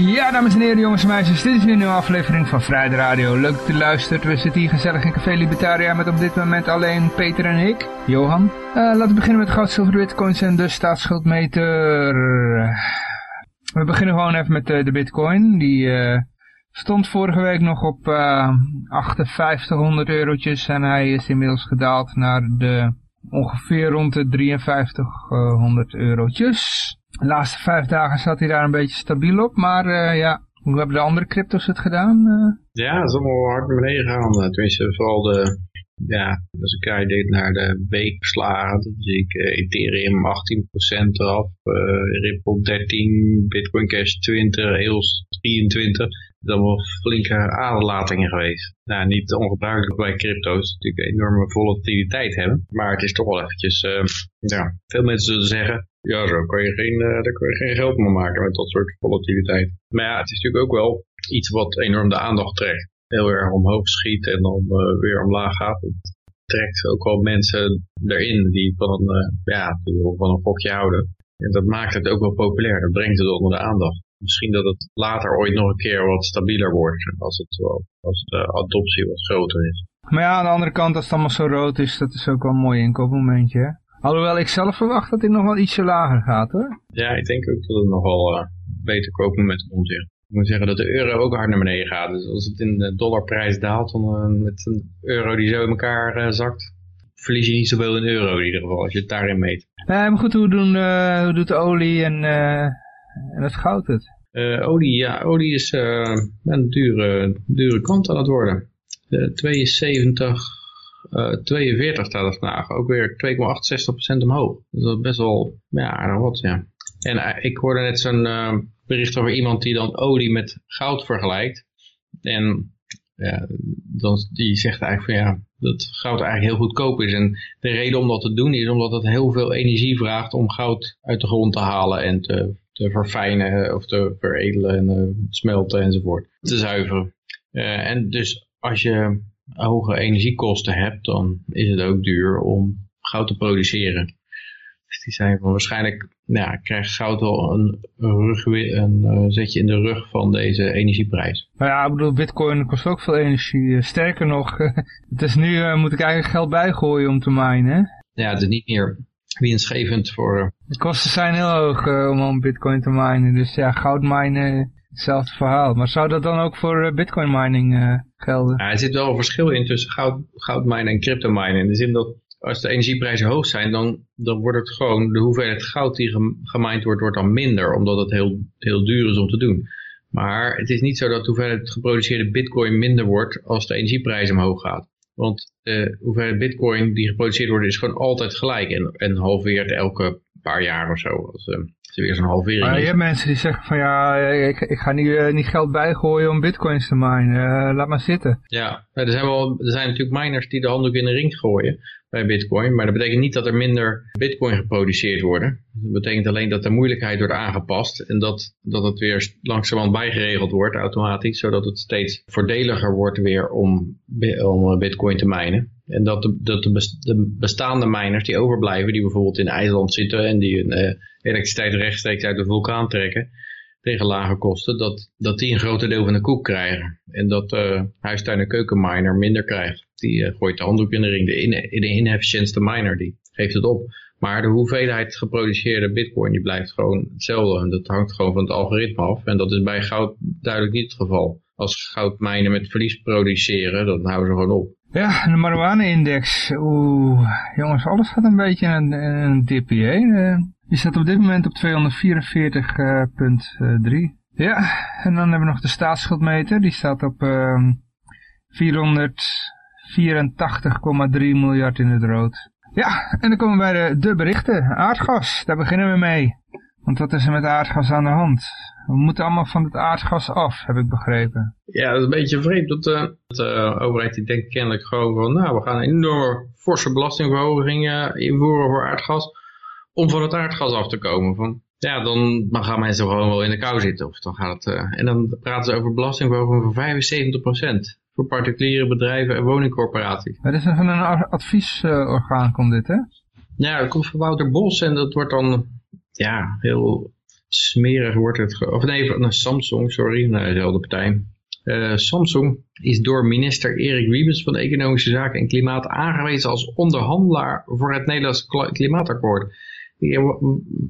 Ja, dames en heren, jongens en meisjes, dit is weer een nieuwe aflevering van Vrijheid Radio. Leuk dat u luistert. We zitten hier gezellig in Café Libertaria met op dit moment alleen Peter en ik, Johan. Eh, laten we beginnen met goud, zilver, bitcoins en de staatsschuldmeter. We beginnen gewoon even met de, de bitcoin. Die uh, stond vorige week nog op uh, 5800 eurotjes en hij is inmiddels gedaald naar de ongeveer rond de 5300 eurotjes. De laatste vijf dagen zat hij daar een beetje stabiel op, maar uh, ja, hoe hebben de andere crypto's het gedaan? Uh? Ja, het is allemaal hard naar beneden gegaan. Tenminste, vooral de, ja, als ik kijk naar de weekverslagen, dan zie ik uh, Ethereum 18% eraf, Ripple 13, Bitcoin Cash 20, EOS 23. Dat zijn wel flinke aderlatingen geweest. Nou, niet ongebruikelijk bij crypto's, natuurlijk enorme volatiliteit hebben. Maar het is toch wel eventjes, ja, veel mensen zullen zeggen, ja, zo kan je geen, uh, daar kan je geen geld meer maken met dat soort volatiliteit. Maar ja, het is natuurlijk ook wel iets wat enorm de aandacht trekt. Heel erg omhoog schiet en dan uh, weer omlaag gaat. Het trekt ook wel mensen erin die van uh, ja, die van een gokje houden. En dat maakt het ook wel populair. Dat brengt het onder de aandacht. Misschien dat het later ooit nog een keer wat stabieler wordt. Als, het wel, als de adoptie wat groter is. Maar ja, aan de andere kant, als het allemaal zo rood is, dat is ook wel een mooi inkoopmomentje. Alhoewel ik zelf verwacht dat hij nog wel ietsje lager gaat hoor. Ja, ik denk ook dat het nog wel uh, beter koopmoment komt. Ja. Ik moet zeggen dat de euro ook hard naar beneden gaat. Dus als het in de dollarprijs daalt, dan uh, met een euro die zo in elkaar uh, zakt, verlies je niet zoveel in euro in ieder geval, als je het daarin meet. Maar goed, hoe, doen, hoe doet de olie en, en het goud het? olie, ja, olie is een dure, dure kant aan het worden. De 72 uh, 42 staat er vandaag, ook weer 2,68% omhoog. Dat is best wel, ja, wat, ja. En uh, ik hoorde net zo'n uh, bericht over iemand die dan olie met goud vergelijkt. En ja, dan, die zegt eigenlijk van ja, dat goud eigenlijk heel goedkoop is. En de reden om dat te doen is omdat het heel veel energie vraagt om goud uit de grond te halen en te, te verfijnen of te veredelen en uh, smelten enzovoort. Te zuiveren. En dus als je hoge energiekosten hebt, dan is het ook duur om goud te produceren. Dus die zijn van waarschijnlijk, nou, krijgt goud wel een, rug, een uh, zetje in de rug van deze energieprijs. Maar ja, ik bedoel, bitcoin kost ook veel energie. Sterker nog, het is nu, uh, moet ik eigenlijk geld bijgooien om te minen. Ja, het is niet meer winstgevend voor... De kosten zijn heel hoog om om bitcoin te minen. Dus ja, goud minen hetzelfde verhaal. Maar zou dat dan ook voor uh, bitcoin mining uh, gelden? Ja, er zit wel een verschil in tussen goud, goudminen en crypto minen. In de zin dat als de energieprijzen hoog zijn, dan, dan wordt het gewoon, de hoeveelheid goud die gemined wordt, wordt dan minder. Omdat het heel, heel duur is om te doen. Maar het is niet zo dat de hoeveelheid geproduceerde bitcoin minder wordt als de energieprijs omhoog gaat. Want de hoeveelheid bitcoin die geproduceerd wordt is gewoon altijd gelijk en, en halveert elke paar jaar of zo. Als, uh, er weer zo'n halvering maar je hebt mensen die zeggen van ja, ik, ik ga niet, uh, niet geld bijgooien om bitcoins te minen. Uh, laat maar zitten. Ja, er zijn, wel, er zijn natuurlijk miners die de handdoek in de ring gooien bij bitcoin. Maar dat betekent niet dat er minder bitcoin geproduceerd worden. Dat betekent alleen dat de moeilijkheid wordt aangepast. En dat, dat het weer langzamerhand bijgeregeld wordt automatisch. Zodat het steeds voordeliger wordt weer om, om bitcoin te minen. En dat de, dat de bestaande miners die overblijven, die bijvoorbeeld in IJsland zitten en die hun uh, elektriciteit rechtstreeks uit de vulkaan trekken, tegen lage kosten, dat, dat die een groter deel van de koek krijgen. En dat uh, huistuin- en keukenminer minder krijgt. Die uh, gooit de handdoek in de ring. De, in, de inefficiëntste miner, die geeft het op. Maar de hoeveelheid geproduceerde bitcoin die blijft gewoon hetzelfde. En dat hangt gewoon van het algoritme af. En dat is bij goud duidelijk niet het geval. Als goudmijnen met verlies produceren, dan houden ze gewoon op. Ja, de marijuana-index. Oeh, jongens, alles gaat een beetje een, een dipje, hè? Die staat op dit moment op 244,3. Ja, en dan hebben we nog de staatsschuldmeter. Die staat op uh, 484,3 miljard in het rood. Ja, en dan komen we bij de, berichten. Aardgas, daar beginnen we mee. Want wat is er met aardgas aan de hand? We moeten allemaal van het aardgas af, heb ik begrepen. Ja, dat is een beetje vreemd. Dat uh, de overheid die denkt kennelijk gewoon van... nou, we gaan een enorme forse belastingverhoging uh, invoeren voor aardgas... om van het aardgas af te komen. Van, ja, dan, dan gaan mensen gewoon wel in de kou zitten. Of dan gaat het, en dan praten ze over belastingverhoging van 75% voor particuliere bedrijven en woningcorporaties. Het is van een adviesorgaan komt dit, hè? Ja, dat komt van Wouter Bos en dat wordt dan ja, heel smerig wordt het. Of nee, van Samsung, sorry, nou, dezelfde partij. Uh, Samsung is door minister Erik Wiebes van Economische Zaken en Klimaat aangewezen als onderhandelaar voor het Nederlands klimaatakkoord.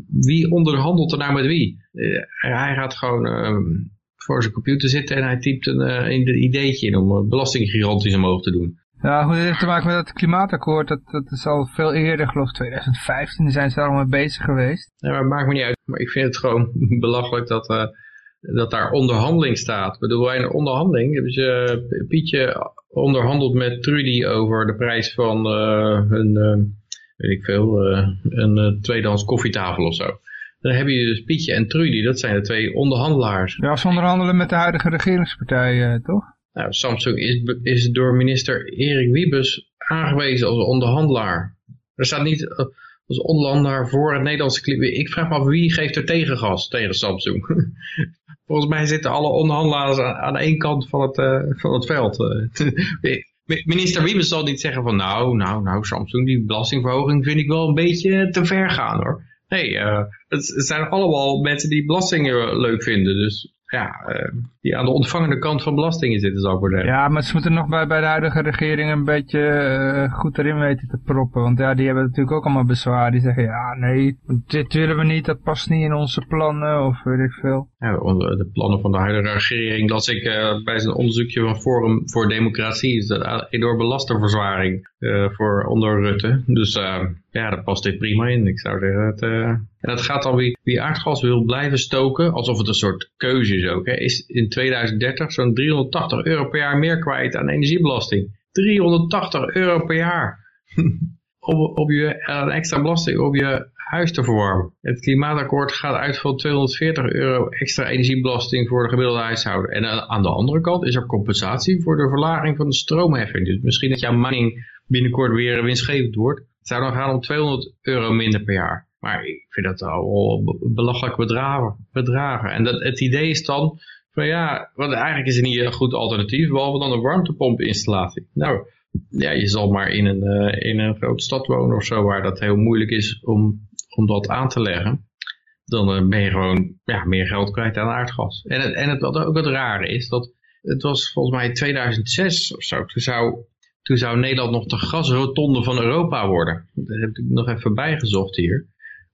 Wie onderhandelt er nou met wie? Uh, hij gaat gewoon uh, voor zijn computer zitten en hij typt een, een ideetje in om belastinggigantisch omhoog te doen. Ja, goed, het heeft te maken met dat klimaatakkoord. Dat, dat is al veel eerder, geloof ik 2015 zijn ze daar al mee bezig geweest. Ja, maar het maakt me niet uit. Maar ik vind het gewoon belachelijk dat, uh, dat daar onderhandeling staat. Ik bedoel, bij een onderhandeling hebben ze Pietje onderhandeld met Trudy over de prijs van uh, uh, weet ik veel, een tweedehands koffietafel of zo. Dan heb je dus Pietje en Trudy, dat zijn de twee onderhandelaars. Ja, ze onderhandelen met de huidige regeringspartij, toch? Nou, Samsung is, is door minister Erik Wiebes aangewezen als onderhandelaar. Er staat niet eh, als onderhandelaar voor het Nederlandse klimaat. Ik vraag me af wie geeft er tegengas tegen Samsung. Volgens mij zitten alle onderhandelaars aan, één kant van het, uh, van het veld. Minister Wiebes zal niet zeggen van nou, nou, nou Samsung, die belastingverhoging vind ik wel een beetje te ver gaan hoor. Nee, uh, het zijn allemaal mensen die belastingen leuk vinden. Dus ja, uh, die aan de ontvangende kant van belastingen zitten, zou ik zeggen. Ja, maar ze moeten nog bij, bij de huidige regering een beetje uh, goed erin weten te proppen. Want ja, die hebben natuurlijk ook allemaal bezwaar. Die zeggen, ja, nee, dit willen we niet, dat past niet in onze plannen, of weet ik veel. Ja, de plannen van de huidige regering las ik uh, bij zijn onderzoekje van Forum voor Democratie. Is dat enorme belastingverzwaring voor onder Rutte. Dus ja, daar past dit prima in. Ik zou zeggen, het, en dat gaat dan wie, wie aardgas wil blijven stoken, alsof het een soort keuze is ook, is in 2030 zo'n 380 euro per jaar meer kwijt aan energiebelasting. 380 euro per jaar. op, op je, een extra belasting op je huis te verwarmen. Het klimaatakkoord gaat uit van 240 euro extra energiebelasting voor de gemiddelde huishouden. En aan de andere kant is er compensatie voor de verlaging van de stroomheffing. Dus misschien dat jouw mining binnenkort weer winstgevend wordt. Het zou dan gaan om 200 euro minder per jaar. Maar ik vind dat al belachelijk bedragen. En dat, het idee is dan van ja, want eigenlijk is er niet een goed alternatief, behalve dan een warmtepompinstallatie. Nou, ja, je zal maar in een, uh, in een grote stad wonen of zo, waar dat heel moeilijk is om, om dat aan te leggen. Dan uh, ben je gewoon ja, meer geld kwijt aan aardgas. En, het, en het, wat ook het rare is, dat het was volgens mij 2006 of zo, toen zou, toen zou Nederland nog de gasrotonde van Europa worden. Dat heb ik nog even bijgezocht hier.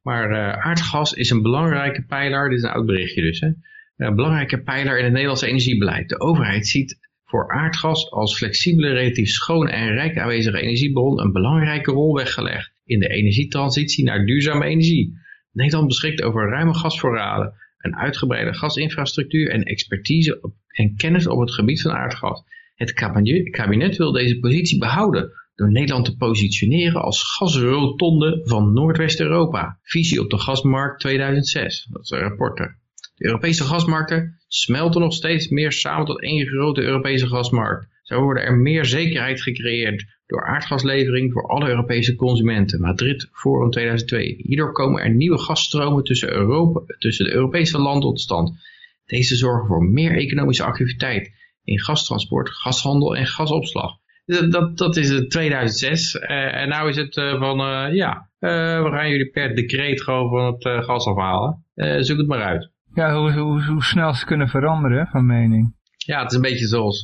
Maar uh, aardgas is een belangrijke pijler, dit is een oud berichtje dus, hè, een belangrijke pijler in het Nederlandse energiebeleid. De overheid ziet voor aardgas als flexibele, relatief schone en rijk aanwezige energiebron een belangrijke rol weggelegd in de energietransitie naar duurzame energie. Nederland beschikt over ruime gasvoorraden, een uitgebreide gasinfrastructuur en expertise en kennis op het gebied van aardgas. Het kabinet wil deze positie behouden door Nederland te positioneren als gasrotonde van Noordwest-Europa. Visie op de gasmarkt 2006, dat is een rapport er. De Europese gasmarkten smelten nog steeds meer samen tot één grote Europese gasmarkt. Zo worden er meer zekerheid gecreëerd door aardgaslevering voor alle Europese consumenten. Madrid Forum 2002. Hierdoor komen er nieuwe gasstromen tussen, Europa, tussen de Europese landen tot stand. Deze zorgen voor meer economische activiteit in gastransport, gashandel en gasopslag. Dat, dat is het 2006. Uh, en nu is het uh, van, uh, ja, we gaan jullie per decreet gewoon van het gas afhalen. zoek het maar uit. Ja, hoe, hoe, hoe, snel ze kunnen veranderen van mening. Ja, het is een beetje zoals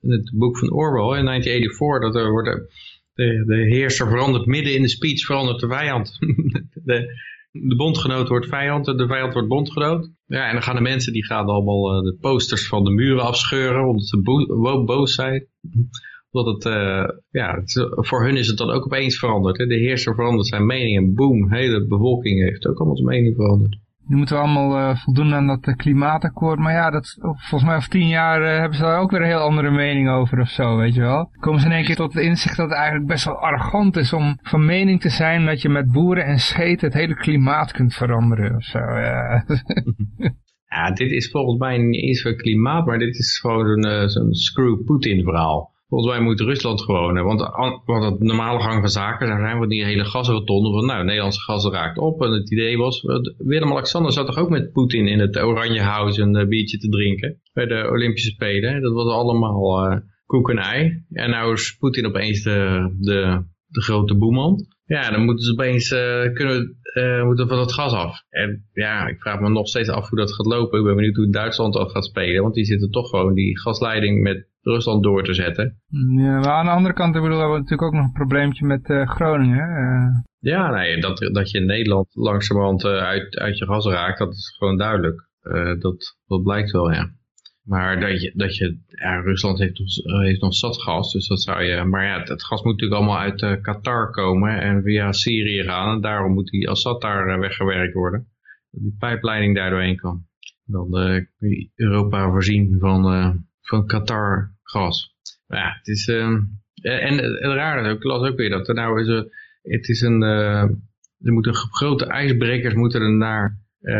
in het boek van Orwell in 1984. Dat er wordt de, de heerser verandert midden in de speech, verandert de vijand. de, de bondgenoot wordt vijand, de vijand wordt bondgenoot. Ja, en dan gaan de mensen, die gaan allemaal de posters van de muren afscheuren, omdat ze bo boos zijn dat het, uh, ja, voor hun is het dan ook opeens veranderd. Hè? De heerser verandert zijn mening en boom, hele bevolking heeft ook allemaal zijn mening veranderd. Nu moeten we allemaal uh, voldoen aan dat uh, klimaatakkoord. Maar ja, dat, volgens mij over tien jaar hebben ze daar ook weer een heel andere mening over of zo, weet je wel. Komen ze in één keer tot het inzicht dat het eigenlijk best wel arrogant is om van mening te zijn dat je met boeren en scheten het hele klimaat kunt veranderen of zo. Ja. ja, dit is volgens mij niet eens voor klimaat, maar dit is gewoon zo'n screw Putin verhaal. Volgens mij moet Rusland gewoon, want, want het normale gang van zaken zou zijn, want die hele gasrotonde van nou, Nederlandse gas raakt op. En het idee was, Willem-Alexander zat toch ook met Poetin in het Oranje House een uh, biertje te drinken bij de Olympische Spelen. Dat was allemaal uh, koek en ei. En nou is Poetin opeens de, de, de grote boeman. Ja, dan moeten ze opeens kunnen, uh, moeten van het gas af. En ja, ik vraag me nog steeds af hoe dat gaat lopen. Ik ben benieuwd hoe Duitsland dat gaat spelen. Want die zitten toch gewoon die gasleiding met Rusland door te zetten. Ja, maar aan de andere kant bedoel, hebben we natuurlijk ook nog een probleempje met uh, Groningen. Ja, nee, dat, dat je in Nederland langzamerhand uit, uit je gas raakt, dat is gewoon duidelijk. dat, dat blijkt wel, ja. Maar dat je, dat je ja, Rusland heeft, heeft nog zat gas, dus dat zou je, maar ja, het, gas moet natuurlijk allemaal uit Qatar komen en via Syrië gaan. En daarom moet die Assad daar weggewerkt worden. Dat die pijpleiding daar doorheen kan. Dan kun je Europa voorzien van, van Qatar gas. Ja, het is, en, en het rare is ook, ik las ook weer dat er nou is, het is een, er moeten grote ijsbrekers moeten naar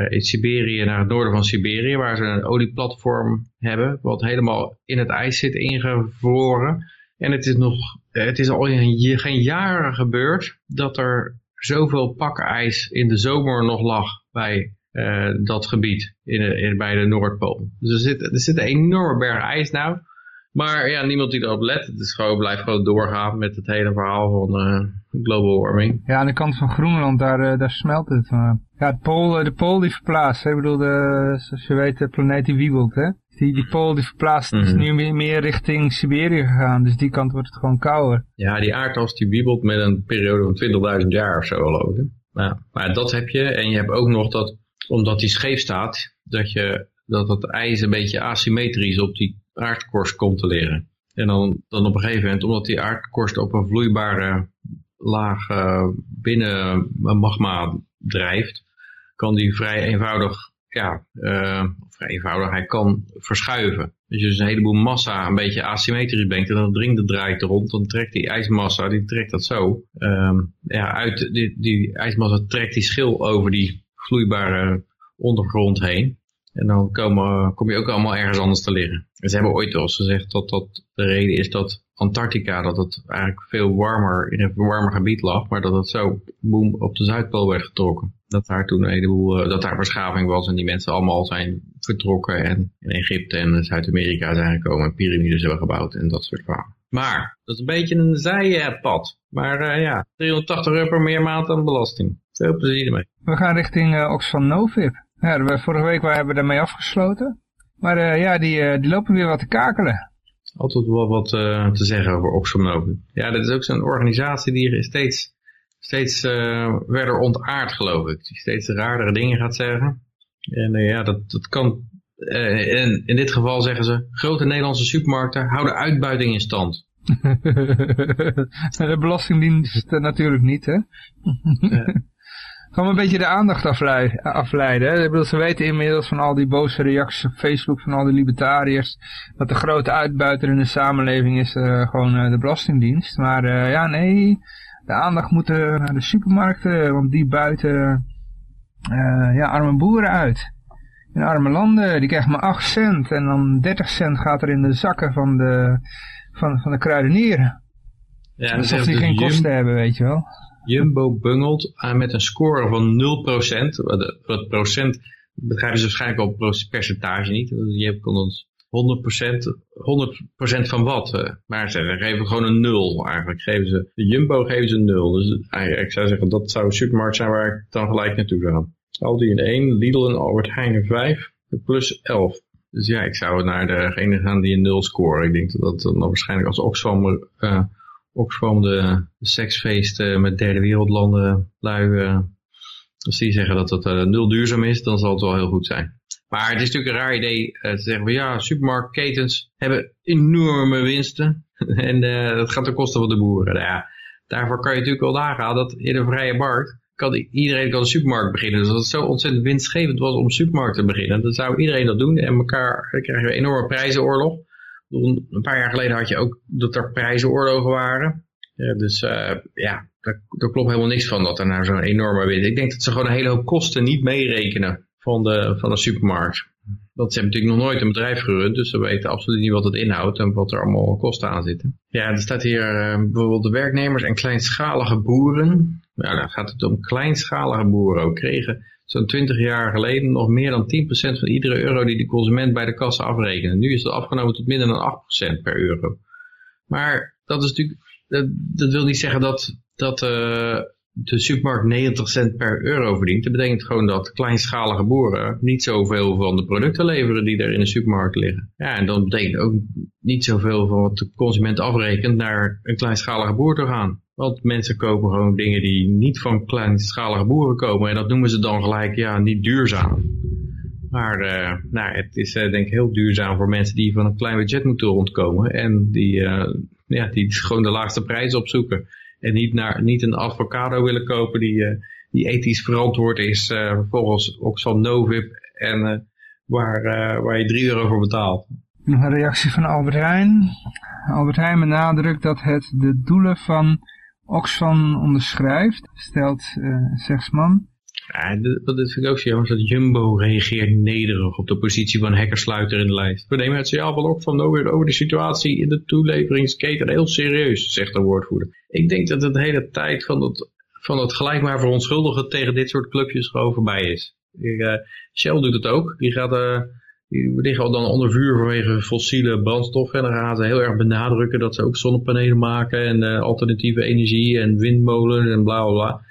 in Siberië naar het noorden van Siberië, waar ze een olieplatform hebben, wat helemaal in het ijs zit ingevroren. En het is, nog, het is al geen jaren gebeurd dat er zoveel pakijs in de zomer nog lag bij dat gebied in, in, bij de Noordpool. Dus er zit, er zit een enorme berg ijs nou. Maar ja, niemand die erop let. Het is gewoon, blijft gewoon doorgaan met het hele verhaal van uh, global warming. Ja, aan de kant van Groenland, daar, uh, daar smelt het. Maar ja, de pool, de pool die verplaatst. Hè? Ik bedoel, de, zoals je weet, de planeet die wiebelt. Hè? Die, die pool die verplaatst is mhm. nu meer, meer richting Siberië gegaan. Dus die kant wordt het gewoon kouder. Ja, die aardas die wiebelt met een periode van 20.000 jaar of zo geloof ik. Maar, maar dat heb je. En je hebt ook nog dat, omdat die scheef staat, dat je dat het ijs een beetje asymmetrisch op die aardkorst komt te leren. En dan, dan op een gegeven moment, omdat die aardkorst op een vloeibare laag uh, binnen magma drijft, kan die vrij eenvoudig, ja, uh, vrij eenvoudig, hij kan verschuiven. Als je dus een heleboel massa een beetje asymmetrisch brengt en dan dringt de draait er rond, dan trekt die ijsmassa, die trekt dat zo. Um, ja, uit die, die ijsmassa trekt die schil over die vloeibare ondergrond heen. En dan komen, kom je ook allemaal ergens anders te liggen. En ze hebben ooit al gezegd dat dat de reden is dat Antarctica, dat het eigenlijk veel warmer, in een warmer gebied lag, maar dat het zo boem op de Zuidpool werd getrokken. Dat daar toen een heleboel, eh, dat daar verschaving was en die mensen allemaal zijn vertrokken en in Egypte en Zuid-Amerika zijn gekomen en piramides hebben gebouwd en dat soort verhalen. Maar, dat is een beetje een zijpad. Maar uh, ja, 380 euro per meer maand aan belasting. Veel plezier ermee. We gaan richting uh, Oxfam Novib. Ja, vorige week hebben we daarmee afgesloten. Maar uh, ja, die, uh, die lopen weer wat te kakelen. Altijd wel wat uh, te zeggen over Oxfam Ja, dat is ook zo'n organisatie die steeds, steeds verder ontaard, geloof ik. Die steeds raardere dingen gaat zeggen. En ja, dat, dat kan... in, in dit geval zeggen ze, grote Nederlandse supermarkten houden uitbuiting in stand. de Belastingdienst natuurlijk niet, hè? Gewoon een beetje de aandacht afleiden. afleiden hè? Ik bedoel, ze weten inmiddels van al die boze reacties op Facebook van al die libertariërs. Dat de grote uitbuiter in de samenleving is uh, gewoon uh, de Belastingdienst. Maar uh, ja, nee, de aandacht moet naar de supermarkten. Want die buiten ja, arme boeren uit. In arme landen, die krijgen maar 8 cent. En dan 30 cent gaat er in de zakken van de, van, van de kruidenieren. Ja, Alsof die geen kosten hebben, weet je wel. Jumbo bungelt met een score van 0%. Wat, wat procent begrijpen ze waarschijnlijk al percentage niet. Je hebt ons 100%, 100% van wat. Eh, maar ze geven gewoon een 0 eigenlijk. Geven ze, de Jumbo geven ze een 0. Dus ik zou zeggen dat zou een supermarkt zijn waar ik dan gelijk naartoe zou. Aldi in 1, Lidl en Albert Heijn in 5, plus 11. Dus ja, ik zou naar degene gaan die een 0 scoren. Ik denk dat dat dan waarschijnlijk als Oxfam uh, Oxfam de, de seksfeesten met derde wereldlanden lui, uh, als die zeggen dat het uh, nul duurzaam is, dan zal het wel heel goed zijn. Maar het is natuurlijk een raar idee uh, te zeggen van ja, supermarktketens hebben enorme winsten en dat gaat ten koste van de boeren. Nou ja, daarvoor kan je natuurlijk wel nagaan dat in een vrije markt kan iedereen kan een supermarkt beginnen. Dus als het zo ontzettend winstgevend was om een supermarkt te beginnen, dan zou iedereen dat doen en elkaar, krijgen we een enorme prijzenoorlog. Een paar jaar geleden had je ook dat er prijzenoorlogen waren. Dus uh, ja, daar, klopt helemaal niks van dat er nou zo'n enorme winst. Ik denk dat ze gewoon een hele hoop kosten niet meerekenen van de, van de supermarkt. Want ze hebben natuurlijk nog nooit een bedrijf gerund, dus ze weten absoluut niet wat het inhoudt en wat er allemaal kosten aan zitten. Ja, er staat hier uh, bijvoorbeeld de werknemers en kleinschalige boeren. Ja, dan gaat het om kleinschalige boeren ook. Kregen zo'n 20 jaar geleden nog meer dan 10% van iedere euro die de consument bij de kassa afrekende. Nu is het afgenomen tot minder dan 8% per euro. Maar dat is natuurlijk, dat, dat wil niet zeggen dat, dat uh, de supermarkt 90 cent per euro verdient. Dat betekent gewoon dat kleinschalige boeren niet zoveel van de producten leveren die er in de supermarkt liggen. Ja, en dat betekent ook niet zoveel van wat de consument afrekent naar een kleinschalige boer te gaan. Want mensen kopen gewoon dingen die niet van kleinschalige boeren komen. En dat noemen ze dan gelijk, ja, niet duurzaam. Maar uh, nou, het is uh, denk ik heel duurzaam voor mensen die van een klein budget moeten rondkomen. En die, uh, ja, die gewoon de laagste prijs opzoeken. En niet, naar, niet een avocado willen kopen die, die ethisch verantwoord is volgens Oxfam Novib. En waar, waar je 3 euro voor betaalt. Nog een reactie van Albert Heijn. Albert Heijn benadrukt dat het de doelen van Oxfam onderschrijft, stelt uh, Zegsman. Ja, dat vind ik ook zo jammer, dat Jumbo reageert nederig op de positie van hackersluiter in de lijst. We nemen het signaal van Oxfam over, over de situatie in de toeleveringsketen heel serieus, zegt de woordvoerder. Ik denk dat het de hele tijd van het, van het gelijk maar verontschuldigen tegen dit soort clubjes gewoon voorbij is. Uh, Shell doet het ook. Die gaat... Uh, die liggen al dan onder vuur vanwege fossiele brandstoffen. En dan gaan ze heel erg benadrukken dat ze ook zonnepanelen maken en uh, alternatieve energie en windmolens en bla bla bla.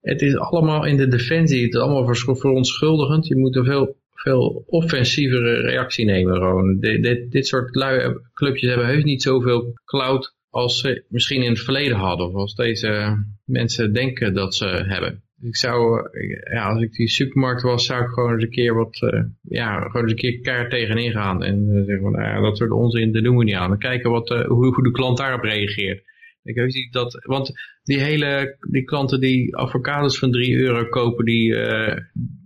Het is allemaal in de defensie, het is allemaal verontschuldigend. Je moet een veel, veel offensievere reactie nemen. Gewoon. Dit, dit, dit soort lui, clubjes hebben heus niet zoveel cloud als ze misschien in het verleden hadden. Of als deze mensen denken dat ze hebben ik zou, eh, ja, als ik die supermarkt was, zou ik gewoon eens een keer wat, uh, ja, gewoon eens een keer kaart tegenin gaan. En uh, zeggen van, nou dat soort onzin, dat doen we niet aan. Dan kijken wat, hoe, hoe de klant daarop reageert. Ik weet niet dat, want die hele, die klanten die avocados van 3 euro kopen, die,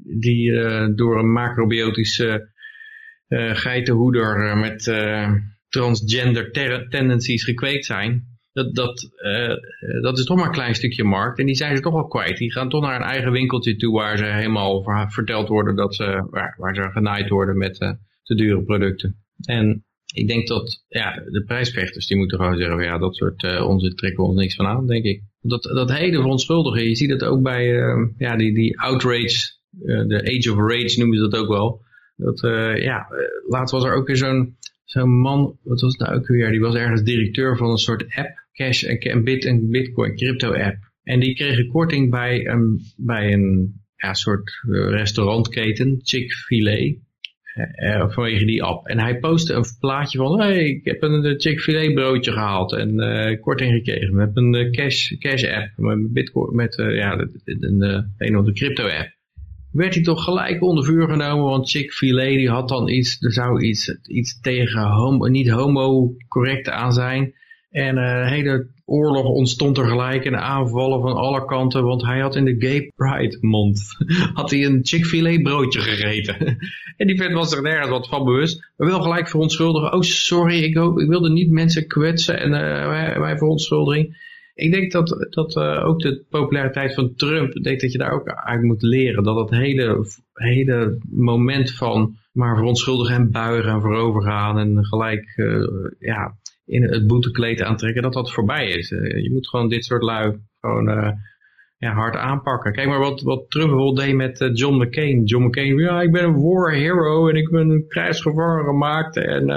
die door een macrobiotische geitenhoeder met transgender tendencies gekweekt zijn, dat, dat, uh, dat is toch maar een klein stukje markt. En die zijn ze toch wel kwijt. Die gaan toch naar een eigen winkeltje toe waar ze helemaal verteld worden dat ze, waar, waar ze genaaid worden met uh, te dure producten. En ik denk dat ja, de prijsvechters die moeten gewoon zeggen, ja, dat soort uh, onzin trekken we ons niks van aan, denk ik. Dat, dat hele verontschuldigen, je ziet het ook bij ja, die, die outrage, de age of rage noemen ze dat ook wel. Dat, ja, laatst was er ook weer zo'n zo'n man, wat was het nou ook weer, die was ergens directeur van een soort app Cash en Bit Bitcoin crypto app. En die kregen korting bij een, bij een ja, soort eh, restaurantketen, Chick-fil-A. Uh, vanwege die app. En hij postte een plaatje van, hey, ik heb een Chick-fil-A broodje gehaald en korting gekregen met een cash, cash app, met bitcoin, met ja, een of de crypto app. Werd hij toch gelijk onder vuur genomen, want Chick-fil-A die had dan iets, er zou iets, iets tegen homo, niet homo correct aan zijn. En een eh, hele oorlog ontstond er gelijk en aanvallen van alle kanten, want hij had in de Gay Pride Month had hij een Chick-fil-A broodje gegeten. en die vent was er nergens wat van bewust, maar wel gelijk verontschuldigen. Oh, sorry, ik, ik wilde niet mensen kwetsen en uh, mijn, verontschuldiging. Ik denk dat, dat uh, ook de populariteit van Trump, ik denk dat je daar ook uit moet leren. Dat het hele, hele moment van maar verontschuldigen en buigen en voorovergaan en gelijk, ja, in het boetekleed aantrekken, dat dat voorbij is. Eh, je moet gewoon dit soort lui gewoon uh, ja, hard aanpakken. Kijk maar wat, wat Trump bijvoorbeeld deed met uh, John McCain. John McCain, ja, ik ben een war hero en ik ben een krijgsgevangen gemaakt en...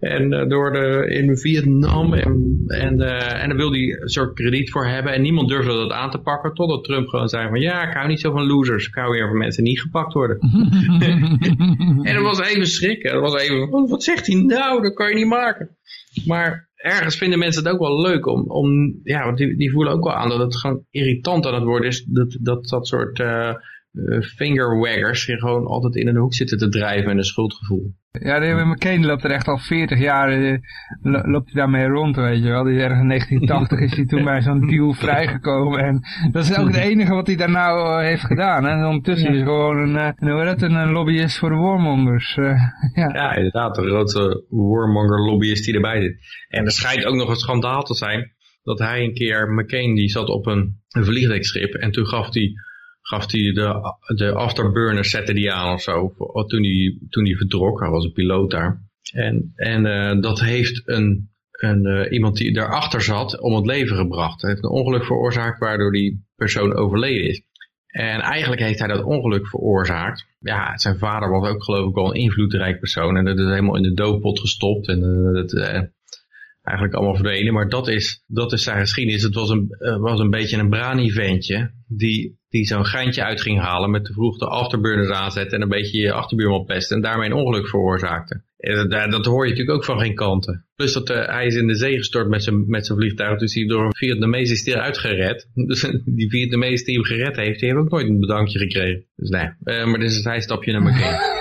En uh, door de, in Vietnam. En, en, uh, en daar wil hij een soort krediet voor hebben. En niemand durfde dat aan te pakken. Totdat Trump gewoon zei van ja, ik hou niet zo van losers. Ik hou weer van mensen die niet gepakt worden. en dat was even schrikken. Dat was even, wat zegt hij nou? Dat kan je niet maken. Maar ergens vinden mensen het ook wel leuk om, om ja, want die, die voelen ook wel aan dat het gewoon irritant aan het worden is. Dat dat, dat soort uh, fingerwaggers je gewoon altijd in een hoek zitten te drijven en een schuldgevoel. Ja, de heer McCain loopt er echt al 40 jaar, uh, loopt hij daarmee rond, weet je wel. Die is ergens in 1980 is hij toen bij zo'n deal vrijgekomen. En dat is ook het enige wat hij daar nou uh, heeft gedaan. En ondertussen ja. is hij gewoon een, uh, het, een lobbyist voor de warmongers. ja. ja, inderdaad, de grootste warmonger lobbyist die erbij zit. En er schijnt ook nog een schandaal te zijn dat hij een keer, McCain, die zat op een, een vliegdekschip en toen gaf hij gaf hij de, de afterburner zette die aan of zo. Toen hij, toen hij vertrok. Hij was een piloot daar. En, en uh, dat heeft een, een, uh, iemand die daarachter zat om het leven gebracht. Hij heeft een ongeluk veroorzaakt waardoor die persoon overleden is. En eigenlijk heeft hij dat ongeluk veroorzaakt. Ja, zijn vader was ook geloof ik wel een invloedrijk persoon. En dat is helemaal in de doodpot gestopt. En dat, eigenlijk allemaal verdwenen. Maar dat is, dat is zijn geschiedenis. Het was een, was een beetje een brani-ventje die, die zo'n geintje uit ging halen met de vroeg de aanzetten en een beetje je achterbuurman pesten en daarmee een ongeluk veroorzaakte. Dat, dat hoor je natuurlijk ook van geen kanten. Plus dat uh, hij is in de zee gestort met zijn, met zijn vliegtuig, dus hij door een Vietnamees is eruit gered. Dus die Vietnamees die hem gered heeft, die heeft ook nooit een bedankje gekregen. Dus nee, uh, maar dit is een stapje naar elkaar.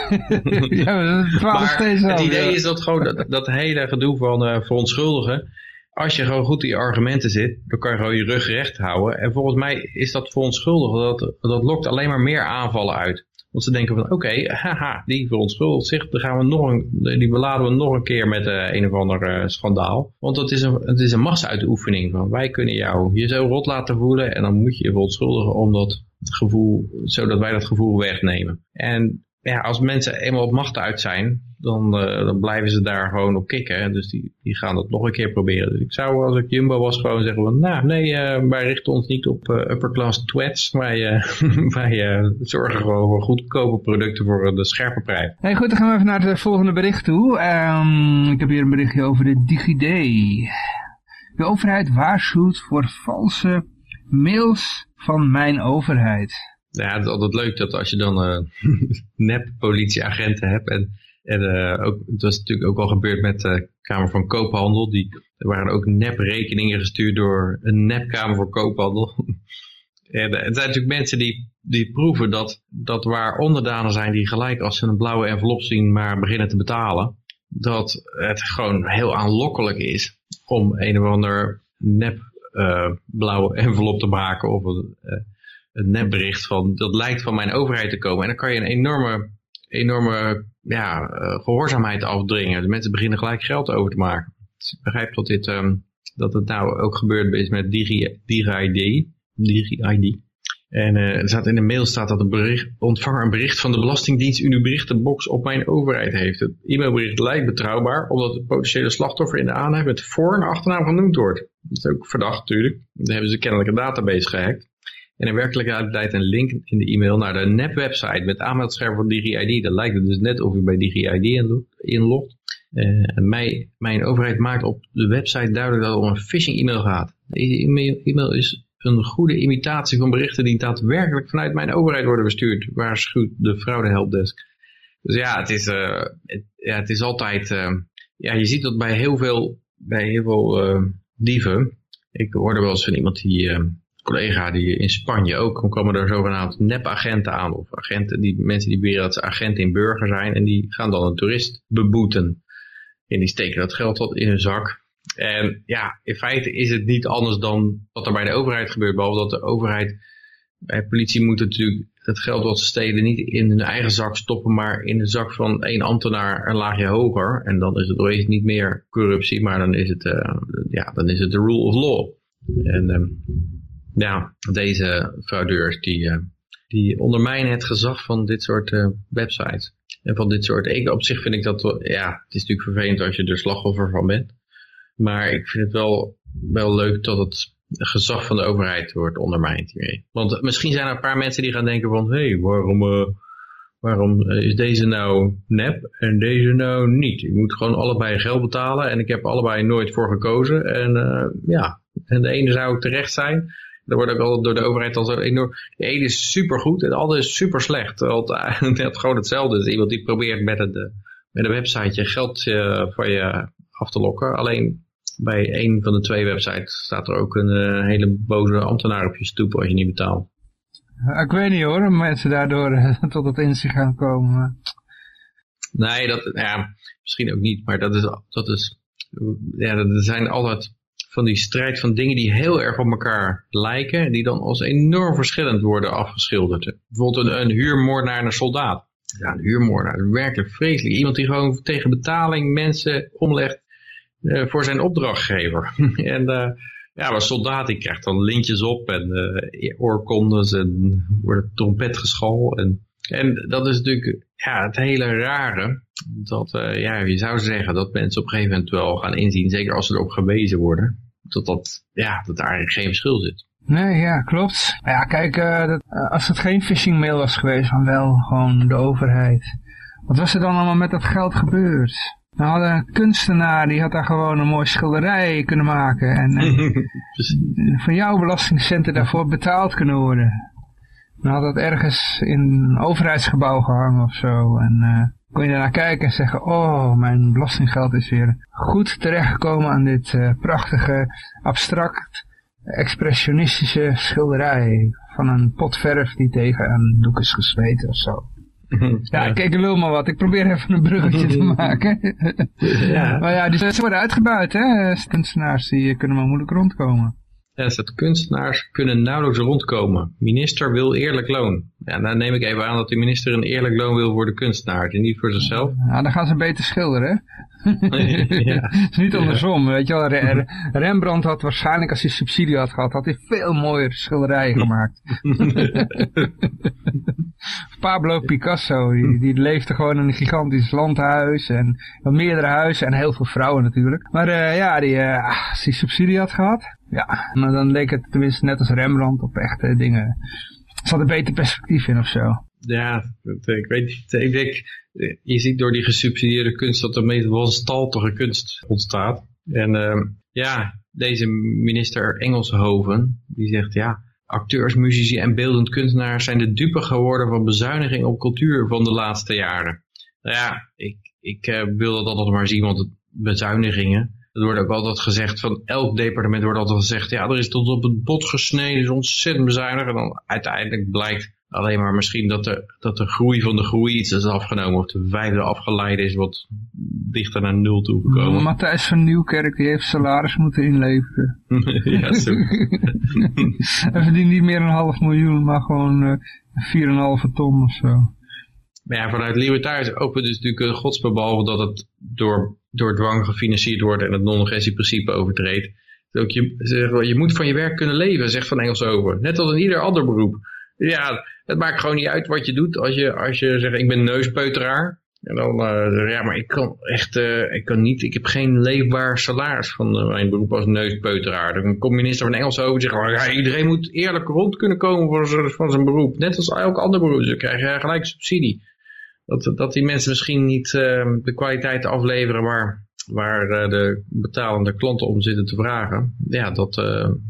ja, maar het idee is dat gewoon dat, dat hele gedoe van uh, verontschuldigen, als je gewoon goed in je argumenten zit, dan kan je gewoon je rug recht houden. En volgens mij is dat verontschuldigen, dat, dat lokt alleen maar meer aanvallen uit. Want ze denken van, oké, haha, die verontschuldigt zich, dan gaan we nog een, die beladen we nog een keer met uh, een of ander uh, schandaal. Want het is, een, het is een machtsuitoefening van, wij kunnen jou je zo rot laten voelen en dan moet je je verontschuldigen om dat gevoel, zodat wij dat gevoel wegnemen. En ja, als mensen eenmaal op macht uit zijn, dan, uh, dan blijven ze daar gewoon op kicken. Dus die, die gaan dat nog een keer proberen. Dus ik zou als ik Jumbo was gewoon zeggen van, nou nee, uh, wij richten ons niet op uh, upper class twats. Wij, zorgen gewoon voor goedkope producten voor de scherpe prijs. Hey, goed, dan gaan we even naar het volgende bericht toe. Um, ik heb hier een berichtje over de DigiD. De overheid waarschuwt voor valse mails van mijn overheid. Ja, het is altijd leuk dat als je dan nep politieagenten hebt en en uh, ook, het was natuurlijk ook al gebeurd met de Kamer van Koophandel. Die, er waren ook nep-rekeningen gestuurd door een nep-Kamer voor Koophandel. en uh, het zijn natuurlijk mensen die, die proeven dat, dat waar onderdanen zijn die gelijk als ze een blauwe envelop zien maar beginnen te betalen. Dat het gewoon heel aanlokkelijk is om een of ander nep uh, blauwe envelop te maken of een, een nepbericht van dat lijkt van mijn overheid te komen. En dan kan je een enorme enorme ja, uh, gehoorzaamheid afdringen. De mensen beginnen gelijk geld over te maken. Dus ik begrijp dat, dit, um, dat het nou ook gebeurd is met Digi-ID. Digi Digi-ID. En uh, er staat in de mail staat dat een bericht, ontvanger een bericht van de Belastingdienst in uw berichtenbox op mijn overheid heeft. Het e-mailbericht lijkt betrouwbaar omdat het potentiële slachtoffer in de aanhef met voor- en achternaam genoemd wordt. Dat is ook verdacht natuurlijk. Dan hebben ze kennelijk een database gehackt. En in werkelijkheid een link in de e-mail naar de nep-website met aanmeldscherm van DigiID. Dat lijkt het dus net of u bij DigiID inlogt. Uh, mijn, mijn overheid maakt op de website duidelijk dat het om een phishing e-mail gaat. Deze e-mail is een goede imitatie van berichten die daadwerkelijk vanuit mijn overheid worden bestuurd, waarschuwt de fraudehelpdesk. Dus ja, het is, het, ja, het is altijd, uh, ja, je ziet dat bij heel veel, bij heel veel dieven. Ik hoorde wel eens van iemand die collega die in Spanje ook, komen er zogenaamd nepagenten aan. Of agenten, die, mensen die beweren dat ze agenten in burger zijn. En die gaan dan een toerist beboeten. En die steken dat geld tot in hun zak. En ja, in feite is het niet anders dan wat er bij de overheid gebeurt. Behalve dat de overheid, bij politie moet natuurlijk het geld wat ze stelen niet in hun eigen zak stoppen, maar in de zak van één ambtenaar een laagje hoger. En dan is het opeens niet meer corruptie, maar dan is het, uh, ja, dan is het de rule of law. En um, ja, deze fraudeurs die, uh, die ondermijnen het gezag van dit soort uh, websites. En van dit soort, ik, op zich vind ik dat, ja, het is natuurlijk vervelend als je er slachtoffer van bent. Maar ik vind het wel, wel leuk dat het gezag van de overheid wordt ondermijnd hiermee. Want misschien zijn er een paar mensen die gaan denken van, hé, hey, waarom, uh, waarom is deze nou nep en deze nou niet? Ik moet gewoon allebei geld betalen en ik heb allebei nooit voor gekozen. En ja, en de ene zou terecht zijn er wordt ook al door de overheid al zo enorm. De ene is super goed en de andere is super slecht. Het gewoon hetzelfde. is iemand die probeert met, het, met een website je geld uh, van je af te lokken. Alleen bij een van de twee websites staat er ook een uh, hele boze ambtenaar op je stoep als je niet betaalt. Ik weet niet hoor, om mensen daardoor tot het inzicht gaan komen. Nee, dat, ja, misschien ook niet, maar dat is, dat is, ja, er zijn altijd van die strijd van dingen die heel erg op elkaar lijken, die dan als enorm verschillend worden afgeschilderd. Bijvoorbeeld een, een huurmoordenaar en een soldaat. Ja, een huurmoordenaar, werkelijk vreselijk. Iemand die gewoon tegen betaling mensen omlegt uh, voor zijn opdrachtgever. en, uh, Ja, maar soldaat die krijgt dan lintjes op en uh, oorkondes en wordt trompetgeschal. En, en dat is natuurlijk ja, het hele rare. Dat uh, ja, je zou zeggen dat mensen op een gegeven moment wel gaan inzien, zeker als ze erop gewezen worden, dat, dat, ja, dat daar eigenlijk geen verschil zit. Nee, ja, klopt. Maar ja, kijk, uh, dat, als het geen phishing mail was geweest, van wel gewoon de overheid. Wat was er dan allemaal met dat geld gebeurd? We hadden een kunstenaar, die had daar gewoon een mooie schilderij kunnen maken. En, en van jouw belastingcenten daarvoor betaald kunnen worden. Dan had dat ergens in een overheidsgebouw gehangen of zo. En kon je daarnaar kijken en zeggen, oh, mijn belastinggeld is weer goed terechtgekomen aan dit uh, prachtige, abstract, expressionistische schilderij. Van een pot verf die tegen een doek is gesmeten of zo. Ja, kijk, lul maar wat. Ik probeer even een bruggetje te maken. ja. Maar ja, die ze worden uitgebuit, hè. Kunstenaars die kunnen maar moeilijk rondkomen. Ja, dat kunstenaars kunnen nauwelijks rondkomen. Minister wil eerlijk loon. Ja, dan neem ik even aan dat de minister een eerlijk loon wil voor de kunstenaar en niet voor zichzelf. Ja, dan gaan ze beter schilderen. ja. Het is niet andersom, weet je wel. Rembrandt had waarschijnlijk, als hij subsidie had gehad, had hij veel mooier schilderijen gemaakt. Pablo Picasso, die, die, leefde gewoon in een gigantisch landhuis en meerdere huizen en heel veel vrouwen natuurlijk. Maar uh, ja, die, uh, als hij subsidie had gehad, ja, maar dan leek het tenminste net als Rembrandt op echte dingen. Zat een beter perspectief in of zo. Ja, ik weet niet. Ik denk, je ziet door die gesubsidieerde kunst dat er meest wanstaltige kunst ontstaat. En uh, ja, deze minister Engelshoven, die zegt ja, acteurs, muzici en beeldend kunstenaars zijn de dupe geworden van bezuiniging op cultuur van de laatste jaren. Nou ja, ik, ik uh, wil dat altijd maar zien, want bezuinigingen, er wordt ook altijd gezegd, van elk departement wordt altijd gezegd, ja, er is tot op het bot gesneden, is ontzettend bezuinig. En dan uiteindelijk blijkt alleen maar misschien dat de, dat de groei van de groei iets is afgenomen. Of de vijfde afgeleide is wat dichter naar nul toe gekomen. Matthijs van Nieuwkerk die heeft salaris moeten inleveren. ja, zo. Hij verdient niet meer een half miljoen, maar gewoon uh, 4,5 ton of zo. Maar ja, vanuit libertariërs open dus natuurlijk een godsbehalve dat het door, door dwang gefinancierd wordt en het non-agressieprincipe overtreedt. Je, je moet van je werk kunnen leven, zegt Van Engels over. Net als in ieder ander beroep. Ja, het maakt gewoon niet uit wat je doet. Als je, als je zegt, ik ben neuspeuteraar. En dan, uh, ja, maar ik kan echt, uh, ik kan niet, ik heb geen leefbaar salaris van uh, mijn beroep als neuspeuteraar. Dan komt minister van Engels over en zegt, oh, ja, iedereen moet eerlijk rond kunnen komen van, van zijn beroep. Net als elk ander beroep, ze krijgen gelijk subsidie. Dat, dat die mensen misschien niet de kwaliteit afleveren waar, waar de betalende klanten om zitten te vragen. Ja, dat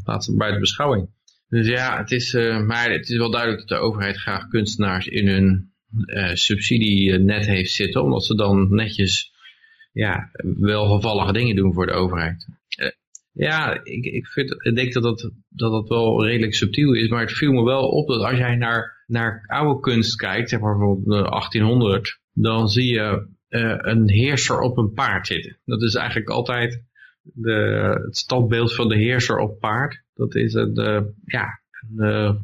laat ze buiten beschouwing. Dus ja, het is, uh, maar het is wel duidelijk dat de overheid graag kunstenaars in hun subsidienet heeft zitten, omdat ze dan netjes ja, welgevallige dingen doen voor de overheid. Ja, ik, ik, vind, ik denk dat dat, dat dat wel redelijk subtiel is, maar het viel me wel op dat als jij naar, naar oude kunst kijkt, zeg maar bijvoorbeeld 1800, dan zie je een heerser op een paard zitten. Dat is eigenlijk altijd de, het standbeeld van de heerser op paard. Dat is, een, uh, ja, uh,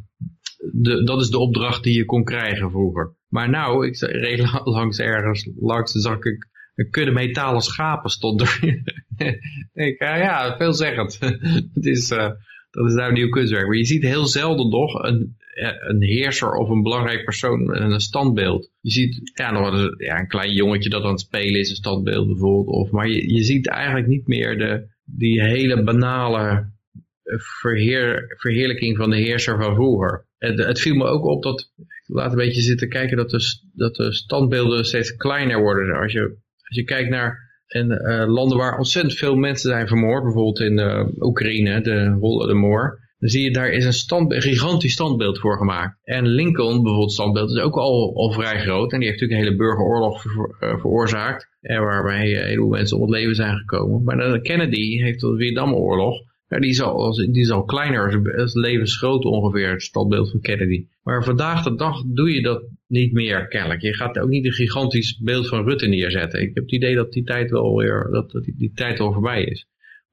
de, dat is de opdracht die je kon krijgen vroeger. Maar nou, ik reed langs ergens, langs zag ik een kudde metalen schapen stond er. ik, uh, ja, veelzeggend. het is, uh, dat is nou nieuw kunstwerk. Maar je ziet heel zelden nog een, een heerser of een belangrijk persoon en een standbeeld. Je ziet ja, nog een, ja, een klein jongetje dat aan het spelen is, een standbeeld bijvoorbeeld. Of, maar je, je ziet eigenlijk niet meer de, die hele banale verheer, verheerlijking van de heerser van vroeger. Het, het, viel me ook op dat, laat een beetje zitten kijken, dat de, dat de standbeelden steeds kleiner worden. Als je, als je kijkt naar en, uh, landen waar ontzettend veel mensen zijn vermoord, bijvoorbeeld in uh, Oekraïne, de Holodomor, dan zie je daar is een, stand, gigantisch standbeeld voor gemaakt. En Lincoln, bijvoorbeeld, standbeeld is ook al, al vrij groot. En die heeft natuurlijk een hele burgeroorlog uh, veroorzaakt. En waarbij een heleboel mensen om het leven zijn gekomen. Maar Kennedy heeft de Vietnamoorlog. Ja, die, is al, die is kleiner, is levensgroot ongeveer, het standbeeld van Kennedy. Maar vandaag de dag doe je dat niet meer, kennelijk. Je gaat ook niet een gigantisch beeld van Rutte neerzetten. Ik heb het idee dat die tijd wel weer, dat die, die tijd al voorbij is.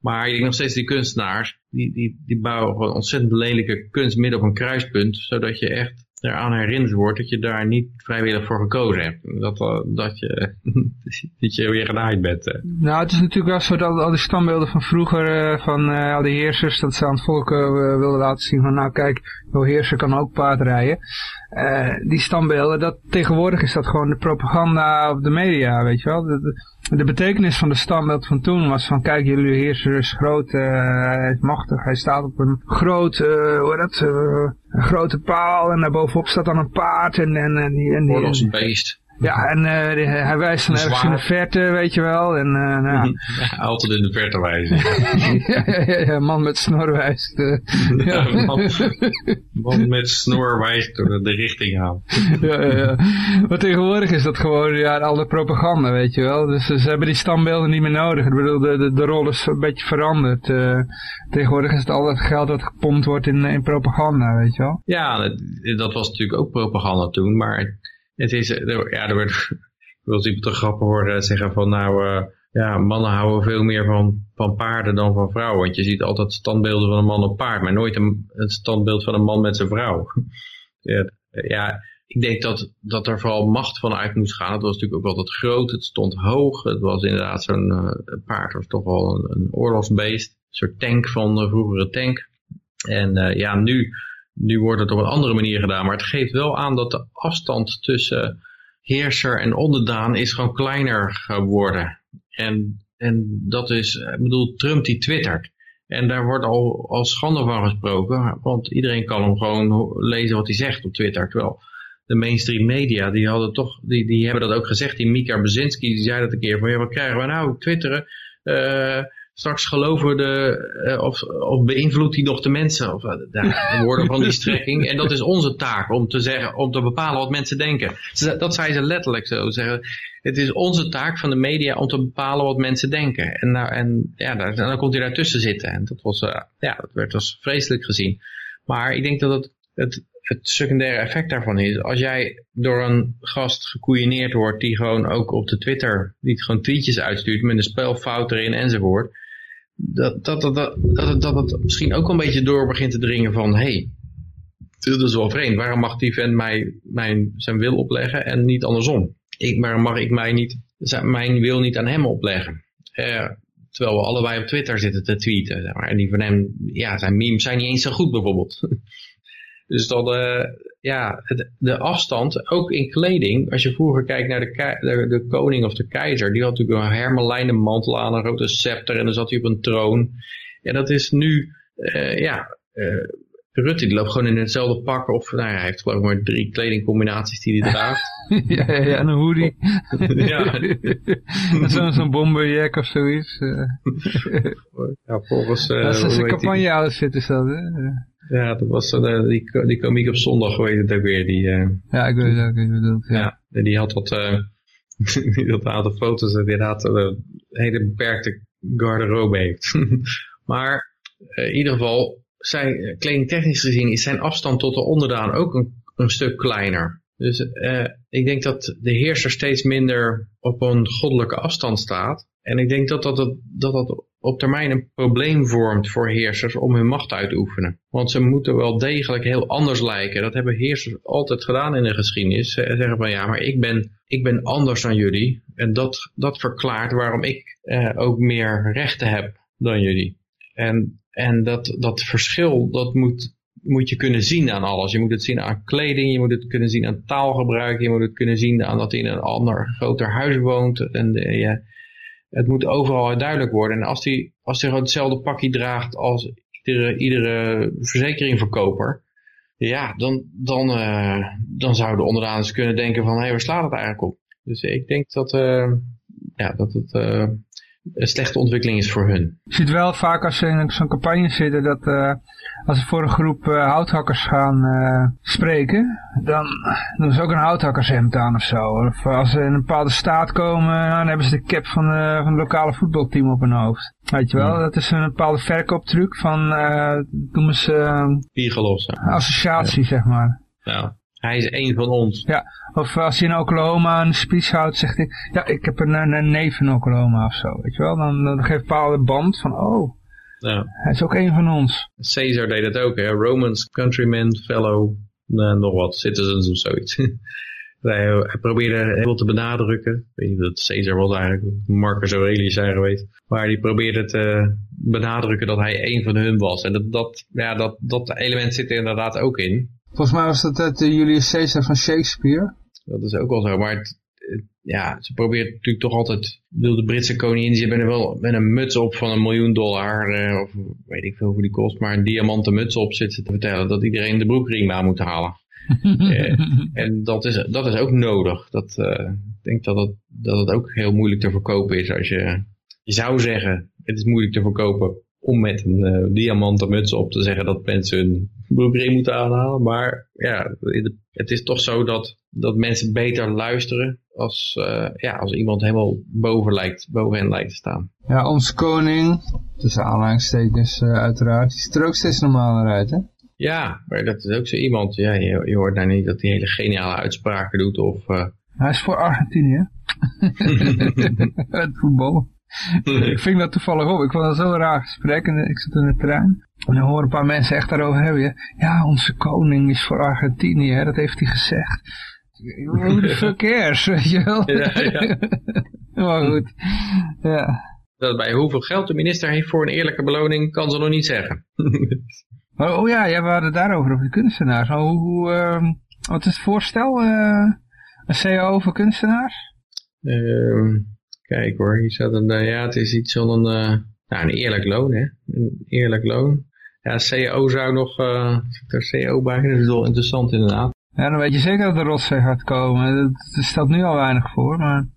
Maar ik denk nog steeds die kunstenaars, die, die, die bouwen gewoon ontzettend lelijke kunst midden op een kruispunt, zodat je echt eraan herinnerd wordt dat je daar niet vrijwillig voor gekozen hebt. Dat, dat je, dat je weer genaaid bent. eh. Nou, het is natuurlijk wel zo dat al die standbeelden van vroeger, eh, van eh, al die heersers, dat ze aan het volk eh, wilden laten zien van, nou kijk, jouw heerser kan ook paard rijden. Eh, die standbeelden, dat, tegenwoordig is dat gewoon de propaganda op de media, weet je wel. De betekenis van de standbeeld van toen was van, kijk, jullie heerser is groot, eh, hij is machtig, hij staat op een groot, eh, hoe dat, eh, een grote paal en daarbovenop staat dan een paard en, en, en, die, en. Ja, en eh, hij wijst dan ergens in de verte, weet je wel. En, eh, nou, ja. Altijd in de verte wijzen. ja, ja, man met snor wijst. ja. man, man met snor wijst door de, richting aan. ja, ja, ja. Maar tegenwoordig is dat gewoon ja, al de propaganda, weet je wel. Dus ze hebben die standbeelden niet meer nodig. Ik bedoel, de, de, de rol is een beetje veranderd. Tegenwoordig is het al het geld dat gepompt wordt in, in propaganda, weet je wel. Ja, dat, dat was natuurlijk ook propaganda toen, maar het is, er- ja, er ik wil iemand te grappen horen zeggen van nou, eh, ja, mannen houden veel meer van, van paarden dan van vrouwen. Want je ziet altijd standbeelden van een man op paard, maar nooit een, standbeeld van een man met zijn vrouw. ja, ik denk dat, dat er vooral macht van uit moest gaan. Het was natuurlijk ook altijd groot, het stond hoog. Het was inderdaad zo'n eh, paard, was toch wel een, een oorlogsbeest. Een soort tank van de vroegere tank. En eh, ja, nu, nu wordt het op een andere manier gedaan. Maar het geeft wel aan dat de afstand tussen heerser en onderdaan is gewoon kleiner geworden. En, en dat is, ik bedoel, Trump die twittert. En daar wordt al, al schande van gesproken. Want iedereen kan hem gewoon lezen wat hij zegt op Twitter. Terwijl de mainstream media, die hadden toch, die, die hebben dat ook gezegd. Die Mika Brzezinski, die zei dat een keer van, ja, wat krijgen we nou? Twitteren. Eh, straks geloven de, eh, of, of beïnvloedt hij nog de mensen? Of, eh, de, de woorden van die strekking. En dat is onze taak, om te zeggen, om te bepalen wat mensen denken. Dat zei ze letterlijk zo. Zeggen, het is onze taak van de media om te bepalen wat mensen denken. En, nou, en ja, daar, dan komt hij daartussen zitten. En dat was, eh, ja, dat werd als vreselijk gezien. Maar ik denk dat het, het, het secundaire effect daarvan is, als jij door een gast gekoeieneerd wordt die gewoon ook op de Twitter, die gewoon tweetjes uitstuurt met een spelfout erin enzovoort, dat, dat, dat, dat, dat, dat het misschien ook een beetje door begint te dringen van, hey, dit is wel vreemd, waarom mag die vent mij mijn, zijn wil opleggen en niet andersom? Ik, waarom mag ik mij niet, zijn- mijn wil niet aan hem opleggen? Eh, terwijl we allebei op Twitter zitten te tweeten. Zeg maar. En die van hem, ja, zijn memes zijn niet eens zo goed bijvoorbeeld. Dus dan, eh, ja, het- de afstand, ook in kleding. Als je vroeger kijkt naar de, de, de koning of de keizer, die had natuurlijk een hermelijnen mantel aan, een grote scepter en dan zat hij op een troon. En dat is nu, eh, ja, eh, Rutte die loopt gewoon in hetzelfde pak of, nou ja, hij heeft geloof ik maar drie kledingcombinaties die hij draagt. ja, ja, ja, en een hoodie. ja, Zo'n zo'n bomberjack of zoiets. ja, volgens, eh, dat is een campagne outfit is dat, hè? Ja, dat was eh, die, die komiek op zondag, hoe heet het ook weer, die... eh, Ja, ik weet ook wat je bedoelt. Ja. Ja, die had wat, eh die had een aantal foto's en inderdaad een hele beperkte garderobe heeft. maar in ieder geval, zijn, kledingtechnisch gezien is zijn afstand tot de onderdaan ook een, een stuk kleiner. Dus ik denk dat de heerser steeds minder op een goddelijke afstand staat. En ik denk dat dat, dat, dat, op termijn een probleem vormt voor heersers om hun macht uit te oefenen. Want ze moeten wel degelijk heel anders lijken. Dat hebben heersers altijd gedaan in de geschiedenis. Ze zeggen van ja, maar ik ben, ik ben anders dan jullie. En dat, dat verklaart waarom ik eh, ook meer rechten heb dan jullie. En, en dat, dat verschil, dat moet, moet je kunnen zien aan alles. Je moet het zien aan kleding, je moet het kunnen zien aan taalgebruik, je moet het kunnen zien aan dat hij in een ander groter huis woont. En eh, ja, het moet overal duidelijk worden. En als hij als hij gewoon hetzelfde pakje draagt als iedere, iedere verzekeringverkoper, ja, dan, dan, eh, dan zouden onderdanen kunnen denken van, hé, waar slaat het eigenlijk op? Dus ik denk dat, eh, ja, dat het eh, een slechte ontwikkeling is voor hun. Je ziet wel vaak als ze in zo'n campagne zitten dat als ze voor een groep eh, houthakkers gaan eh, spreken, dan doen ze ook een houthakkershemd aan of zo. Of als ze in een bepaalde staat komen, dan hebben ze de cap van, eh, van het lokale voetbalteam op hun hoofd. Weet je wel, Ja. dat is een bepaalde verkooptruc van, eh noemen ze Spiegelos. associatie, zeg maar. Nou, hij is één van ons. Ja, of als je in Oklahoma een speech houdt, zegt hij, ja, ik heb een, een, een neef in Oklahoma of zo, weet je wel. Dan, dan geeft een bepaalde band van, oh, Ja. hij is ook een van ons. Caesar deed het ook, hè? Romans, countrymen, fellow, eh, nog wat, citizens of zoiets. Hij, hij probeerde heel te benadrukken. Ik weet niet of dat Caesar was eigenlijk, Marcus Aurelius zijn geweest. Maar die probeerde te benadrukken dat hij een van hun was. En dat, dat, ja, dat, dat element zit er inderdaad ook in. Volgens mij was dat het Julius Caesar van Shakespeare. Dat is ook wel zo, maar het, ja, ze probeert natuurlijk toch altijd, de Britse koningin, die hebben er wel met een muts op van een miljoen dollar, eh, of weet ik veel hoeveel die kost, maar een diamanten muts op zit ze te vertellen dat iedereen de broekriem aan moet halen. eh, en dat is, dat is ook nodig. Dat, uh, ik denk dat het, dat het ook heel moeilijk te verkopen is als je, je zou zeggen, het is moeilijk te verkopen om met een uh, diamanten muts op te zeggen dat mensen hun broekriem moeten aanhalen. Maar ja, het is toch zo dat, dat mensen beter luisteren als, uh, ja, als iemand helemaal boven, lijkt, boven hen lijkt te staan. Ja, onze koning, tussen aanhalingstekens uh, uiteraard, die ziet er ook steeds normaler uit, hè? Ja, maar dat is ook zo iemand, ja, je, je hoort daar niet dat hij hele geniale uitspraken doet of... Uh... Hij is voor Argentinië, het voetbal. Ik ving dat toevallig op. Ik vond dat zo'n raar gesprek. En ik zat in de trein. En dan horen een paar mensen echt daarover hebben. Ja, onze koning is voor Argentinië. Hè? Dat heeft hij gezegd. Who the fuck cares? Weet je wel? Ja, ja. maar goed. Ja. Dat bij hoeveel geld de minister heeft voor een eerlijke beloning, kan ze nog niet zeggen. oh, oh ja, ja, we hadden het daarover, over de kunstenaars. Oh, hoe, uh, wat is het voorstel? Uh, een CAO voor kunstenaars? Uh, kijk hoor, hier staat een, uh, ja, het is iets van een, uh, nou, een eerlijk loon, hè. Een eerlijk loon. Ja, CAO zou nog, uh, er CAO bij, dat is wel interessant inderdaad. Ja, dan weet je zeker dat de rotzee gaat komen. Dat stelt nu al weinig voor, maar...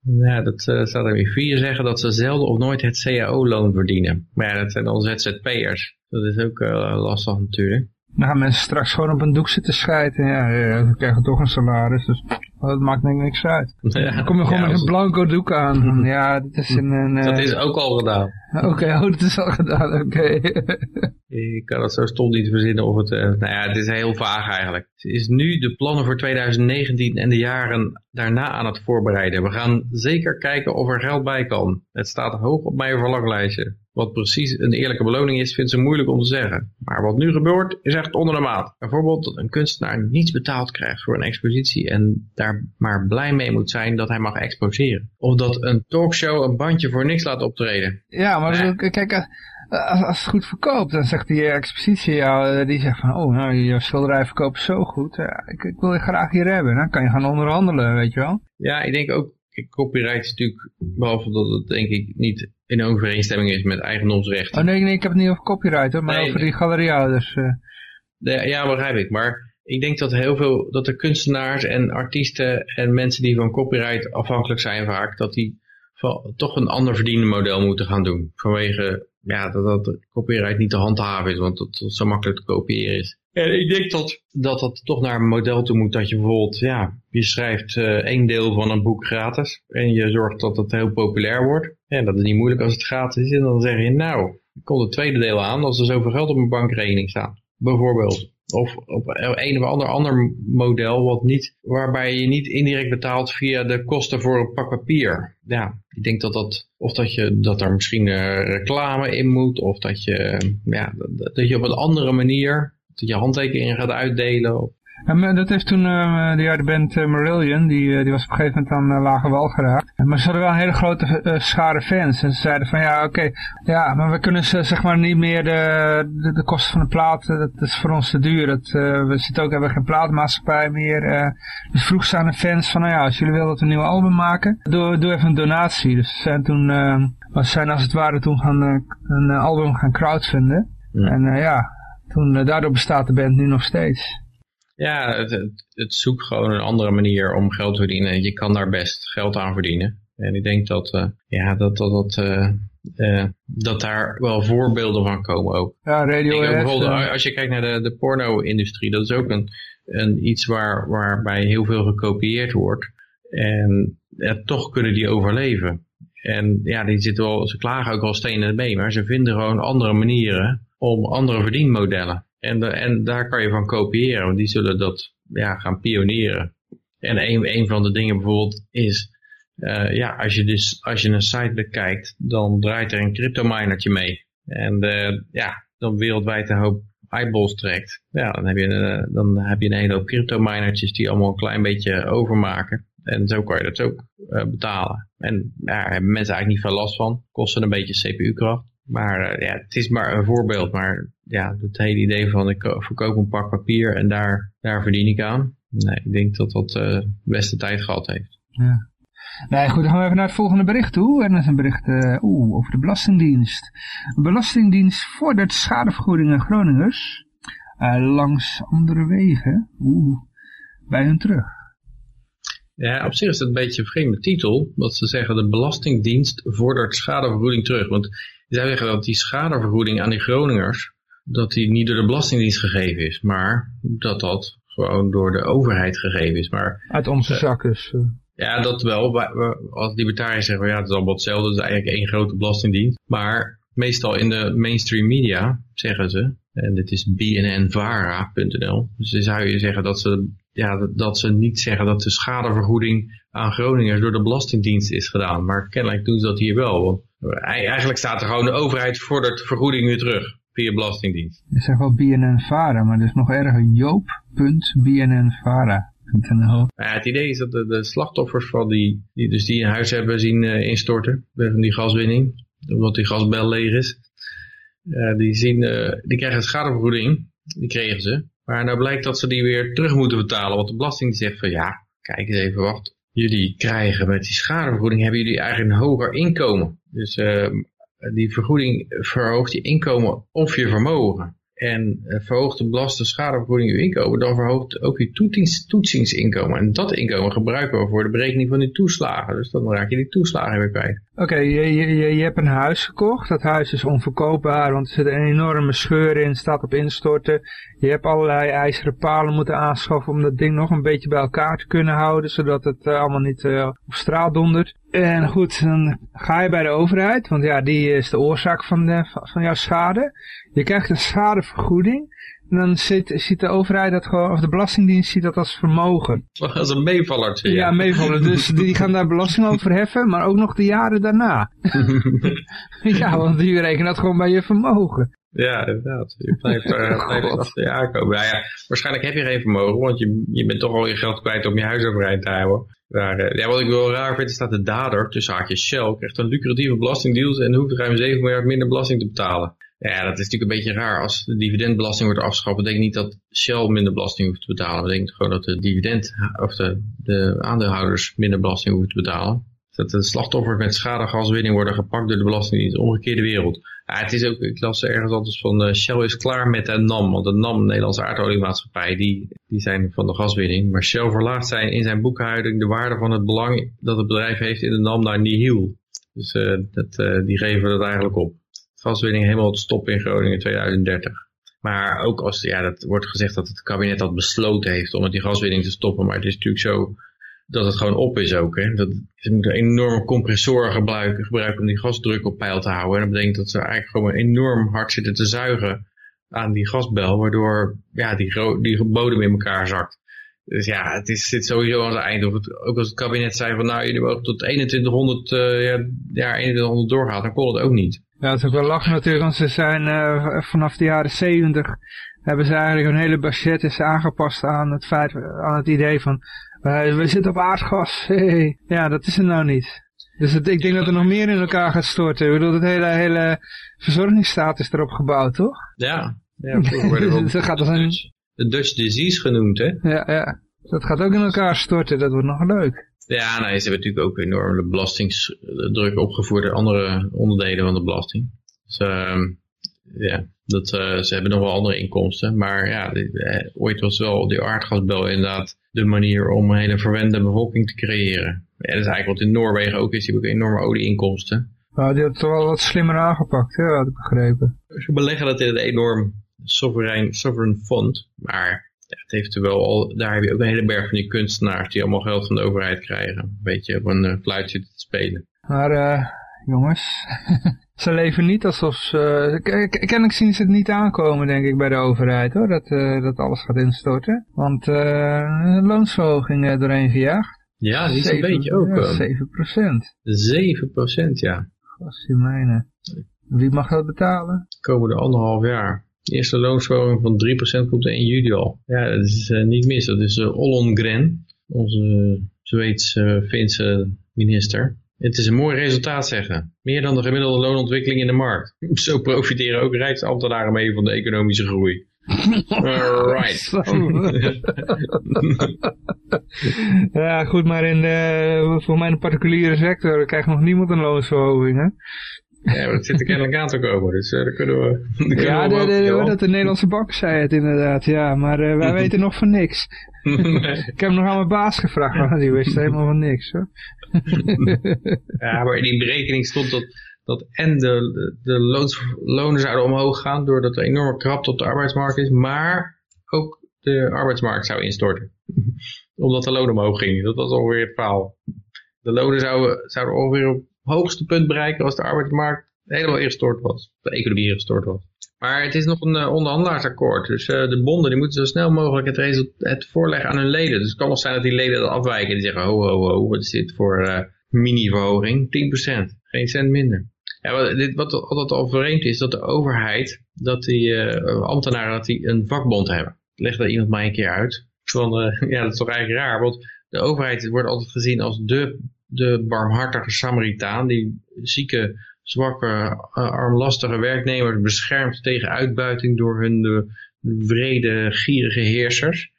Ja, dat uh, staat er weer. Vier zeggen dat ze zelden of nooit het CAO-loon verdienen. Maar ja, dat zijn dan ZZP'ers. Dat is ook lastig natuurlijk. Dan gaan mensen straks gewoon op een doek zitten schijten. Ja, ja dan krijgen toch een salaris. Dus dat maakt niks uit. Ja, dan kom je gewoon ja, met een blanco doek aan. Ja, dit is een... een dat is ook al gedaan. Oké, okay, oh, dat is al gedaan, oké. Okay. Ik kan het zo stom niet verzinnen of het... Uh, nou ja, het is heel vaag eigenlijk. Het is nu de plannen voor 2019 en de jaren daarna aan het voorbereiden. We gaan zeker kijken of er geld bij kan. Het staat hoog op mijn verlanglijstje. Wat precies een eerlijke beloning is, vindt ze moeilijk om te zeggen. Maar wat nu gebeurt, is echt onder de maat. Bijvoorbeeld dat een kunstenaar niets betaald krijgt voor een expositie en daar maar blij mee moet zijn dat hij mag exposeren. Of dat een talkshow een bandje voor niks laat optreden. Ja, maar nee. kijk, als, als het goed verkoopt, dan zegt die expositie jou, die zegt van, oh, nou, je schilderij verkoopt zo goed, ik, ik wil je graag hier hebben. Dan kan je gaan onderhandelen, weet je wel. Ja, ik denk ook, copyright is natuurlijk, behalve dat het denk ik niet in overeenstemming is met eigendomsrechten. Oh nee, nee, ik heb het niet over copyright hoor, maar nee, over die galeriehouders. Uh. Ja, ja, begrijp ik. Maar ik denk dat heel veel, dat de kunstenaars en artiesten en mensen die van copyright afhankelijk zijn vaak, dat die toch een ander verdienmodel moeten gaan doen. Vanwege ja, dat, dat copyright niet te handhaven is, want dat, zo makkelijk te kopiëren is. En ik denk dat, dat dat toch naar een model toe moet dat je bijvoorbeeld, ja, je schrijft uh, één deel van een boek gratis en je zorgt dat het heel populair wordt. En dat is niet moeilijk als het gratis is en dan zeg je, nou, ik kom het tweede deel aan als er zoveel geld op mijn bankrekening staat. Bijvoorbeeld. Of op een of ander, ander model wat niet, waarbij je niet indirect betaalt via de kosten voor een pak papier. Ja, ik denk dat dat, of dat, je, dat er misschien uh, reclame in moet, of dat je, ja, dat, dat je op een andere manier dat je handtekeningen gaat uitdelen. Of, en dat heeft toen uh, de, de band uh, Marillion, die, uh, die was op een gegeven moment aan uh, Lage Wal geraakt. Maar ze hadden wel een hele grote schare fans. En ze zeiden van ja, oké, okay, ja, maar we kunnen ze zeg maar niet meer de, de, de kosten van de plaat, dat is voor ons te duur. Dat, we zitten ook, hebben geen plaatmaatschappij meer. dus vroeg ze aan de fans van nou ja, als jullie willen dat we een nieuw album maken, doe, doe even een donatie. Dus ze zijn toen, we zijn als het ware toen gaan een album gaan crowdfunden. Ja. En ja, toen, daardoor bestaat de band nu nog steeds. Ja, het, het, zoekt gewoon een andere manier om geld te verdienen. Je kan daar best geld aan verdienen. En ik denk dat, uh, ja, dat, dat, dat, uh, uh, dat daar wel voorbeelden van komen ook. Ja, radio bijvoorbeeld, Als je kijkt naar de, de porno-industrie, dat is ook een, een iets waar, waarbij heel veel gekopieerd wordt. En ja, toch kunnen die overleven. En ja, die zitten wel, ze klagen ook wel stenen mee, maar ze vinden gewoon andere manieren om andere verdienmodellen. En, en daar kan je van kopiëren, want die zullen dat ja, gaan pionieren. En een, een van de dingen bijvoorbeeld is, uh, ja, als je, dus, als je een site bekijkt, dan draait er een crypto minertje mee. En uh, ja, dan wereldwijd een hoop eyeballs trekt, ja, dan heb je, een, dan heb je hele hoop crypto minertjes die allemaal een klein beetje overmaken. En zo kan je dat ook betalen. En ja, daar hebben mensen eigenlijk niet veel last van. Kosten een beetje CPU-kracht. Maar ja, het is maar een voorbeeld. Maar ja, het hele idee van ik verkoop een pak papier en daar, daar verdien ik aan. Nee, ik denk dat dat de beste tijd gehad heeft. Ja. Nee, goed, dan gaan we even naar het volgende bericht toe. En dat is een bericht uh, oeh, over de Belastingdienst. De Belastingdienst vordert schadevergoedingen Groningers uh, langs andere wegen oeh, bij hun terug. Ja, op zich is het een beetje een vreemde titel. Dat ze zeggen de Belastingdienst vordert schadevergoeding terug. Want zou zeggen dat die schadevergoeding aan die Groningers, dat die niet door de Belastingdienst gegeven is. Maar dat dat gewoon door de overheid gegeven is. Maar, Uit onze uh, zak dus. Ja, dat wel. Als libertariërs zeggen, ja, het is allemaal hetzelfde. Het is eigenlijk één grote belastingdienst. Maar meestal in de mainstream media zeggen ze, en dit is bnnvara.nl, dus dan zou je zeggen dat ze, ja, dat ze niet zeggen dat de schadevergoeding aan Groningers door de Belastingdienst is gedaan. Maar kennelijk doen ze dat hier wel. Want eigenlijk staat er gewoon de overheid vordert vergoeding weer terug via Belastingdienst. Je zegt wel BNNVARA, maar dat is nog erger. Joop.bnnvara. Ja, het idee is dat de, de, slachtoffers van die, die, dus die een huis hebben zien uh, instorten, van die gaswinning, omdat die gasbel leeg is, uh, die, zien, uh, die krijgen een schadevergoeding, die kregen ze. Maar nou blijkt dat ze die weer terug moeten betalen, want de belasting zegt van ja, kijk eens even, wacht, jullie krijgen met die schadevergoeding, hebben jullie eigenlijk een hoger inkomen. Dus die vergoeding verhoogt je inkomen of je vermogen en uh, verhoogt de belaste schadevergoeding uw inkomen, dan verhoogt ook uw toetsings, toetsingsinkomen. En dat inkomen gebruiken we voor de berekening van die toeslagen. Dus dan raak je die toeslagen weer kwijt. Oké, je, je, je hebt een huis gekocht. Dat huis is onverkoopbaar, want er zit een enorme scheur in, staat op instorten. Je hebt allerlei ijzeren palen moeten aanschaffen om dat ding nog een beetje bij elkaar te kunnen houden, zodat het uh, allemaal niet uh, op straat dondert. En goed, dan ga je bij de overheid, want ja, die is de oorzaak van, de, van jouw schade. Je krijgt een schadevergoeding. En dan ziet, ziet de overheid dat gewoon, of de Belastingdienst ziet dat als vermogen. Als een meevaller. Ja, meevaller. Dus die gaan daar belasting over heffen, maar ook nog de jaren daarna. ja, want die rekenen dat gewoon bij je vermogen. Ja, inderdaad. Je blijft, uh, blijft achter je aankomen. Nou ja, waarschijnlijk heb je geen vermogen, want je, je bent toch al je geld kwijt om je huis overeind te houden. Maar uh, ja, wat ik wel raar vind, is dat de dader, tussen haakjes Shell, krijgt een lucratieve belastingdeal en hoeft ruim 7 miljard minder belasting te betalen. Ja, dat is natuurlijk een beetje raar. Als de dividendbelasting wordt afgeschaft, betekent niet dat Shell minder belasting hoeft te betalen. Dat betekent gewoon dat de dividend, of de, de aandeelhouders minder belasting hoeven te betalen. Dat de slachtoffers met schadegaswinning worden gepakt door de belastingdienst. Omgekeerde wereld. Ja, het is ook, ik las ergens altijd van uh, Shell is klaar met de NAM. Want de NAM, de Nederlandse aardoliemaatschappij, die, die zijn van de gaswinning. Maar Shell verlaagt zijn in zijn boekhouding de waarde van het belang dat het bedrijf heeft in de NAM naar nihil. Dus uh, dat, uh, die geven dat eigenlijk op gaswinning helemaal stoppen in Groningen in 2030. Maar ook als, ja, dat wordt gezegd dat het kabinet dat besloten heeft om met die gaswinning te stoppen. Maar het is natuurlijk zo dat het gewoon op is ook. Hè. Dat, ze moeten enorme compressoren gebruiken, om die gasdruk op peil te houden. En dat betekent dat ze eigenlijk gewoon enorm hard zitten te zuigen aan die gasbel. Waardoor ja, die, die bodem in elkaar zakt. Dus ja, het is, zit sowieso aan het eind. Het, ook als het kabinet zei van nou, jullie mogen tot 2100, uh, ja, ja, 2100 doorgaan, dan kon het ook niet. Ja, het is ook wel lachen natuurlijk, want ze zijn uh, vanaf de jaren 70 hebben ze eigenlijk hun hele budget is aangepast aan het feit, aan het idee van uh, we zitten op aardgas. Hey. Ja, dat is het nou niet. Dus het, ik denk dat er nog meer in elkaar gaat storten. Ik bedoel, het hele, hele verzorgingsstaat is erop gebouwd, toch? Ja, ja dat gaat als een... De Dutch disease genoemd, hè? Ja, ja. Dat gaat ook in elkaar storten, dat wordt nog leuk. Ja, nou, ze hebben natuurlijk ook enorme belastingsdruk opgevoerd in andere onderdelen van de belasting. Dus uh, ja, dat, uh, ze hebben nog wel andere inkomsten. Maar ja, eh, ooit was wel die aardgasbel inderdaad de manier om een hele verwende bevolking te creëren. Ja, dat is eigenlijk wat in Noorwegen ook is. Die hebben ook enorme olieinkomsten. Nou, die had het wel wat slimmer aangepakt, hè, had ik begrepen. Ze beleggen dat in een enorm sovereign, sovereign fund. Maar ja, het heeft er wel al, daar heb je ook een hele berg van die kunstenaars die allemaal geld van de overheid krijgen. Een beetje op een uh, fluitje te spelen. Maar uh, jongens, ze leven niet alsof ze... Kennelijk zien ze het niet aankomen, denk ik, bij de overheid, hoor. Dat, uh, dat alles gaat instorten. Want uh, loonsverhoging doorheen gejaagd. Ja, is een beetje ook. Ja, 7 procent. 7 procent, ja. Gastie mijne. Wie mag dat betalen? Komende anderhalf jaar. Eerste loonsverhoging van 3% komt in juli al. Ja, dat is niet mis. Dat is uh, Ollongren, onze Zweeds-Finse minister. Het is een mooi resultaat zeggen. Meer dan de gemiddelde loonontwikkeling in de markt. Zo profiteren ook rijksambtenaren mee van de economische groei. Alright. ja, goed, maar in de, voor mijn particuliere sector krijgt nog niemand een loonsverhoging, hè? Ja, dat zit er kennelijk aan te komen, dus uh, daar kunnen we... Daar ja, de, de, dat de Nederlandse bank zei het inderdaad, ja, maar uh, wij weten nog van niks. Ik heb nog aan mijn baas gevraagd, maar die wist helemaal van niks, hoor. ja, maar in die berekening stond dat, dat en de, de loons, lonen zouden omhoog gaan, doordat er enorme krapte op de arbeidsmarkt is, maar ook de arbeidsmarkt zou instorten. Omdat de lonen omhoog gingen, dat was alweer het verhaal. De lonen zouden, zouden ongeveer op hoogste punt bereiken als de arbeidsmarkt helemaal ingestort was. De economie ingestort was. Maar het is nog een uh, onderhandelaarsakkoord. Dus uh, de bonden die moeten zo snel mogelijk het, het voorleggen aan hun leden. Dus het kan nog zijn dat die leden dat afwijken. Die zeggen, ho, ho, ho, wat is dit voor uh, mini-verhoging? 10%, geen cent minder. Ja, wat, dit, wat altijd al vreemd is, dat de overheid, dat die ambtenaren, dat die een vakbond hebben. Leg daar iemand mij een keer uit. Van, ja, dat is toch eigenlijk raar, want de overheid wordt altijd gezien als de de barmhartige Samaritaan die zieke, zwakke, uh, armlastige werknemers beschermt tegen uitbuiting door hun de, wrede, gierige heersers.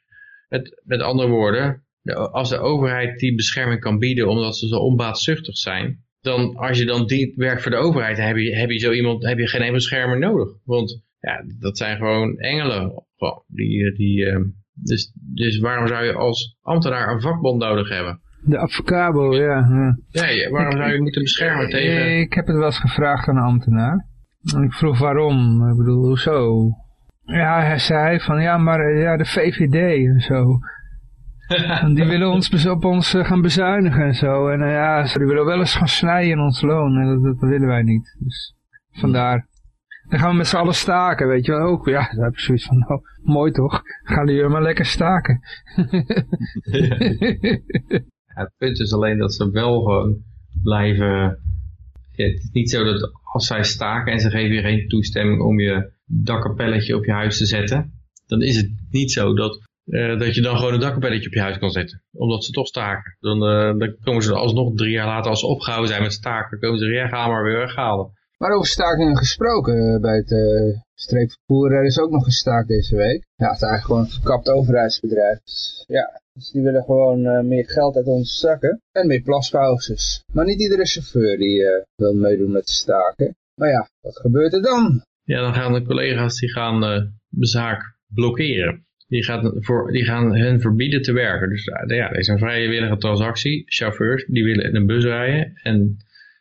Met, andere woorden, als de overheid die bescherming kan bieden omdat ze zo onbaatzuchtig zijn, dan als je dan die werkt voor de overheid, heb je, heb je zo iemand, heb je geen beschermer nodig. Want ja, dat zijn gewoon engelen. Die, die, uh, dus, dus waarom zou je als ambtenaar een vakbond nodig hebben? De avocabo, ja. Ja, ja waarom zou je moeten beschermen tegen... Ik heb het wel eens gevraagd aan een ambtenaar. En ik vroeg waarom. Ik bedoel, hoezo? Ja, hij zei van, ja, maar eh, ja, de VVD en zo. en die willen ons op ons eh, gaan bezuinigen en zo. En uh, ja, die willen wel eens gaan snijden in ons loon. En dat, dat, willen wij niet. Dus vandaar. Dan gaan we met z'n allen staken, weet je wel. Ook, ja, dan heb ik zoiets van, nou, mooi toch. Gaan die maar lekker staken. het punt is alleen dat ze wel gewoon blijven... het is niet zo dat als zij staken en ze geven je geen toestemming om je dakkapelletje op je huis te zetten, dan is het niet zo dat, uh, dat je dan gewoon een dakkapelletje op je huis kan zetten. Omdat ze toch staken. Dan, uh, dan komen ze alsnog drie jaar later, als ze opgehouden zijn met staken, komen ze ja, gaan maar weer weghalen. Maar over stakingen gesproken, eh, bij het uh, streekvervoer er is ook nog gestaakt deze week. Ja, het is eigenlijk gewoon een verkapt overheidsbedrijf. Dus, ja, dus die willen gewoon uh, meer geld uit onze zakken en meer plaspauzes. Maar niet iedere chauffeur die uh, wil meedoen met de staken. Maar ja, wat gebeurt er dan? Ja, dan gaan de collega's die gaan uh, de zaak blokkeren. Die, gaat voor, die gaan hen verbieden te werken. Dus ja, deze is een vrijwillige transactie. Chauffeurs die willen in een bus rijden en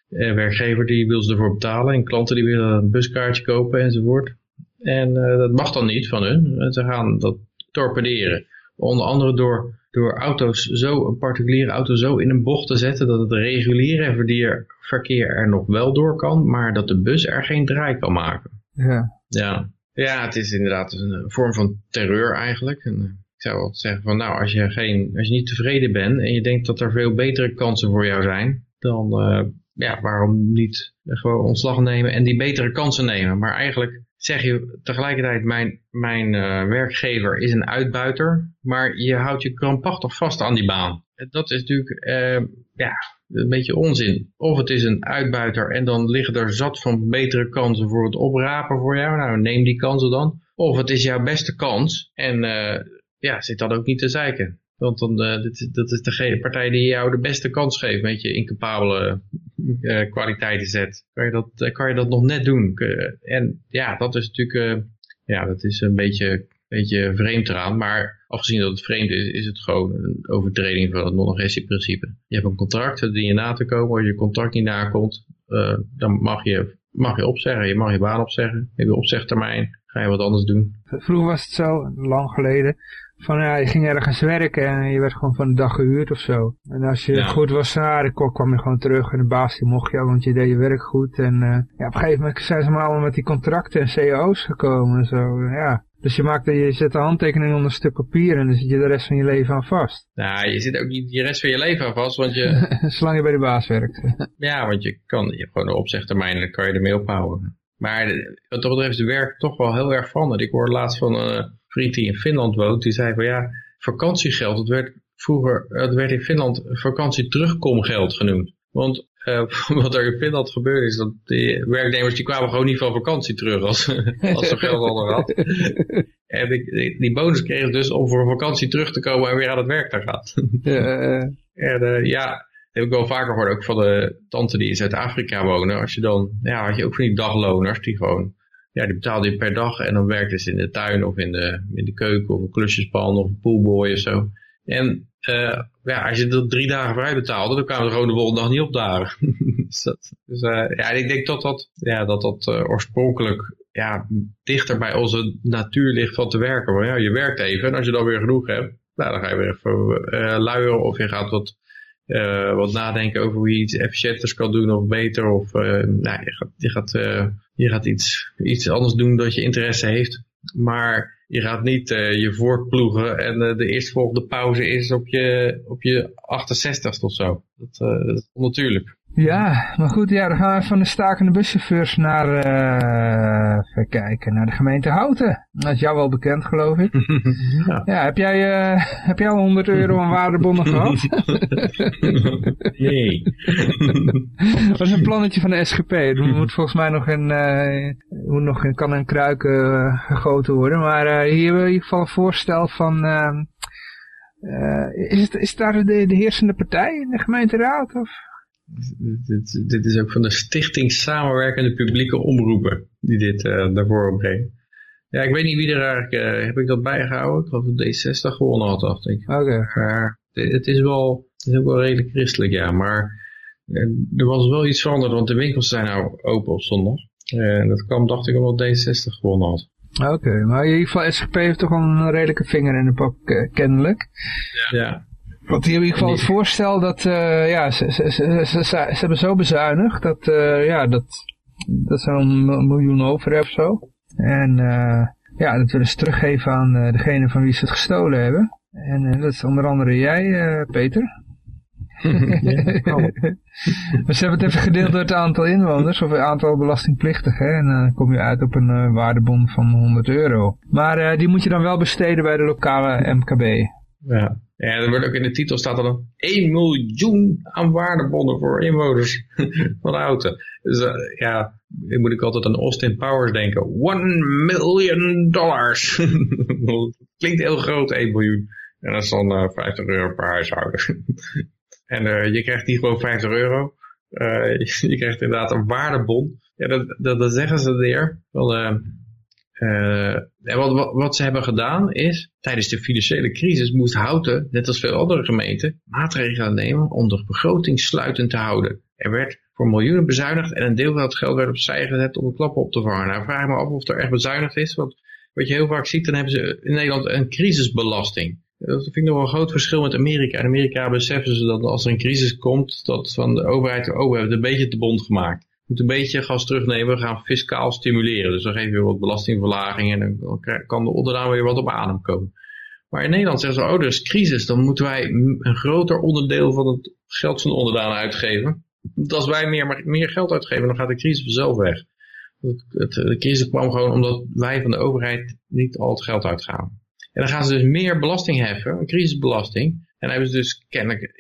werkgever die wil ze ervoor betalen. En klanten die willen een buskaartje kopen enzovoort. En dat mag dan niet van hun. Ze gaan dat torpederen. Onder andere door door auto's zo, een particuliere auto zo in een bocht te zetten dat het reguliere verkeer er nog wel door kan, maar dat de bus er geen draai kan maken. Ja. Ja, ja het is inderdaad een vorm van terreur eigenlijk. En eh, ik zou wel zeggen van nou, als je, geen, als je niet tevreden bent en je denkt dat er veel betere kansen voor jou zijn, dan uh, ja, waarom niet gewoon ontslag nemen en die betere kansen nemen. Maar eigenlijk zeg je tegelijkertijd, mijn, mijn uh, werkgever is een uitbuiter, maar je houdt je krampachtig vast aan die baan. Dat is natuurlijk uh, ja, een beetje onzin. Of het is een uitbuiter en dan liggen er zat van betere kansen voor het oprapen voor jou. Nou, neem die kansen dan. Of het is jouw beste kans en uh, ja, zit dat ook niet te zeiken. Want dan, uh, dit, dat is de partij die jou de beste kans geeft met je incapabele uh, kwaliteiten zet. Kan je, dat, kan je dat nog net doen. En ja, dat is natuurlijk ja, dat is een beetje, beetje vreemd eraan. Maar afgezien dat het vreemd is, is het gewoon een overtreding van het non-agressieprincipe. Je hebt een contract, dat dien je na te komen. Als je contract niet nakomt, dan mag je, mag je opzeggen. Je mag je baan opzeggen. Je opzegtermijn, ga je wat anders doen. Vroeger was het zo, lang geleden van ja, je ging ergens werken en je werd gewoon van de dag gehuurd of zo. En als je goed was, dan kwam je gewoon terug en de baas die mocht je, want je deed je werk goed. En uh, ja, op een gegeven moment zijn ze maar allemaal met die contracten en cao's gekomen en zo. Ja. Dus je, maakt, je zet de handtekening onder een stuk papier en dan zit je de rest van je leven aan vast. Nou, je zit ook niet de rest van je leven aan vast, want je... Zolang je bij de baas werkt. ja, want je kan, je hebt gewoon een opzegtermijn en dan kan je ermee ophouden. Maar wat dat betreft is het werk toch wel heel erg veranderd. Ik hoorde laatst van een vriend die in Finland woont, die zei van ja, vakantiegeld, het werd vroeger, het werd in Finland vakantie terugkomgeld genoemd. Want uh, wat er in Finland gebeurde is dat die werknemers die kwamen gewoon niet van vakantie terug als, als ze geld hadden gehad. En die, die bonus kregen dus om voor vakantie terug te komen en weer aan het werk te gaan. Ja, en, uh, ja heb ik wel vaker gehoord, ook van de tante die in Zuid-Afrika wonen. Als je dan, ja, had je ook van die dagloners die gewoon, ja, die betaalde je per dag en dan werkte ze in de tuin of in de, in de keuken of een klusjespan of een poolboy of zo. En uh, ja, als je dat drie dagen vrij betaalde, dan kwamen ze gewoon de volgende dag niet opdagen. dus dus uh, ja, ik denk dat dat, ja, dat, dat uh, oorspronkelijk ja, dichter bij onze natuur ligt van te werken. Maar ja, je werkt even en als je dan weer genoeg hebt, nou, dan ga je weer even luieren of je gaat wat uh, wat nadenken over hoe je iets efficiënters kan doen of beter. Of uh, nou, je gaat, je gaat, uh, je gaat iets, iets anders doen dat je interesse heeft. Maar je gaat niet je voortploegen en de eerstvolgende pauze is op je, op je 68 of zo. Dat, dat is onnatuurlijk. Ja, maar goed, ja, dan gaan we van de stakende buschauffeurs naar, uh, even kijken, naar de gemeente Houten. Dat is jou wel bekend, geloof ik. ja. ja, heb jij, uh, heb jij al 100 euro aan waardebonnen gehad? nee. dat is een plannetje van de SGP. Er moet volgens mij nog een, uh, moet nog een, kan een kruik gegoten worden. Maar hier hebben we in ieder geval een voorstel van... is, het, is daar de, de heersende partij in de gemeenteraad? Of? Dit, dit, is ook van de Stichting Samenwerkende Publieke Omroepen die dit uh, daarvoor brengen. Ja, ik weet niet wie er eigenlijk, uh, heb ik dat bijgehouden? Ik geloof dat D60 gewonnen had, dacht ik. Oké. Maar het is wel, het is ook wel redelijk christelijk, ja. Maar er was wel iets veranderd, want de winkels zijn nou open op zondag. En dat kwam, dacht ik, omdat D60 gewonnen had. Oké, maar in ieder geval SGP heeft toch wel een redelijke vinger in de pop, kennelijk. Ja. ja. Want die hebben in ieder geval het voorstel dat, uh, ja, ze, ze, ze, ze, ze hebben zo bezuinigd dat, uh, ja, dat, dat een miljoen over hebben of zo. En uh, ja, dat willen ze teruggeven aan degene van wie ze het gestolen hebben. En dat is onder andere jij, Peter. maar ze hebben het even gedeeld door het aantal inwoners of het aantal belastingplichtigen. En dan kom je uit op een waardebon van 100 euro. Maar die moet je dan wel besteden bij de lokale MKB. Ja. Ja, er wordt ook in de titel staat er dan 1 miljoen aan waardebonnen voor inwoners van de auto. Dus uh, ja, dan moet ik altijd aan Austin Powers denken. 1 million dollars. Klinkt heel groot, 1 miljoen. En dat is dan uh, 50 euro per huishouden. en uh, je krijgt niet gewoon 50 euro. je krijgt inderdaad een waardebon. Ja, dat, dat, dat zeggen ze er. Wel, uh, wat, wat, wat, ze hebben gedaan is, tijdens de financiële crisis moest Houten, net als veel andere gemeenten, maatregelen nemen om de begroting sluitend te houden. Er werd voor miljoenen bezuinigd en een deel van het geld werd opzij gezet om de klappen op te vangen. Nou, vraag me af of er echt bezuinigd is, want wat je heel vaak ziet, dan hebben ze in Nederland een crisisbelasting. Dat vind ik nog wel een groot verschil met Amerika. In Amerika beseffen ze dat als er een crisis komt, dat van de overheid, oh, we hebben het een beetje te bond gemaakt moet een beetje gas terugnemen. We gaan fiscaal stimuleren. Dus dan geven we wat belastingverlaging en dan kan de onderdaan weer wat op adem komen. Maar in Nederland zeggen ze, oh er is crisis, dan moeten wij een groter onderdeel van het geld van de onderdaan uitgeven. Want als wij meer, meer geld uitgeven, dan gaat de crisis vanzelf weg. De crisis kwam gewoon omdat wij van de overheid niet al het geld uitgaven. En dan gaan ze dus meer belasting heffen, een crisisbelasting. En dan hebben ze dus kennelijk,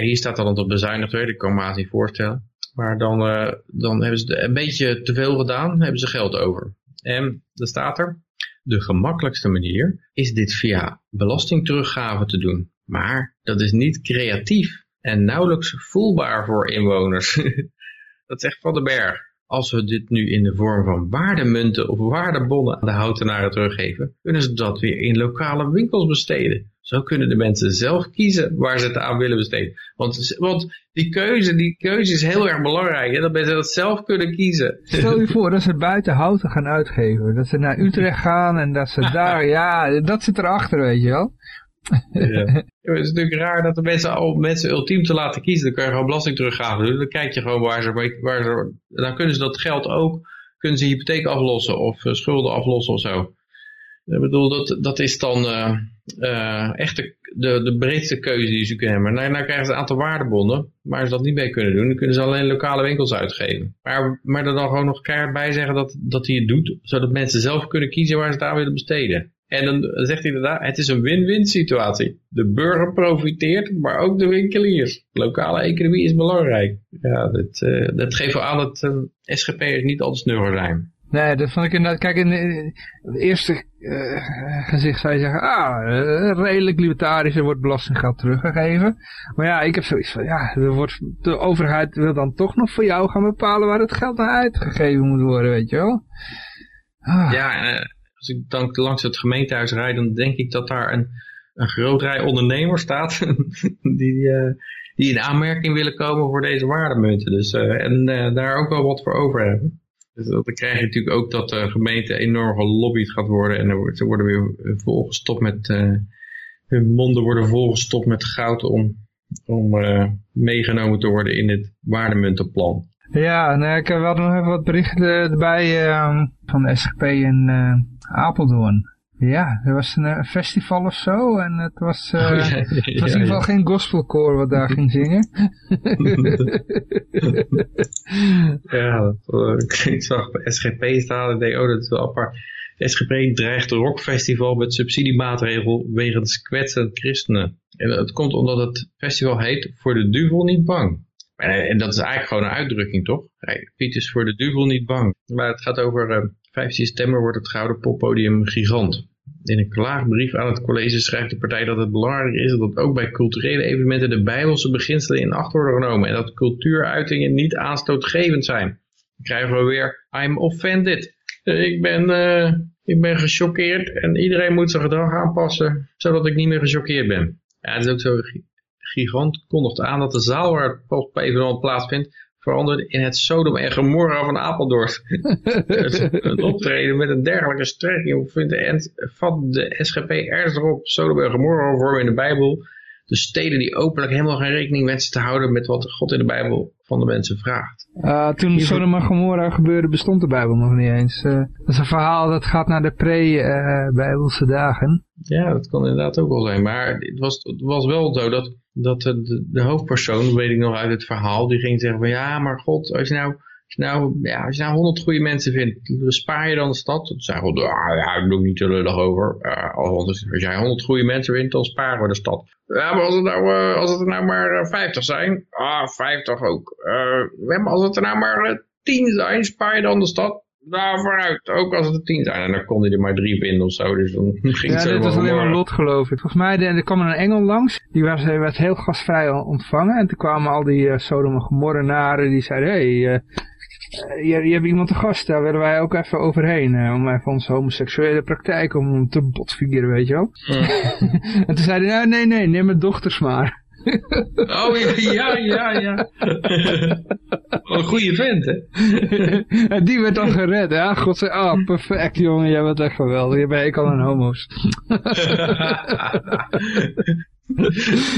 hier staat dan dat het bezuinigd werd, ik kan me haast niet voorstellen. Maar dan, uh, dan hebben ze een beetje te veel gedaan, hebben ze geld over. En dan staat er, de gemakkelijkste manier is dit via belastingteruggave te doen. Maar dat is niet creatief en nauwelijks voelbaar voor inwoners. dat zegt Van den Berg. Als we dit nu in de vorm van waardemunten of waardebonnen aan de houtenaren teruggeven, kunnen ze dat weer in lokale winkels besteden. Zo kunnen de mensen zelf kiezen waar ze het aan willen besteden. Want, want die keuze, die keuze is heel erg belangrijk. Hè? Dat mensen dat zelf kunnen kiezen. Stel je voor dat ze buiten houten gaan uitgeven. Dat ze naar Utrecht gaan en dat ze daar, ja, dat zit erachter, weet je wel. Ja. Het is natuurlijk raar dat de mensen al mensen ultiem te laten kiezen. Dan kun je gewoon belasting teruggaan. Dan kijk je gewoon waar ze, waar ze, dan kunnen ze dat geld ook, kunnen ze hypotheek aflossen of eh, schulden aflossen of zo. Ik bedoel, dat, dat is dan uh, uh, echt de, de, de, breedste keuze die ze kunnen hebben. Nou, nou krijgen ze een aantal waardebonden, maar ze dat niet mee kunnen doen. Dan kunnen ze alleen lokale winkels uitgeven. Maar, maar er dan gewoon nog keihard bij zeggen dat, dat hij het doet, zodat mensen zelf kunnen kiezen waar ze het aan willen besteden. En dan zegt hij inderdaad, het is een win-win situatie. De burger profiteert, maar ook de winkeliers. Lokale economie is belangrijk. Ja, dat, uh, dat geeft wel aan dat uh, SGP'ers niet altijd snugger zijn. Nee, dat vond ik inderdaad. Kijk, in het eerste uh, gezicht zeggen, ah, redelijk libertarisch, er wordt belastinggeld teruggegeven. Maar ja, ik heb zoiets van, ja, er wordt, de overheid wil dan toch nog voor jou gaan bepalen waar het geld naar uitgegeven moet worden, weet je wel. Ah. Ja, als ik dan langs het gemeentehuis rijd, dan denk ik dat daar een, een groot rij ondernemers staat die, die in aanmerking willen komen voor deze waardemunten. Dus, en daar ook wel wat voor over hebben. Dus dan krijg je natuurlijk ook dat de gemeente enorm gelobbyd gaat worden en ze worden weer volgestopt met, hun monden worden volgestopt met goud om, om meegenomen te worden in het waardemuntenplan. Ja, nou, ik, we hadden nog even wat berichten erbij uh, van de SGP in Apeldoorn. Ja, er was een, een, festival of zo en het was, uh, oh, ja, ja, het was in ieder geval geen gospelkoor wat daar ging zingen. ja, dat, ik zag bij SGP staan en denk, oh dat is wel apart. De SGP dreigt een rockfestival met subsidiemaatregel wegens kwetsend christenen. En het komt omdat het festival heet Voor de Duvel Niet Bang. En, dat is eigenlijk gewoon een uitdrukking, toch? Piet is voor de duivel niet bang. Maar het gaat over uh, 15 september wordt het Gouden Poppodium gigant. In een klaagbrief aan het college schrijft de partij dat het belangrijk is dat ook bij culturele evenementen de bijbelse beginselen in acht worden genomen en dat cultuuruitingen niet aanstootgevend zijn. Dan krijgen we weer, I'm offended. Ik ben, uh, ik ben gechoqueerd en iedereen moet zijn gedrag aanpassen, zodat ik niet meer gechoqueerd ben. Ja, het is ook zo gigant kondigt aan dat de zaal waar het post plaatsvindt verandert in het Sodom en Gomorra van Apeldoorn. een optreden met een dergelijke strekking vindt de, vat de SGP ernstig op Sodom en Gomorra vormen in de Bijbel. De steden die openlijk helemaal geen rekening wensen te houden met wat God in de Bijbel van de mensen vraagt. Uh, toen Sodom en Gomorra gebeurde bestond de Bijbel nog niet eens. Uh, dat is een verhaal dat gaat naar de pre-Bijbelse dagen. Ja, dat kan inderdaad ook wel zijn. Maar het was, het was wel zo dat dat de, de, hoofdpersoon, weet ik nog uit het verhaal, die ging zeggen van ja, maar god, als je nou, als je nou, ja, als je nou honderd goede mensen vindt, spaar je dan de stad? Toen zei God, ah, ja, ik doe niet te lullig over. Uh, als, jij honderd goede mensen vindt, dan sparen we de stad. Ja, maar als het, nou, uh, als het er nou maar 50 zijn, ah, 50 ook. Uh, als het er nou maar 10 zijn, spaar je dan de stad? Nou, vooruit. Ook als het er tien zijn. En dan kon hij er maar drie vinden of zo. Dus dan ging het zo dit was alleen maar lot geloof ik. Volgens mij er, er kwam een engel langs. Die was, werd heel gastvrij ontvangen. En toen kwamen al die uh, Sodom en Gomorrenaren. Die zeiden, hé, hey, uh, je, je hebt iemand te gast. Daar willen wij ook even overheen. Uh, om even onze homoseksuele praktijk om te botvieren, weet je wel. en toen zeiden nou nee, nee, neem mijn dochters maar. Oh ja, ja, ja. een goede vent, hè? en die werd dan gered, hè? God zei, ah, oh, perfect, jongen, jij bent echt geweldig. Je bent ik al een homo's.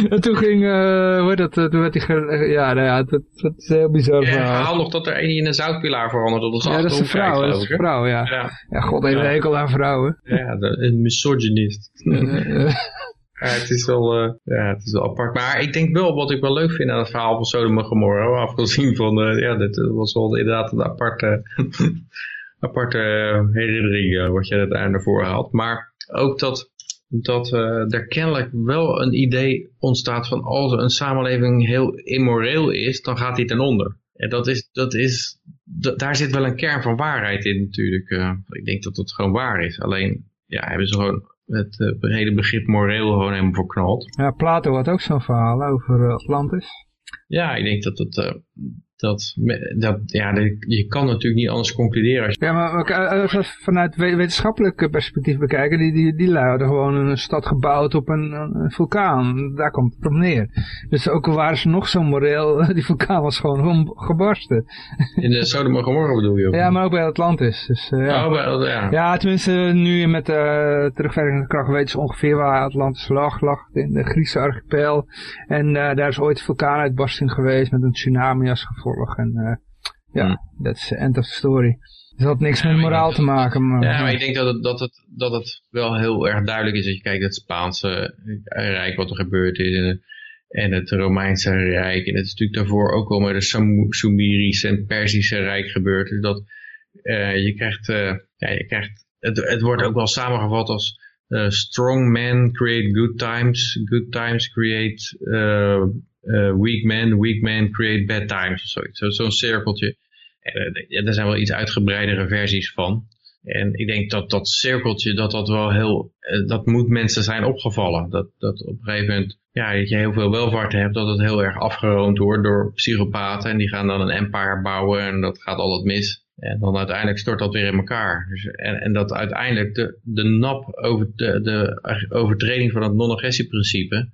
en toen ging, uh, hoe dat, toen werd hij, uh, ja, nou ja, dat, dat is heel bizar ja, verhaal. nog dat er een in een zoutpilaar verandert op de Ja, dat is een vrouw, dat is een vrouw, ja. Ja, ja God heeft een hekel aan vrouwen. Ja, een misogynist. Ja, het is wel, uh, ja, het is wel apart. Maar ik denk wel, wat ik wel leuk vind aan het verhaal van Sodom en Gomorra, afgezien van, uh, ja, dit was wel inderdaad een aparte, aparte herinnering wat je aan naar voren haalt. Maar ook dat, dat er kennelijk wel een idee ontstaat van als een samenleving heel immoreel is, dan gaat die ten onder. En dat is, dat is, daar zit wel een kern van waarheid in natuurlijk. ik denk dat dat gewoon waar is. Alleen, ja, hebben ze gewoon het uh, hele begrip moreel gewoon helemaal verknald. Ja, Plato had ook zo'n verhaal over uh, Atlantis. Ja, ik denk dat het, uh, dat, dat ja, je kan natuurlijk niet anders concluderen. Als je... Ja, maar als we vanuit wetenschappelijk perspectief bekijken, die, die, die hadden gewoon een stad gebouwd op een, een, vulkaan. Daar komt het op neer. Dus ook al waren ze nog zo moreel, die vulkaan was gewoon gebarsten. In de Sodom en Gomorra bedoel je? Ja, maar ook bij Atlantis. Dus, uh, ja. Oh, bij, ja. ja, tenminste nu met uh, terugwerkende kracht weten ze ongeveer waar Atlantis lag. Lag in de Griekse archipel. En uh, daar is ooit vulkaanuitbarsting geweest met een tsunami als gevolg. En uh, ja, dat is the end of the story. Het had niks met moraal te maken. Maar, ja, maar ik denk dat het, dat, het, dat het wel heel erg duidelijk is. Als je kijkt het Spaanse Rijk, wat er gebeurd is. En, het Romeinse Rijk. En het is natuurlijk daarvoor ook al met het Sumerische en Perzische Rijk gebeurd. Dus dat uh, je krijgt, uh, ja, je krijgt het, het wordt ook wel samengevat als uh, strong men create good times, good times create weak men, weak men create bad times of zoiets. Zo'n zo cirkeltje. En, er zijn wel iets uitgebreidere versies van. En ik denk dat dat cirkeltje, dat dat wel heel, dat moet mensen zijn opgevallen. Dat, dat op een gegeven moment, ja, dat je heel veel welvaart hebt, dat het heel erg afgeroond wordt door psychopaten. En die gaan dan een empire bouwen en dat gaat altijd mis. En dan uiteindelijk stort dat weer in elkaar. Dus, en, en dat uiteindelijk de, de nap over de, de overtreding van het non-agressieprincipe,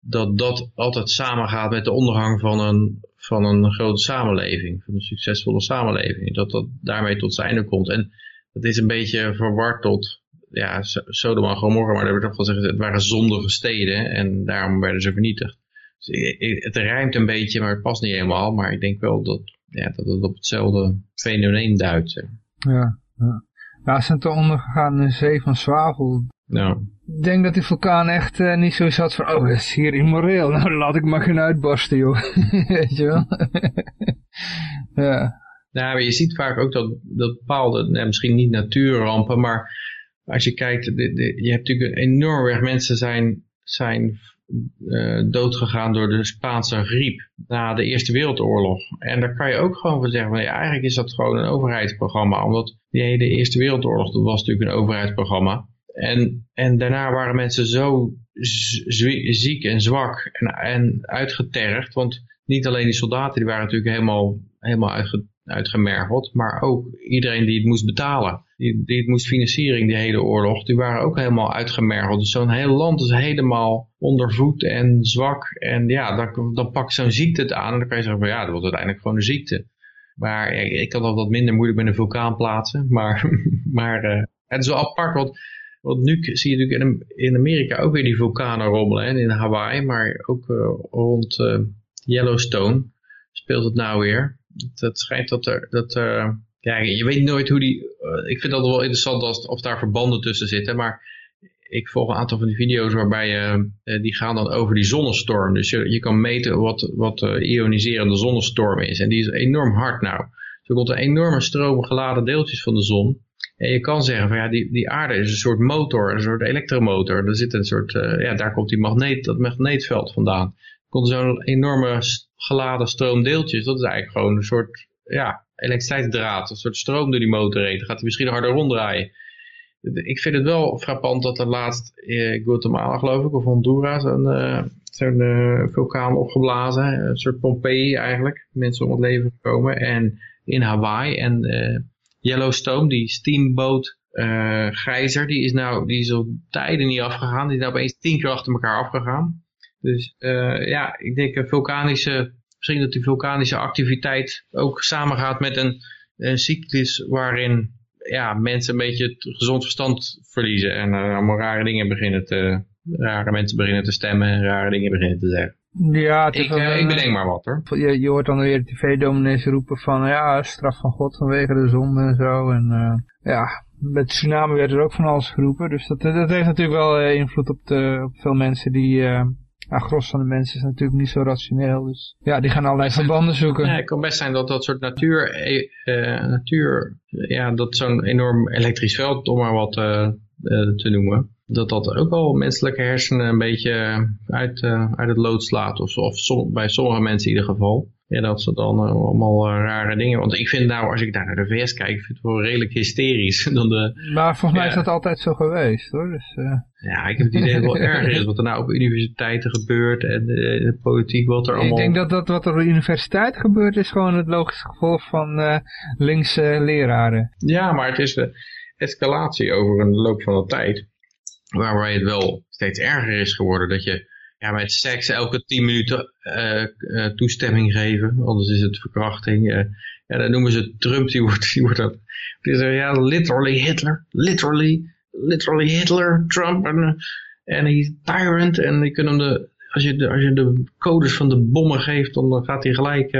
dat dat altijd samengaat met de ondergang van een, van een grote samenleving, van een succesvolle samenleving. Dat dat daarmee tot zijn einde komt. En dat is een beetje verward tot, ja, Sodom en Gomorra, maar daar wordt toch wel gezegd, het waren zondige steden en daarom werden ze vernietigd. Dus het rijmt een beetje, maar het past niet helemaal. Maar ik denk wel dat ja, dat het op hetzelfde fenomeen duidt. Ja, ja. Ja, ze zijn te ondergegaan in de zee van zwavel. Ik denk dat die vulkaan echt uh, niet zo zat van, oh, dat is hier immoreel. Nou, laat ik maar geen uitbarsten, joh. Weet je wel? ja. Nou, maar je ziet vaak ook dat, dat bepaalde, nou, misschien niet natuurrampen, maar als je kijkt, de, de, je hebt natuurlijk een enorm weg mensen zijn, zijn uh, doodgegaan door de Spaanse griep na de Eerste Wereldoorlog. En daar kan je ook gewoon van zeggen, ja, eigenlijk is dat gewoon een overheidsprogramma. Omdat die hele Eerste Wereldoorlog, dat was natuurlijk een overheidsprogramma. En, en daarna waren mensen zo ziek en zwak en, en uitgetergd. Want niet alleen die soldaten, die waren natuurlijk helemaal, helemaal uitge, uitgemergeld. Maar ook iedereen die het moest betalen. Die, die het moest financieren in die hele oorlog. Die waren ook helemaal uitgemergeld. Dus zo'n heel land is helemaal ondervoed en zwak. En ja, dan, dan pakt zo'n ziekte het aan. En dan kan je zeggen van ja, dat wordt uiteindelijk gewoon een ziekte. Maar ik kan dat wat minder moeilijk met een vulkaan plaatsen. Maar, maar uh, het is wel apart. Want, want nu zie je natuurlijk in, Amerika ook weer die vulkanen rommelen. Hè, in Hawaii. Maar ook uh, rond uh, Yellowstone speelt het nou weer. Het schijnt dat er... Dat, ja, je weet nooit hoe die... ik vind dat wel interessant als, of daar verbanden tussen zitten. Maar ik volg een aantal van die video's waarbij je, die gaan dan over die zonnestorm. Dus je, je kan meten wat, wat ioniserende zonnestorm is. En die is enorm hard nou. Dus er komt een enorme stroom geladen deeltjes van de zon. En je kan zeggen van ja, die, die aarde is een soort motor, een soort elektromotor. Er zit een soort, uh, ja, daar komt die magneet, dat magneetveld vandaan. Er komt zo'n enorme geladen stroom deeltjes. Dat is eigenlijk gewoon een soort, ja, elektriciteitsdraad. Een soort stroom door die motor heen. Dan gaat hij misschien harder ronddraaien ik vind het wel frappant dat er laatst in Guatemala geloof ik, of Honduras, een, uh, zo'n vulkaan opgeblazen. Een soort Pompeii eigenlijk. Mensen om het leven gekomen. En in Hawaii en Yellowstone, die steamboat gijzer, die is nou, die is al tijden niet afgegaan. Die is nou opeens tien keer achter elkaar afgegaan. Dus ja, ik denk vulkanische, misschien dat die vulkanische activiteit ook samengaat met een, een cyclus waarin ja, mensen een beetje het gezond verstand verliezen en uh, allemaal rare dingen beginnen te, rare mensen beginnen te stemmen en rare dingen beginnen te zeggen. Ja, ik, uh, ik bedenk maar wat hoor. Je, je hoort dan weer tv-dominees roepen van ja, straf van God vanwege de zonde en zo. En uh, ja, met tsunami werd er ook van alles geroepen. Dus dat, dat heeft natuurlijk wel invloed op, de, op veel mensen die ja, gros van de mensen is natuurlijk niet zo rationeel. Dus ja, die gaan allerlei verbanden zoeken. Ja, het kan best zijn dat dat soort natuur, uh, natuur ja, dat zo'n enorm elektrisch veld, om maar wat uh, te noemen, dat dat ook wel menselijke hersenen een beetje uit, uit het lood slaat. Of, of som, bij sommige mensen in ieder geval. Ja, dat ze dan uh, allemaal uh, rare dingen. Want ik vind nou, als ik daar naar de VS kijk, ik vind het wel redelijk hysterisch. dan de, maar volgens mij is dat altijd zo geweest hoor. Dus. Ja, ik heb het idee dat het wel erger is wat er nou op universiteiten gebeurt en de, politiek wat er allemaal... Ik denk dat, dat wat er op de universiteit gebeurt is gewoon het logische gevolg van linkse leraren. Ja, maar het is de escalatie over een loop van de tijd. Waarbij het wel steeds erger is geworden dat je ja, met seks elke tien minuten uh, uh, toestemming geven, anders is het verkrachting. Uh, ja, dan noemen ze Trump, die wordt, die wordt dat, die zegt, ja, literally Hitler, literally, literally Hitler, Trump, en, hij tyrant, en kunt hem de, als je de, als je de codes van de bommen geeft, dan gaat hij gelijk,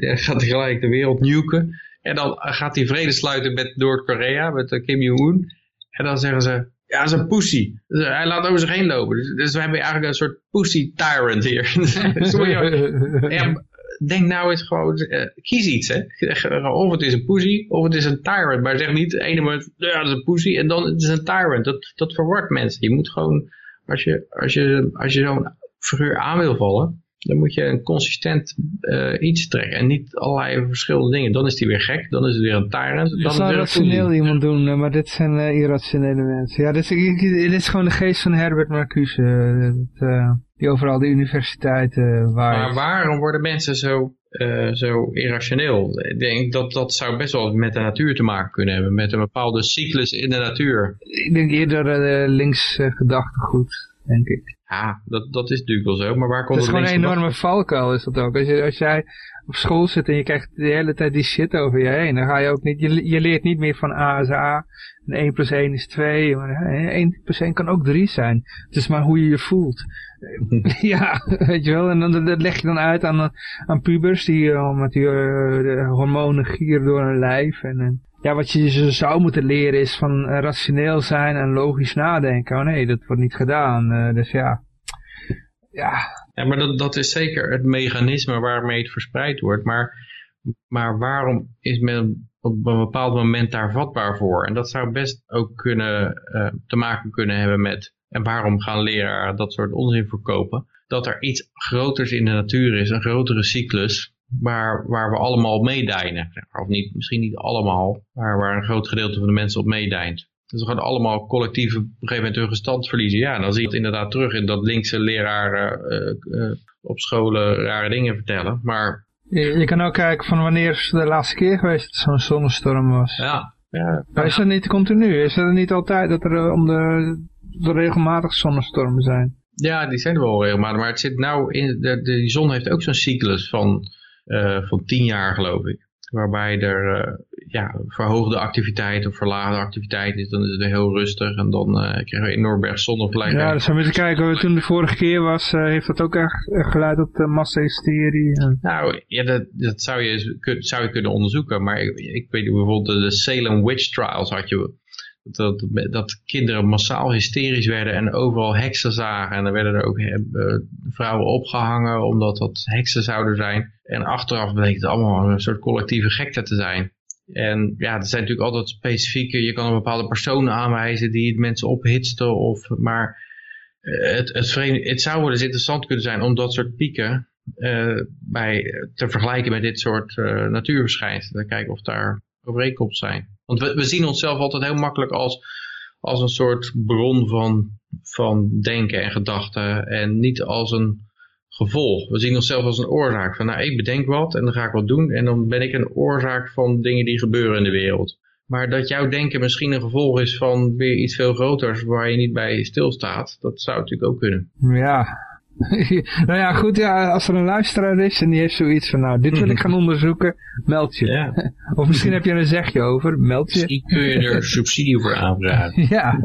gaat hij gelijk de wereld nuken. En dan gaat hij vrede sluiten met Noord-Korea, met Kim Jong-un. En dan zeggen ze, ja, dat is een pussy. Dus, hij laat over zich heen lopen. Dus, dus we hebben eigenlijk een soort pussy tyrant hier. Dus ja, denk nou eens gewoon, uh, kies iets hè. Of het is een pussy, of het is een tyrant. Maar zeg niet, ene moment, ja, dat is een pussy en dan het is een tyrant. Dat, dat verwart mensen. Je moet gewoon, als je, als je, als je zo'n figuur aan wil vallen, dan moet je een consistent uh, iets trekken. En niet allerlei verschillende dingen. Dan is die weer gek. Dan is het weer een tyrant. Dan dat zou rationeel iemand doen. Eh, maar dit zijn uh, irrationele mensen. Ja, dit is, dit is gewoon de geest van Herbert Marcuse. Uh, die overal de universiteiten waar. Maar waarom worden mensen zo, zo irrationeel? Ik denk dat dat zou best wel met de natuur te maken kunnen hebben. Met een bepaalde cyclus in de natuur. Ik denk eerder links gedachtegoed, denk ik. Ja, dat, dat is natuurlijk wel zo, maar waar komt het Het is gewoon een enorme valkuil is dat ook. Als, je, als jij op school zit en je krijgt de hele tijd die shit over je heen, dan ga je ook niet, je, je leert niet meer van A is A en 1 plus 1 is 2, maar 1 plus 1 kan ook 3 zijn. Het is maar hoe je je voelt. ja, weet je wel, en dan, dat leg je dan uit aan, aan pubers die uh, met die uh, hormonen gieren door hun lijf en... ja, wat je zou moeten leren is van uh, rationeel zijn en logisch nadenken. Oh nee, dat wordt niet gedaan. Uh, dus ja, ja. Maar dat, dat is zeker het mechanisme waarmee het verspreid wordt. Maar, maar waarom is men op een bepaald moment daar vatbaar voor? En dat zou best ook kunnen, uh, te maken kunnen hebben met... En waarom gaan leraren dat soort onzin verkopen? Dat er iets groters in de natuur is, een grotere cyclus waar, waar we allemaal meedijnen. Of niet, misschien niet allemaal, maar waar een groot gedeelte van de mensen op meedijnt. Dus we gaan allemaal collectief op een gegeven moment hun gestand verliezen. Ja, dan zie je het inderdaad terug in dat linkse leraren uh, uh, op scholen rare dingen vertellen. Maar... Je, je, kan ook kijken van wanneer is de laatste keer geweest dat zo'n zonnestorm was. Ja. ja maar is dat niet continu? Is dat niet altijd dat er om de, regelmatig zonnestormen zijn? Ja, die zijn er wel regelmatig. Maar het zit nou in, de, de, die zon heeft ook zo'n cyclus van, van tien jaar geloof ik. Waarbij er uh, ja, verhoogde activiteit of verlaagde activiteit is, dan is het weer heel rustig en dan uh, krijgen we enorm berg zonnevlek. Ja, dus we moeten kijken, toen de vorige keer was, heeft dat ook echt geleid tot massahysterie? Nou, ja, dat, dat zou, je, zou je kunnen onderzoeken, maar ik, ik weet bijvoorbeeld de Salem Witch Trials had je, dat, dat kinderen massaal hysterisch werden en overal heksen zagen. En dan werden er ook vrouwen opgehangen omdat dat heksen zouden zijn. En achteraf bleek het allemaal een soort collectieve gekte te zijn. En ja, er zijn natuurlijk altijd specifieke, je kan een bepaalde personen aanwijzen die mensen ophitsten. Of, maar het, het, het zou wel eens interessant kunnen zijn om dat soort pieken uh, bij, te vergelijken met dit soort uh, natuurverschijnselen. Kijken of daar overeenkomsten zijn. Want we, zien onszelf altijd heel makkelijk als, als een soort bron van, van denken en gedachten. En niet als een gevolg. We zien onszelf als een oorzaak. Van nou, ik bedenk wat en dan ga ik wat doen. En dan ben ik een oorzaak van dingen die gebeuren in de wereld. Maar dat jouw denken misschien een gevolg is van weer iets veel groters waar je niet bij stilstaat. Dat zou natuurlijk ook kunnen. Ja, nou ja, goed, ja, als er een luisteraar is en die heeft zoiets van, nou, dit wil ik gaan onderzoeken, meld je. Ja. Of misschien heb je er een zegje over, meld je. Misschien kun je er subsidie voor aanvragen. Ja.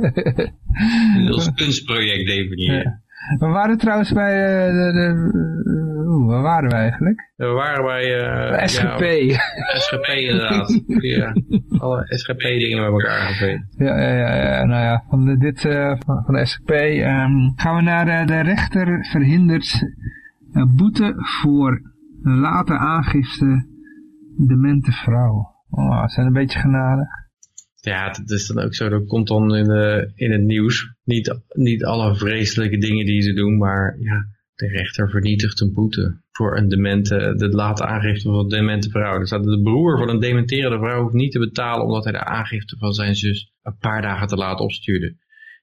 Als kunstproject definiëren. We waren trouwens bij uh, de, de uh, waar waren we eigenlijk? We waren bij... Uh, SGP. Ja, SGP inderdaad. ja, alle SGP dingen bij elkaar geveegd. Ja, ja, ja, ja, nou ja, van de, dit, uh, van, van de SGP um, gaan we naar de, de rechter verhindert boete voor late aangifte demente vrouw. Oh, zijn een beetje genadig. Ja, dat is dan ook zo. Dat komt dan in, de, in het nieuws. Niet, niet alle vreselijke dingen die ze doen, maar ja, de rechter vernietigt een boete voor een demente, de late aangifte van een demente vrouw. De broer van een dementerende vrouw hoeft niet te betalen omdat hij de aangifte van zijn zus een paar dagen te laat opstuurde.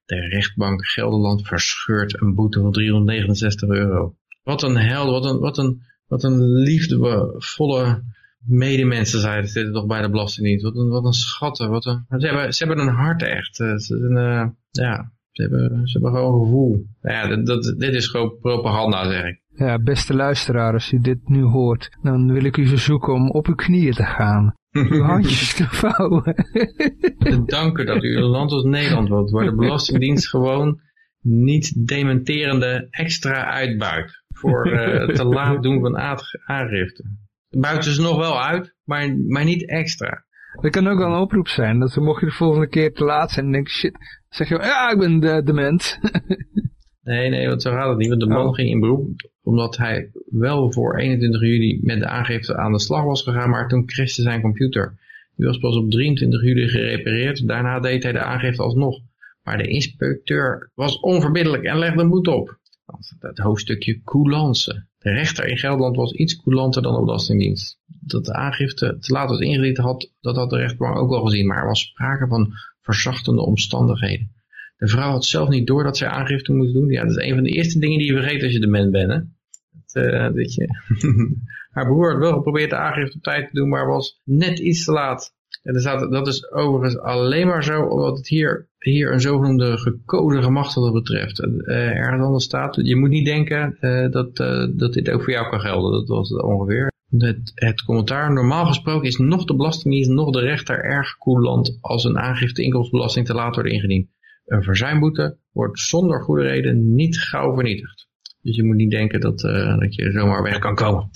De rechtbank Gelderland verscheurt een boete van 369 euro. Wat een held, wat een, wat een, wat een liefdevolle medemensen zijn. Ze zitten toch bij de Belastingdienst. Wat een, wat een schatten. Wat een, ze, hebben, ze hebben een hart echt. Eh, ze, uh, ja, ze hebben, ze hebben gewoon een gevoel. Ja, dat, dit is gewoon propaganda, zeg ik. Ja, beste luisteraar, als u dit nu hoort, dan wil ik u verzoeken om op uw knieën te gaan. Uw handjes te vouwen. Danken dat u een land als Nederland wordt, waar de Belastingdienst gewoon niet dementerende extra uitbuit voor uh, te laat doen van aangifte. Buiten ze nog wel uit, maar, maar niet extra. Dat kan ook wel een oproep zijn. Dat mocht je de volgende keer te laat zijn en denk shit, zeg je, ja, ik ben de, dement. nee, nee, want zo gaat het niet. Want de man Oh. ging in beroep omdat hij wel voor 21 juli met de aangifte aan de slag was gegaan, maar toen crashte zijn computer. Die was pas op 23 juli gerepareerd. Daarna deed hij de aangifte alsnog. Maar de inspecteur was onverbiddelijk en legde moed op. Het hoofdstukje coulance. De rechter in Gelderland was iets coulanter dan de Belastingdienst. Dat de aangifte te laat was ingediend had, dat had de rechtbank ook wel gezien. Maar er was sprake van verzachtende omstandigheden. De vrouw had zelf niet door dat zij aangifte moest doen. Ja, dat is een van de eerste dingen die je vergeet als je dement bent. Hè? Dat, eh, dat je Haar broer had wel geprobeerd de aangifte op tijd te doen, maar was net iets te laat. En er staat, dat is overigens alleen maar zo, omdat het hier, hier een zogenoemde gecode gemachtigde betreft. Uh, ergens anders staat, je moet niet denken uh, dat, uh, dat dit ook voor jou kan gelden. Dat was het ongeveer. Het, het commentaar, normaal gesproken is nog de Belastingdienst, nog de rechter erg koelant als een aangifte inkomstenbelasting te laat wordt ingediend. Een verzuimboete wordt zonder goede reden niet gauw vernietigd. Dus je moet niet denken dat, dat je zomaar weg kan komen.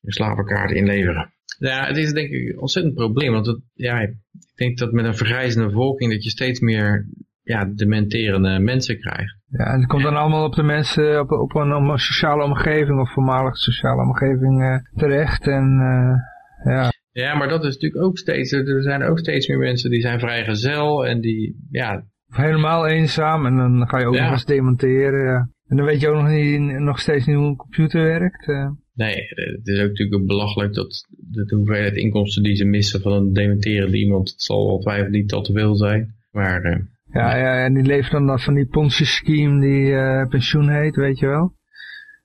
Je slapenkaart inleveren. Ja, het is denk ik een ontzettend probleem. Want het, ja, ik denk dat met een vergrijzende bevolking dat je steeds meer ja, dementerende mensen krijgt. Ja, en het komt dan allemaal op de mensen, op, op, een, op een sociale omgeving of voormalige sociale omgeving uh, terecht. En uh, ja. Ja, maar dat is natuurlijk ook steeds, er zijn ook steeds meer mensen die zijn vrijgezel en die, ja. Of helemaal eenzaam en dan ga je ook ja. nog eens demonteren. Ja. En dan weet je ook nog, niet, nog steeds niet hoe een computer werkt. Uh. Nee, het is ook natuurlijk belachelijk dat de hoeveelheid inkomsten die ze missen van een dementerende iemand, het zal wel twijfel niet al te veel zijn. Maar, uh, ja, ja, en die leeft dan van die Ponzi-scheme die uh, pensioen heet, weet je wel.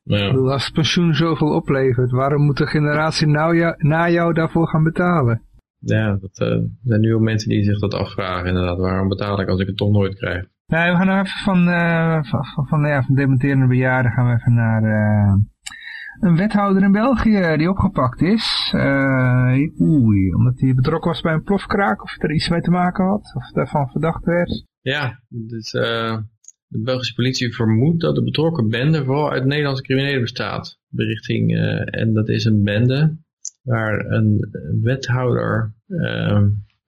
Ja. Ik bedoel, als het pensioen zoveel oplevert, waarom moet de generatie nou jou, na jou daarvoor gaan betalen? Ja, dat uh, zijn nu ook mensen die zich dat afvragen inderdaad. Waarom betaal ik als ik het toch nooit krijg? Nee, we gaan nou even van, van, van, van, ja, van dementerende bejaarden gaan we even naar een wethouder in België die opgepakt is. Uh, oei, omdat hij betrokken was bij een plofkraak of er iets mee te maken had. Of daarvan verdacht werd. Ja, dus uh, de Belgische politie vermoedt dat de betrokken bende vooral uit Nederlandse criminelen bestaat. Berichting, uh, en dat is een bende waar een wethouder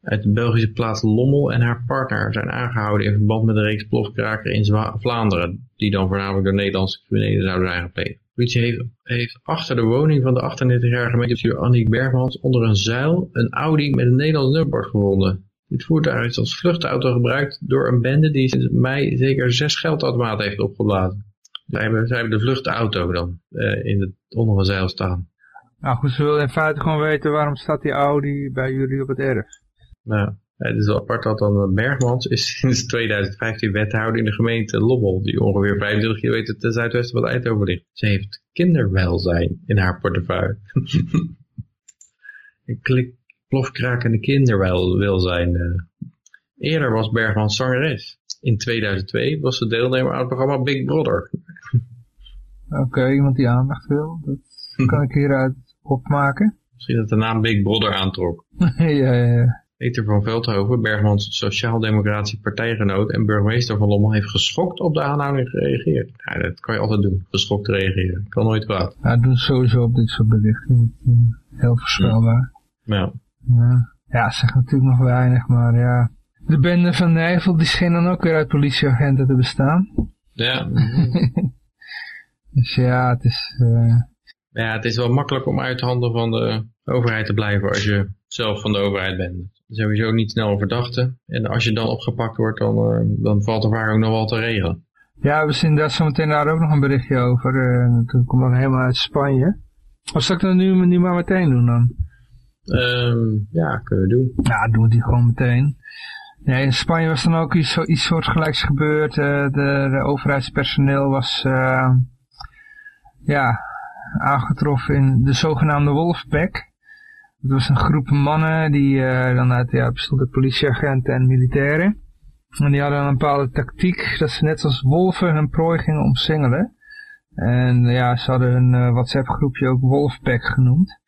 uit de Belgische plaats Lommel en haar partner zijn aangehouden in verband met een reeks plofkraken in Vlaanderen. Die dan voornamelijk door Nederlandse criminelen zouden zijn gepleegd. Politie heeft, heeft, achter de woning van de 38-jarige gemeentebestuur Annick Bergmans onder een zuil een Audi met een Nederlands nummerbord gevonden. Dit voertuig is als vluchtauto gebruikt door een bende die sinds mei zeker zes geldautomaten heeft opgeblazen. Zij hebben, zij hebben de vluchtauto dan uh, in het onder een zeil staan. Nou goed, ze willen in feite gewoon weten waarom staat die Audi bij jullie op het erf. Nou, het is wel apart dat dan Bergmans is sinds 2015 wethouder in de gemeente Lobbel, die ongeveer 25 kilometer ten zuidwesten van Eindhoven ligt. Ze heeft kinderwelzijn in haar portefeuille. Een klik, plofkrakende kinderwelzijn. Uh. Eerder was Bergmans zangeres. In 2002 was ze deelnemer aan het programma Big Brother. Oké, okay, iemand die aandacht wil, dat kan ik hieruit opmaken. Misschien dat de naam Big Brother aantrok. ja, ja, ja. Peter van Veldhoven, Bergmans sociaal-democratische partijgenoot en burgemeester van Lommel, heeft geschokt op de aanhouding gereageerd. Ja, dat kan je altijd doen, geschokt reageren. Kan nooit kwaad. Ja, doen sowieso op dit soort berichten. Heel voorspelbaar. Ja. Ja, ja zegt natuurlijk nog weinig, maar ja. De bende van Nijvel, die scheen dan ook weer uit politieagenten te bestaan. Ja. dus ja, het is... Uh... Ja, het is wel makkelijk om uit de handen van de overheid te blijven als je zelf van de overheid bent. Sowieso niet snel een verdachte. En als je dan opgepakt wordt, dan, uh, dan valt er vaak ook nog wel te regelen. Ja, we zien daar zometeen daar ook nog een berichtje over. Uh, dat komt dan helemaal uit Spanje. Of zal ik dat nu, nu maar meteen doen dan? Um, ja, kunnen we doen. Ja, doen we die gewoon meteen. Nee, in Spanje was dan ook iets, iets soortgelijks gebeurd. Uh, de, de overheidspersoneel was ja, aangetroffen in de zogenaamde Wolfpack. Het was een groep mannen die uh, dan uit, ja, bestonden politieagenten en militairen. En die hadden een bepaalde tactiek dat ze net als wolven hun prooi gingen omsingelen. En ja, ze hadden hun uh, WhatsApp groepje ook Wolfpack genoemd.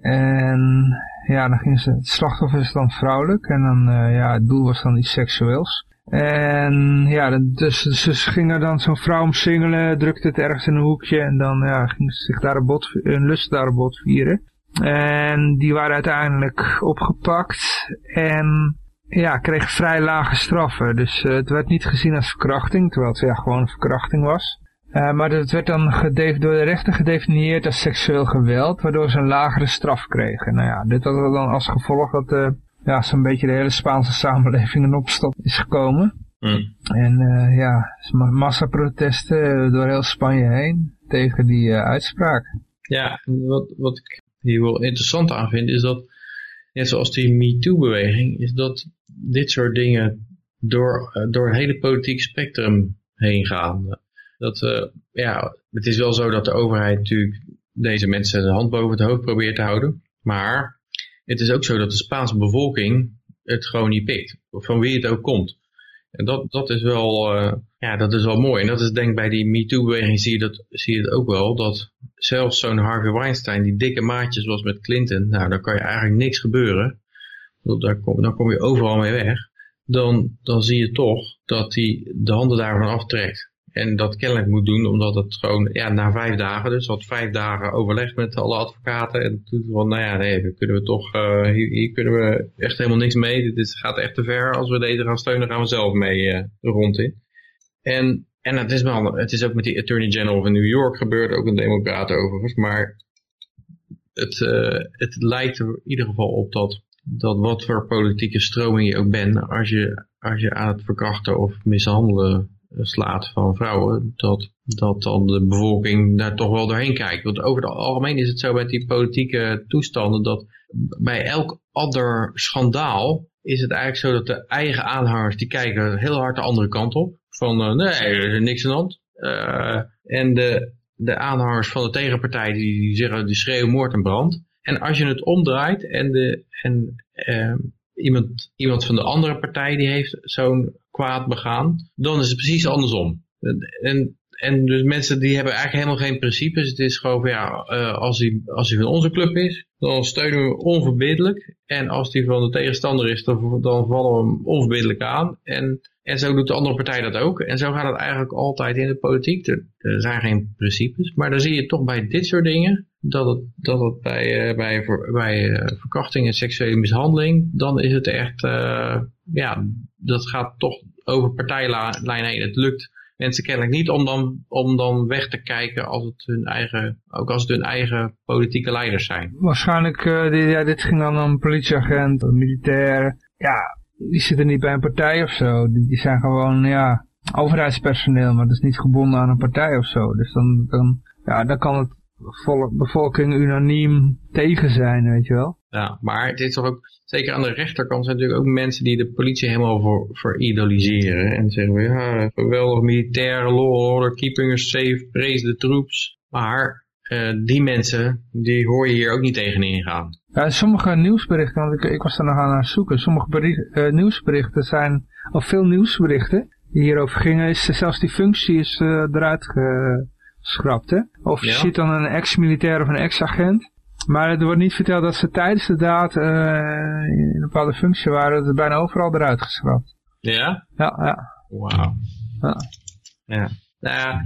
En ja, dan gingen ze, het slachtoffer is dan vrouwelijk en dan, uh, ja, het doel was dan iets seksueels. En ja, dus, ze gingen dan zo'n vrouw omsingelen, drukte het ergens in een hoekje en dan ja, gingen ze zich daar een, bot, lust daar een bot vieren. En die waren uiteindelijk opgepakt en ja, kregen vrij lage straffen. Dus het werd niet gezien als verkrachting, terwijl het ja, gewoon een verkrachting was. Uh, maar het werd dan door de rechter gedefinieerd als seksueel geweld, waardoor ze een lagere straf kregen. Nou ja, dit had dan als gevolg dat uh, ja, zo'n beetje de hele Spaanse samenleving in opstand is gekomen. Mm. En uh, ja, massaprotesten door heel Spanje heen tegen die uitspraak. Ja, wat, wat ik hier wel interessant aan vind, is dat, net zoals die MeToo-beweging, is dat dit soort dingen door, door het hele politieke spectrum heen gaan. Dat, uh, ja, het is wel zo dat de overheid natuurlijk deze mensen de hand boven het hoofd probeert te houden. Maar het is ook zo dat de Spaanse bevolking het gewoon niet pikt. Van wie het ook komt. En dat, dat is wel, uh, ja, dat is wel mooi. En dat is denk ik bij die MeToo-beweging zie je, dat, zie je het ook wel. Dat zelfs zo'n Harvey Weinstein, die dikke maatjes was met Clinton. Nou, daar kan je eigenlijk niks gebeuren. Daar kom, dan kom je overal mee weg. Dan, dan zie je toch dat hij de handen daarvan aftrekt. En dat kennelijk moet doen, omdat het gewoon, ja, na vijf dagen dus, had vijf dagen overlegd met alle advocaten. En toen van, nou ja, nee, kunnen we toch, uh, hier, kunnen we echt helemaal niks mee. Dit gaat echt te ver. Als we deze gaan steunen, gaan we zelf mee uh, rond in. En, en het is wel, het is ook met die Attorney General van New York gebeurd, ook een democraat overigens. Maar het, uh, het lijkt er in ieder geval op dat, dat wat voor politieke stroming je ook bent, als je, als je aan het verkrachten of mishandelen slaat van vrouwen, dat, dat dan de bevolking daar toch wel doorheen kijkt. Want over het algemeen is het zo met die politieke toestanden dat bij elk ander schandaal is het eigenlijk zo dat de eigen aanhangers die kijken heel hard de andere kant op. Van uh, nee, er is niks aan de hand. Uh, en de, de aanhangers van de tegenpartij die, die zeggen die schreeuwen moord en brand. En als je het omdraait en, de, en uh, iemand, iemand van de andere partij die heeft zo'n kwaad begaan, dan is het precies andersom. En, en dus mensen die hebben eigenlijk helemaal geen principes. Het is gewoon van ja, uh, als hij als hij van onze club is, dan steunen we hem onverbiddelijk. En als die van de tegenstander is, dan, vallen we hem onverbiddelijk aan. En, en zo doet de andere partij dat ook. En zo gaat het eigenlijk altijd in de politiek. Er, zijn geen principes. Maar dan zie je toch bij dit soort dingen dat het, dat het bij, uh, bij, bij uh, verkrachting en seksuele mishandeling, dan is het echt, ja, dat gaat toch over partijlijn heen. Het lukt mensen kennelijk niet om dan, om dan weg te kijken als het hun eigen, ook als het hun eigen politieke leiders zijn. Waarschijnlijk, dit, ja, dit ging dan om politieagent, militair. Ja, die zitten niet bij een partij of zo. Die, die zijn gewoon, ja, overheidspersoneel, maar dat is niet gebonden aan een partij of zo. Dus dan, dan, ja, dan kan het bevolking unaniem tegen zijn, weet je wel. Ja, maar het is toch ook, zeker aan de rechterkant zijn natuurlijk ook mensen die de politie helemaal voor, voor idoliseren. En zeggen we, ja, geweldig militaire law order, keeping us safe, praise the troops. Maar uh, die mensen, die hoor je hier ook niet tegenin gaan. Ja, sommige nieuwsberichten, want ik, ik was er nog aan het zoeken, sommige bericht, uh, nieuwsberichten zijn, of veel nieuwsberichten die hierover gingen, is zelfs die functie is uh, eruit ge, schrapt, hè? Of je ziet dan een ex-militair of een ex-agent. Maar het wordt niet verteld dat ze tijdens de daad uh, in een bepaalde functie waren. Dat het bijna overal eruit geschrapt. Ja? Ja, ja. Wauw. Ja. ja. Nou ja,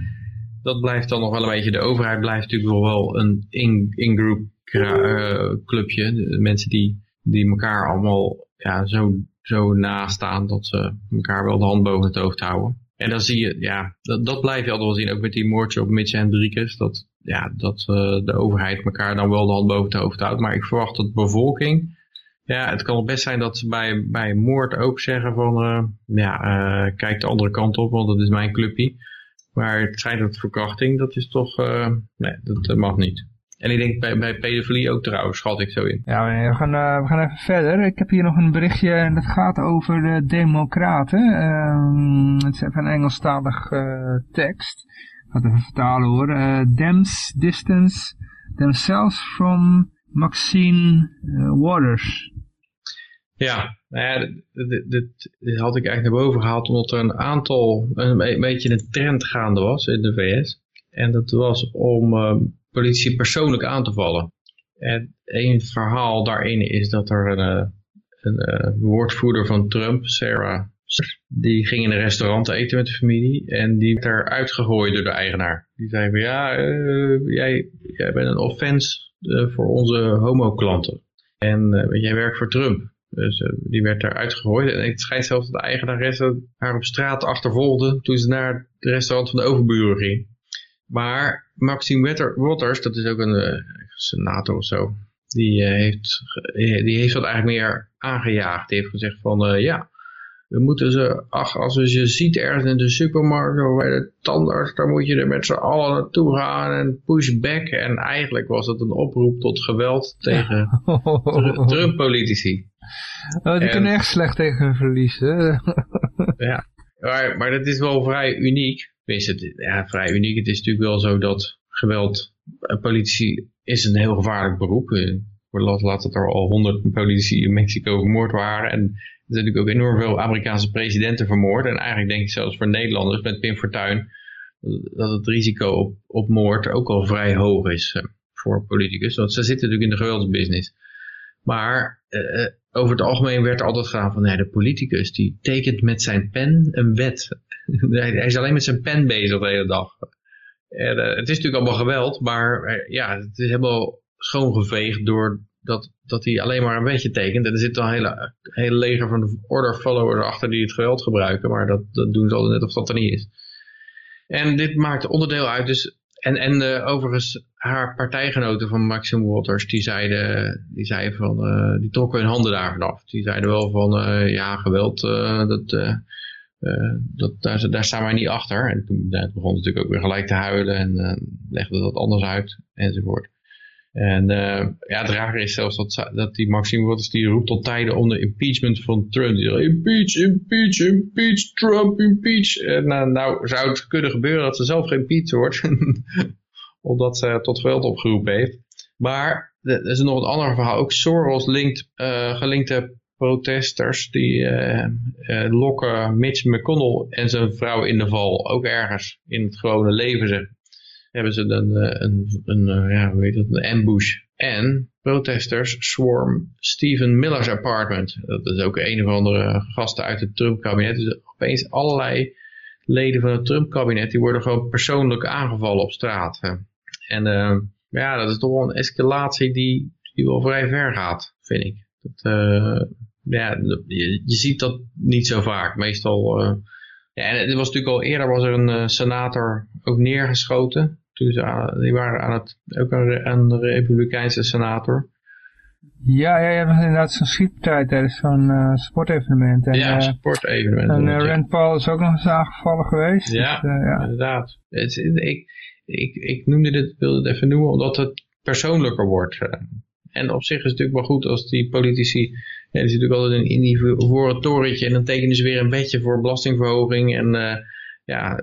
dat blijft dan nog wel een beetje. De overheid blijft natuurlijk nog wel een in-group in uh, clubje. De mensen die, die elkaar allemaal ja, zo, zo nastaan dat ze elkaar wel de hand boven het hoofd houden. En dan zie je, ja, dat, dat blijf je altijd wel zien, ook met die moordje op Mitch Hendrikus, dat, ja, dat uh, de overheid elkaar dan wel de hand boven het hoofd houdt. Maar ik verwacht dat de bevolking, ja, het kan best zijn dat ze bij, bij moord ook zeggen van, uh, ja, uh, kijk de andere kant op, want dat is mijn clubje. Maar het schijnt dat verkrachting, dat is toch, nee, dat mag niet. En ik denk bij, bij pedofilie ook trouwens, schat ik zo in. Ja, we gaan, we gaan even verder. Ik heb hier nog een berichtje en dat gaat over de democraten. Uh, het is even een Engelstalig uh, tekst. Het even vertalen hoor. Uh, Dems distance themselves from Maxine Waters. Ja, nou ja, dit, had ik eigenlijk naar boven gehaald omdat er een aantal, een, beetje een trend gaande was in de VS. En dat was om politie persoonlijk aan te vallen. En een verhaal daarin is dat er een, eh, een, een eh, woordvoerder van Trump, Sarah, die ging in een restaurant eten met de familie en die werd eruit gegooid door de eigenaar. Die zei van ja, uh, jij, jij bent een offense voor onze homo-klanten. En weet jij werkt voor Trump. Dus die werd eruit gegooid. En het schijnt zelfs dat de eigenaresse haar op straat achtervolgde toen ze naar het restaurant van de overburen ging. Maar Maxime Waters, dat is ook een senator of zo, die, heeft, die heeft dat eigenlijk meer aangejaagd. Die heeft gezegd van ja, we moeten ze, ach, als je ze ziet ergens in de supermarkt of bij de tandarts, dan moet je er met z'n allen naartoe gaan en pushback. En eigenlijk was het een oproep tot geweld tegen Trump-politici. Oh, die kunnen echt slecht tegen hun verliezen. ja, maar, maar dat is wel vrij uniek. het, ja, vrij uniek. Het is natuurlijk wel zo dat geweld, eh, politici is een heel gevaarlijk beroep. Laat, laat het er al honderd politici in Mexico vermoord waren. En zijn natuurlijk ook enorm veel Amerikaanse presidenten vermoord. En eigenlijk denk ik zelfs voor Nederlanders met Pim Fortuyn dat het risico op, op moord ook al vrij hoog is eh, voor politicus. Want ze zitten natuurlijk in de geweldsbusiness. Maar eh, eh, over het algemeen werd er altijd gedaan van nee, de politicus die tekent met zijn pen een wet. hij is alleen met zijn pen bezig de hele dag. En, het is natuurlijk allemaal geweld, maar ja, het is helemaal schoongeveegd door dat, dat hij alleen maar een wetje tekent. En er zit een hele, hele leger van order followers achter die het geweld gebruiken. Maar dat, dat doen ze altijd net of dat er niet is. En dit maakt onderdeel uit. Dus, en en uh, overigens, haar partijgenoten van Maxim Waters, die zeiden, die zeiden van, uh, die trokken hun handen daar vanaf. Die zeiden wel van, uh, ja, geweld, dat, dat, daar, daar staan wij niet achter. En toen begon ze natuurlijk ook weer gelijk te huilen en legde dat anders uit enzovoort. En uh, ja, het rare is zelfs dat, dat die Maxime Waters die roept tot tijden om de impeachment van Trump. Die zegt, impeach, impeach, impeach, Trump, impeach. En uh, nou zou het kunnen gebeuren dat ze zelf geïmpeached wordt. omdat ze tot geweld opgeroepen heeft. Maar er is nog een ander verhaal. Ook Soros linkt, uh, gelinkte protesters die lokken Mitch McConnell en zijn vrouw in de val. Ook ergens in het gewone leven zeg hebben ze een, eh, een, een, eh, ja, hoe heet een ambush. En protesters swarm Stephen Miller's apartment. Dat is ook een of andere gasten uit het Trump-kabinet. Dus opeens allerlei leden van het Trump-kabinet, die worden gewoon persoonlijk aangevallen op straat. En uh, ja, dat is toch wel een escalatie die, die wel vrij ver gaat, vind ik. Dat, ja, je, je, ziet dat niet zo vaak. Meestal, uh, ja, en het was natuurlijk al eerder was er een senator ook neergeschoten toen ze die waren aan het, ook aan de republikeinse senator. Ja, ja, je hebt inderdaad zo'n schietpartij tijdens zo'n uh, sportevenement. En, ja, uh, sportevenement. En uh, Rand Paul is ook nog eens aangevallen geweest. Ja, dus, ja. inderdaad. Het, ik, ik, ik noemde dit, wilde het even noemen omdat het persoonlijker wordt. En op zich is het natuurlijk wel goed als die politici, ja, die zitten natuurlijk altijd in, in die voor het torentje en dan tekenen ze weer een wetje voor belastingverhoging en ja,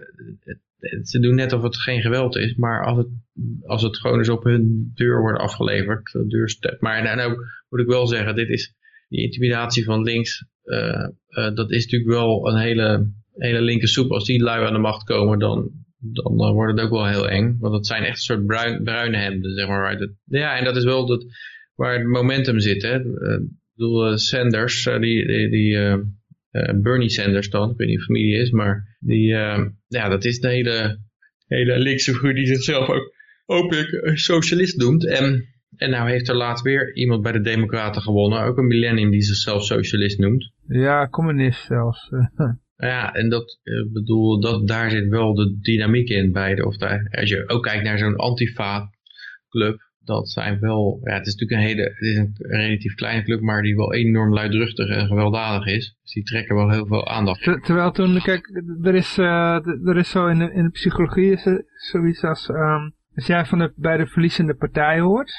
ze doen net of het geen geweld is, maar als het, als het gewoon eens op hun deur wordt afgeleverd, maar en ook moet ik wel zeggen, dit is die intimidatie van links, uh, uh, dat is natuurlijk wel een hele, hele linker soep. Als die lui aan de macht komen, dan, dan wordt het ook wel heel eng. Want dat zijn echt een soort bruin, bruine hemden, zeg maar. Ja, en dat is wel dat, waar het momentum zit. Hè. ik bedoel, Sanders, die, die, die Bernie Sanders dan, ik weet niet of familie is, maar die, uh, ja, dat is de hele, hele linkse figuur die zichzelf ook hopelijk socialist noemt. En, en nou heeft er laatst weer iemand bij de democraten gewonnen, ook een millennium die zichzelf socialist noemt. Ja, communist zelfs. ja, en dat, ik bedoel, dat, daar zit wel de dynamiek in bij de, of daar, als je ook kijkt naar zo'n antifa club, dat zijn wel, ja, het is natuurlijk een hele, het is een relatief kleine club, maar die wel enorm luidruchtig en gewelddadig is. Dus die trekken wel heel veel aandacht. terwijl toen, kijk, er is, uh, er is zo in de, in de psychologie is er zoiets als, um, als jij van de, bij de verliezende partij hoort,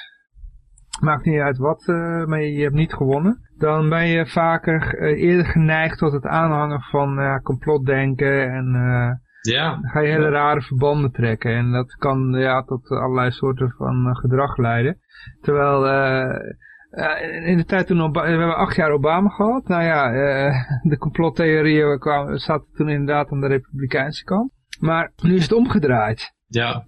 maakt niet uit wat, uh, maar je hebt niet gewonnen, dan ben je vaker uh, eerder geneigd tot het aanhangen van complotdenken en ja. Dan ga je hele rare verbanden trekken. En dat kan ja, tot allerlei soorten van uh, gedrag leiden. Terwijl uh, in de tijd toen Obama, we hebben acht jaar Obama gehad. Nou ja, de complottheorieën kwamen, zaten toen inderdaad aan de republikeinse kant. Maar nu is het omgedraaid. Ja.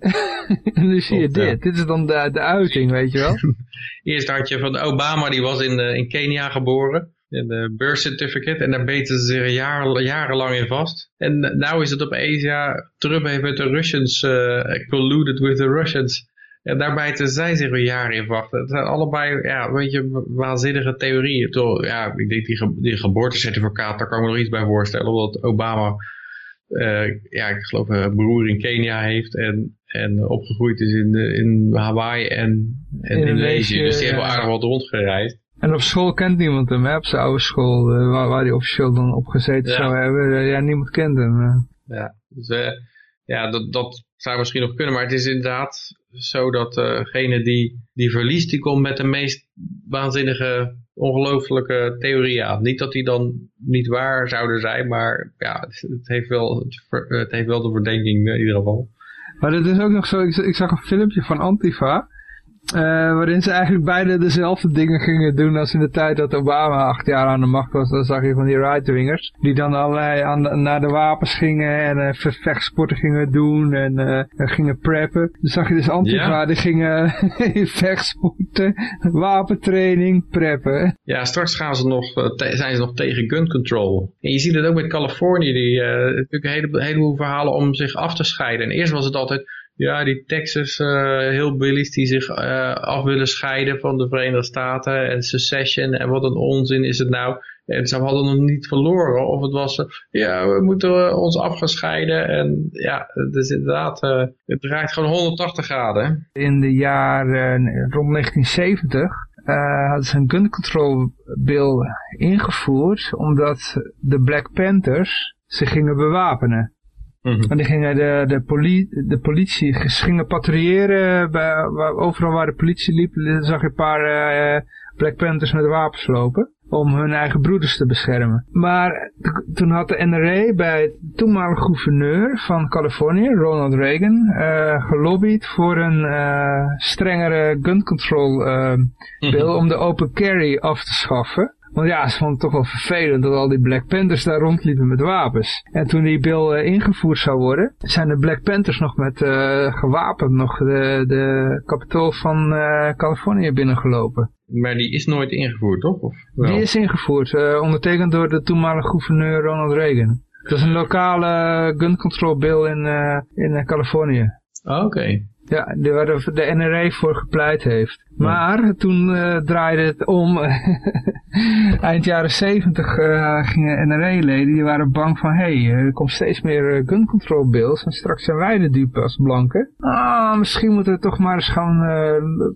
en nu zie je dit. Dit is dan de, de uiting, weet je wel. Eerst had je van Obama, die was in, in Kenia geboren de birth certificate. En daar beten ze zich jaren, jarenlang in vast. En nou is het opeens, ja, Trump heeft met de Russians uh, colluded with the Russians. En daarbij te zij zich weer jaren in wachten. Het zijn allebei, ja, weet je, waanzinnige theorieën. Toch, ja, ik denk die, ge die geboortecertificaat, daar kan ik me nog iets bij voorstellen. Omdat Obama, uh, ja, ik geloof een broer in Kenia heeft en, en opgegroeid is in, in Hawaii en, en in Indonesië. Dus die wel aardig wat rondgereisd. En op school kent niemand hem, hè? op zijn oude school, uh, waar, waar hij officieel dan opgezeten ja. zou hebben. ja, niemand kent hem. Ja, dus ja, dat, dat zou misschien nog kunnen, maar het is inderdaad zo dat degene die, die verliest, die komt met de meest waanzinnige, ongelooflijke theorieën aan. Niet dat die dan niet waar zouden zijn, maar ja, het heeft wel, het heeft wel de verdenking in ieder geval. Maar het is ook nog zo, ik, ik zag een filmpje van Antifa, uh, waarin ze eigenlijk beide dezelfde dingen gingen doen als in de tijd dat Obama acht jaar aan de macht was. Dan zag je van die right-wingers. Die dan allerlei aan naar de wapens gingen en uh, vechtsporten gingen doen en uh, gingen preppen. Dan zag je dus Antifa, ja. die gingen vechtsporten, wapentraining, preppen. Ja, straks gaan ze nog, zijn ze nog tegen gun control. En je ziet het ook met Californië, die natuurlijk een, hele, een heleboel verhalen om zich af te scheiden. En eerst was het altijd ja, die Texas uh, heel billies die zich uh, af willen scheiden van de Verenigde Staten en secession en wat een onzin is het nou. En ze hadden nog niet verloren of het was, ja, we moeten ons afgescheiden en ja, dus inderdaad, uh, het draait gewoon 180 graden. In de jaren rond 1970 hadden ze een gun control bill ingevoerd omdat de Black Panthers zich gingen bewapenen. Mm En die gingen de, de, poli de politie gingen patrouilleren. Bij, waar, overal waar de politie liep, zag je een paar uh, Black Panthers met wapens lopen. Om hun eigen broeders te beschermen. Maar toen had de NRA bij de toenmalige gouverneur van Californië, Ronald Reagan, uh, gelobbyd voor een uh, strengere gun control bill mm om de open carry af te schaffen. Want ja, ze vonden het toch wel vervelend dat al die Black Panthers daar rondliepen met wapens. En toen die bill uh, ingevoerd zou worden, zijn de Black Panthers nog met uh, gewapend nog de, de kapitool van uh, Californië binnengelopen. Maar die is nooit ingevoerd, toch? Of wel? Die is ingevoerd, ondertekend door de toenmalige gouverneur Ronald Reagan. Dat is een lokale gun control bill in, in Californië. Oh, Oké. Ja, waar de NRA voor gepleit heeft. Maar toen uh, draaide het om. Eind jaren 70 uh, gingen NRA-leden, die waren bang van... hé, hey, er komt steeds meer uh, gun control bills en straks zijn wij de dupe als blanken. Ah, misschien moeten we toch maar eens gewoon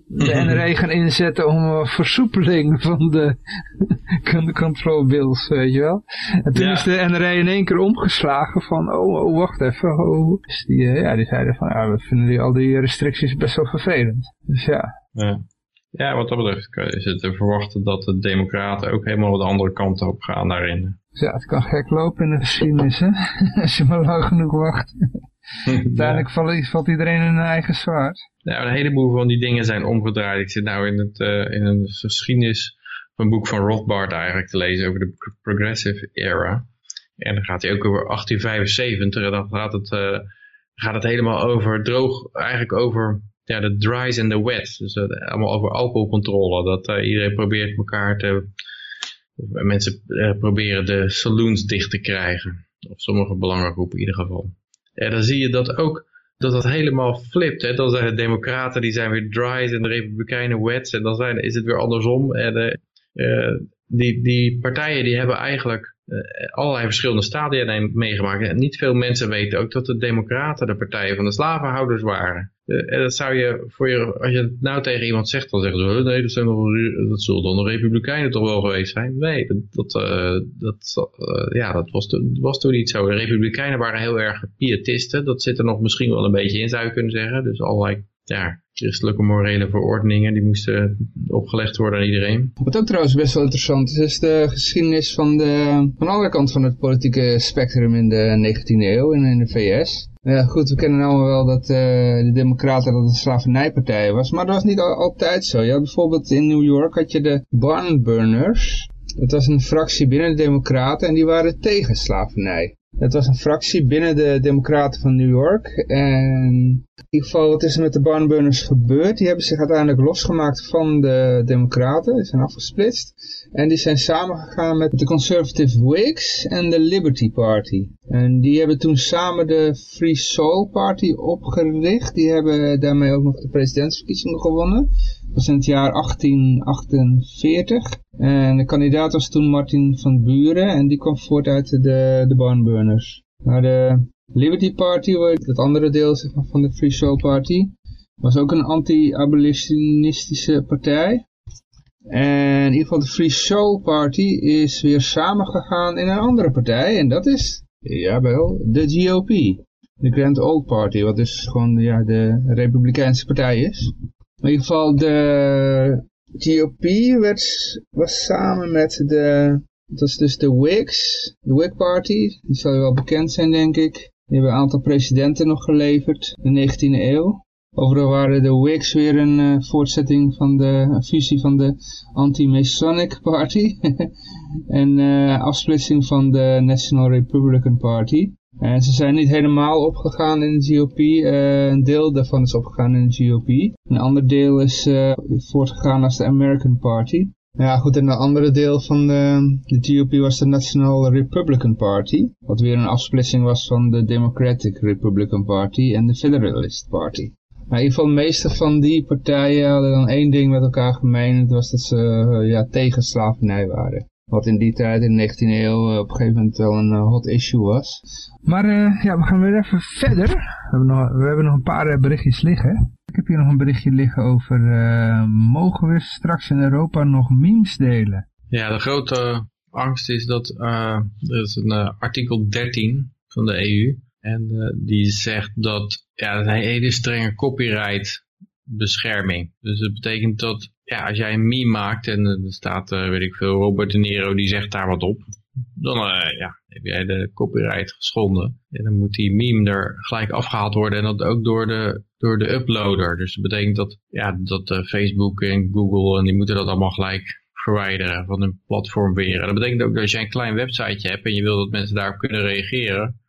de NRA gaan inzetten... om versoepeling van de gun control bills, weet je wel. En toen ja. is de NRA in één keer omgeslagen van... oh, oh wacht even. Oh. Dus die, ja, die zeiden van... ja, we vinden die, al die restricties best wel vervelend. Dus ja... Ja. Ja, wat dat betreft is het te verwachten dat de democraten ook helemaal de andere kant op gaan daarin. Ja, het kan gek lopen in de geschiedenis, hè? Als je maar lang genoeg wacht. Uiteindelijk valt, valt, iedereen in een eigen zwaard. Ja, een heleboel van die dingen zijn omgedraaid. Ik zit nou in, het, uh, in een geschiedenis van een boek van Rothbard eigenlijk te lezen over de Progressive Era. En dan gaat hij ook over 1875 en dan gaat het, uh, gaat het helemaal over droog, eigenlijk over ja, de dries en de wets. Dus uh, allemaal over alcoholcontrole. Dat uh, iedereen probeert elkaar te... mensen uh, proberen de saloons dicht te krijgen. Of sommige belangengroepen in ieder geval. En dan zie je dat ook dat dat helemaal flipt. Hè? Dan zijn de democraten die zijn weer dries en de republikeinen wets. En dan zijn, is het weer andersom. En die, die partijen die hebben eigenlijk allerlei verschillende stadia meegemaakt. En niet veel mensen weten ook dat de democraten de partijen van de slavenhouders waren. Uh, dat zou je, voor je, als je het nou tegen iemand zegt, dan zeggen ze, nee, dat, zijn dat zullen dan de republikeinen toch wel geweest zijn. Nee, dat, dat, uh, dat, uh, ja, dat was, was toen niet zo. De republikeinen waren heel erg pietisten. Dat zit er nog misschien wel een beetje in, zou je kunnen zeggen. Dus allerlei ja, christelijke morele verordeningen, die moesten opgelegd worden aan iedereen. Wat ook trouwens best wel interessant is, is de geschiedenis van de, van de andere kant van het politieke spectrum in de 19e eeuw in, de VS. Ja, goed, we kennen allemaal wel dat uh, de Democraten dat een slavernijpartij was, maar dat was niet altijd zo. Ja, bijvoorbeeld in New York had je de Barnburners. Dat was een fractie binnen de Democraten en die waren tegen slavernij. Het was een fractie binnen de Democraten van New York. En in ieder geval, wat is er met de barnburners gebeurd? Die hebben zich uiteindelijk losgemaakt van de Democraten. Die zijn afgesplitst. En die zijn samengegaan met de Conservative Whigs en de Liberty Party. En die hebben toen samen de Free Soul Party opgericht. Die hebben daarmee ook nog de presidentsverkiezingen gewonnen. Dat was in het jaar 1848. En de kandidaat was toen Martin van Buren. En die kwam voort uit de, de Barnburners. Maar de Liberty Party, het andere deel zeg maar, van de Free Soul Party, was ook een anti-abolitionistische partij. En in ieder geval de Free Soul Party is weer samengegaan in een andere partij. En dat is, jawel, de GOP. De Grand Old Party, wat dus gewoon ja, de Republikeinse partij is. In ieder geval de GOP werd, was samen met de, dat is dus de Whigs, de Whig Party. Die zal wel bekend zijn denk ik. Die hebben een aantal presidenten nog geleverd in de 19e eeuw. Overal waren de Whigs weer een uh, voortzetting van de fusie van de Anti-Masonic Party. en uh, afsplitsing van de National Republican Party. En ze zijn niet helemaal opgegaan in de GOP. Uh, een deel daarvan is opgegaan in de GOP. Een ander deel is voortgegaan als de American Party. Ja goed, en een andere deel van de, de GOP was de National Republican Party. Wat weer een afsplitsing was van de Democratic Republican Party en de Federalist Party. Maar in ieder geval, de meeste van die partijen hadden dan één ding met elkaar gemeen. Dat was dat ze uh, ja, tegen slavernij waren. Wat in die tijd, in de 19e eeuw, uh, op een gegeven moment wel een uh, hot issue was. Maar ja, we gaan weer even verder. We hebben nog, we hebben nog een paar berichtjes liggen. Ik heb hier nog een berichtje liggen over, mogen we straks in Europa nog memes delen? Ja, de grote angst is dat, er is een artikel 13 van de EU. En uh, die zegt dat ja, dat is een hele strenge copyright bescherming. Dus dat betekent dat ja, als jij een meme maakt en er staat, uh, weet ik veel, Robert De Niro die zegt daar wat op. Dan uh, ja, heb jij de copyright geschonden. En dan moet die meme er gelijk afgehaald worden. En dat ook door de, door de uploader. Dus dat betekent dat, ja, dat Facebook en Google en die moeten dat allemaal gelijk verwijderen van hun platform weer. Dat betekent ook dat als jij een klein websiteje hebt en je wil dat mensen daarop kunnen reageren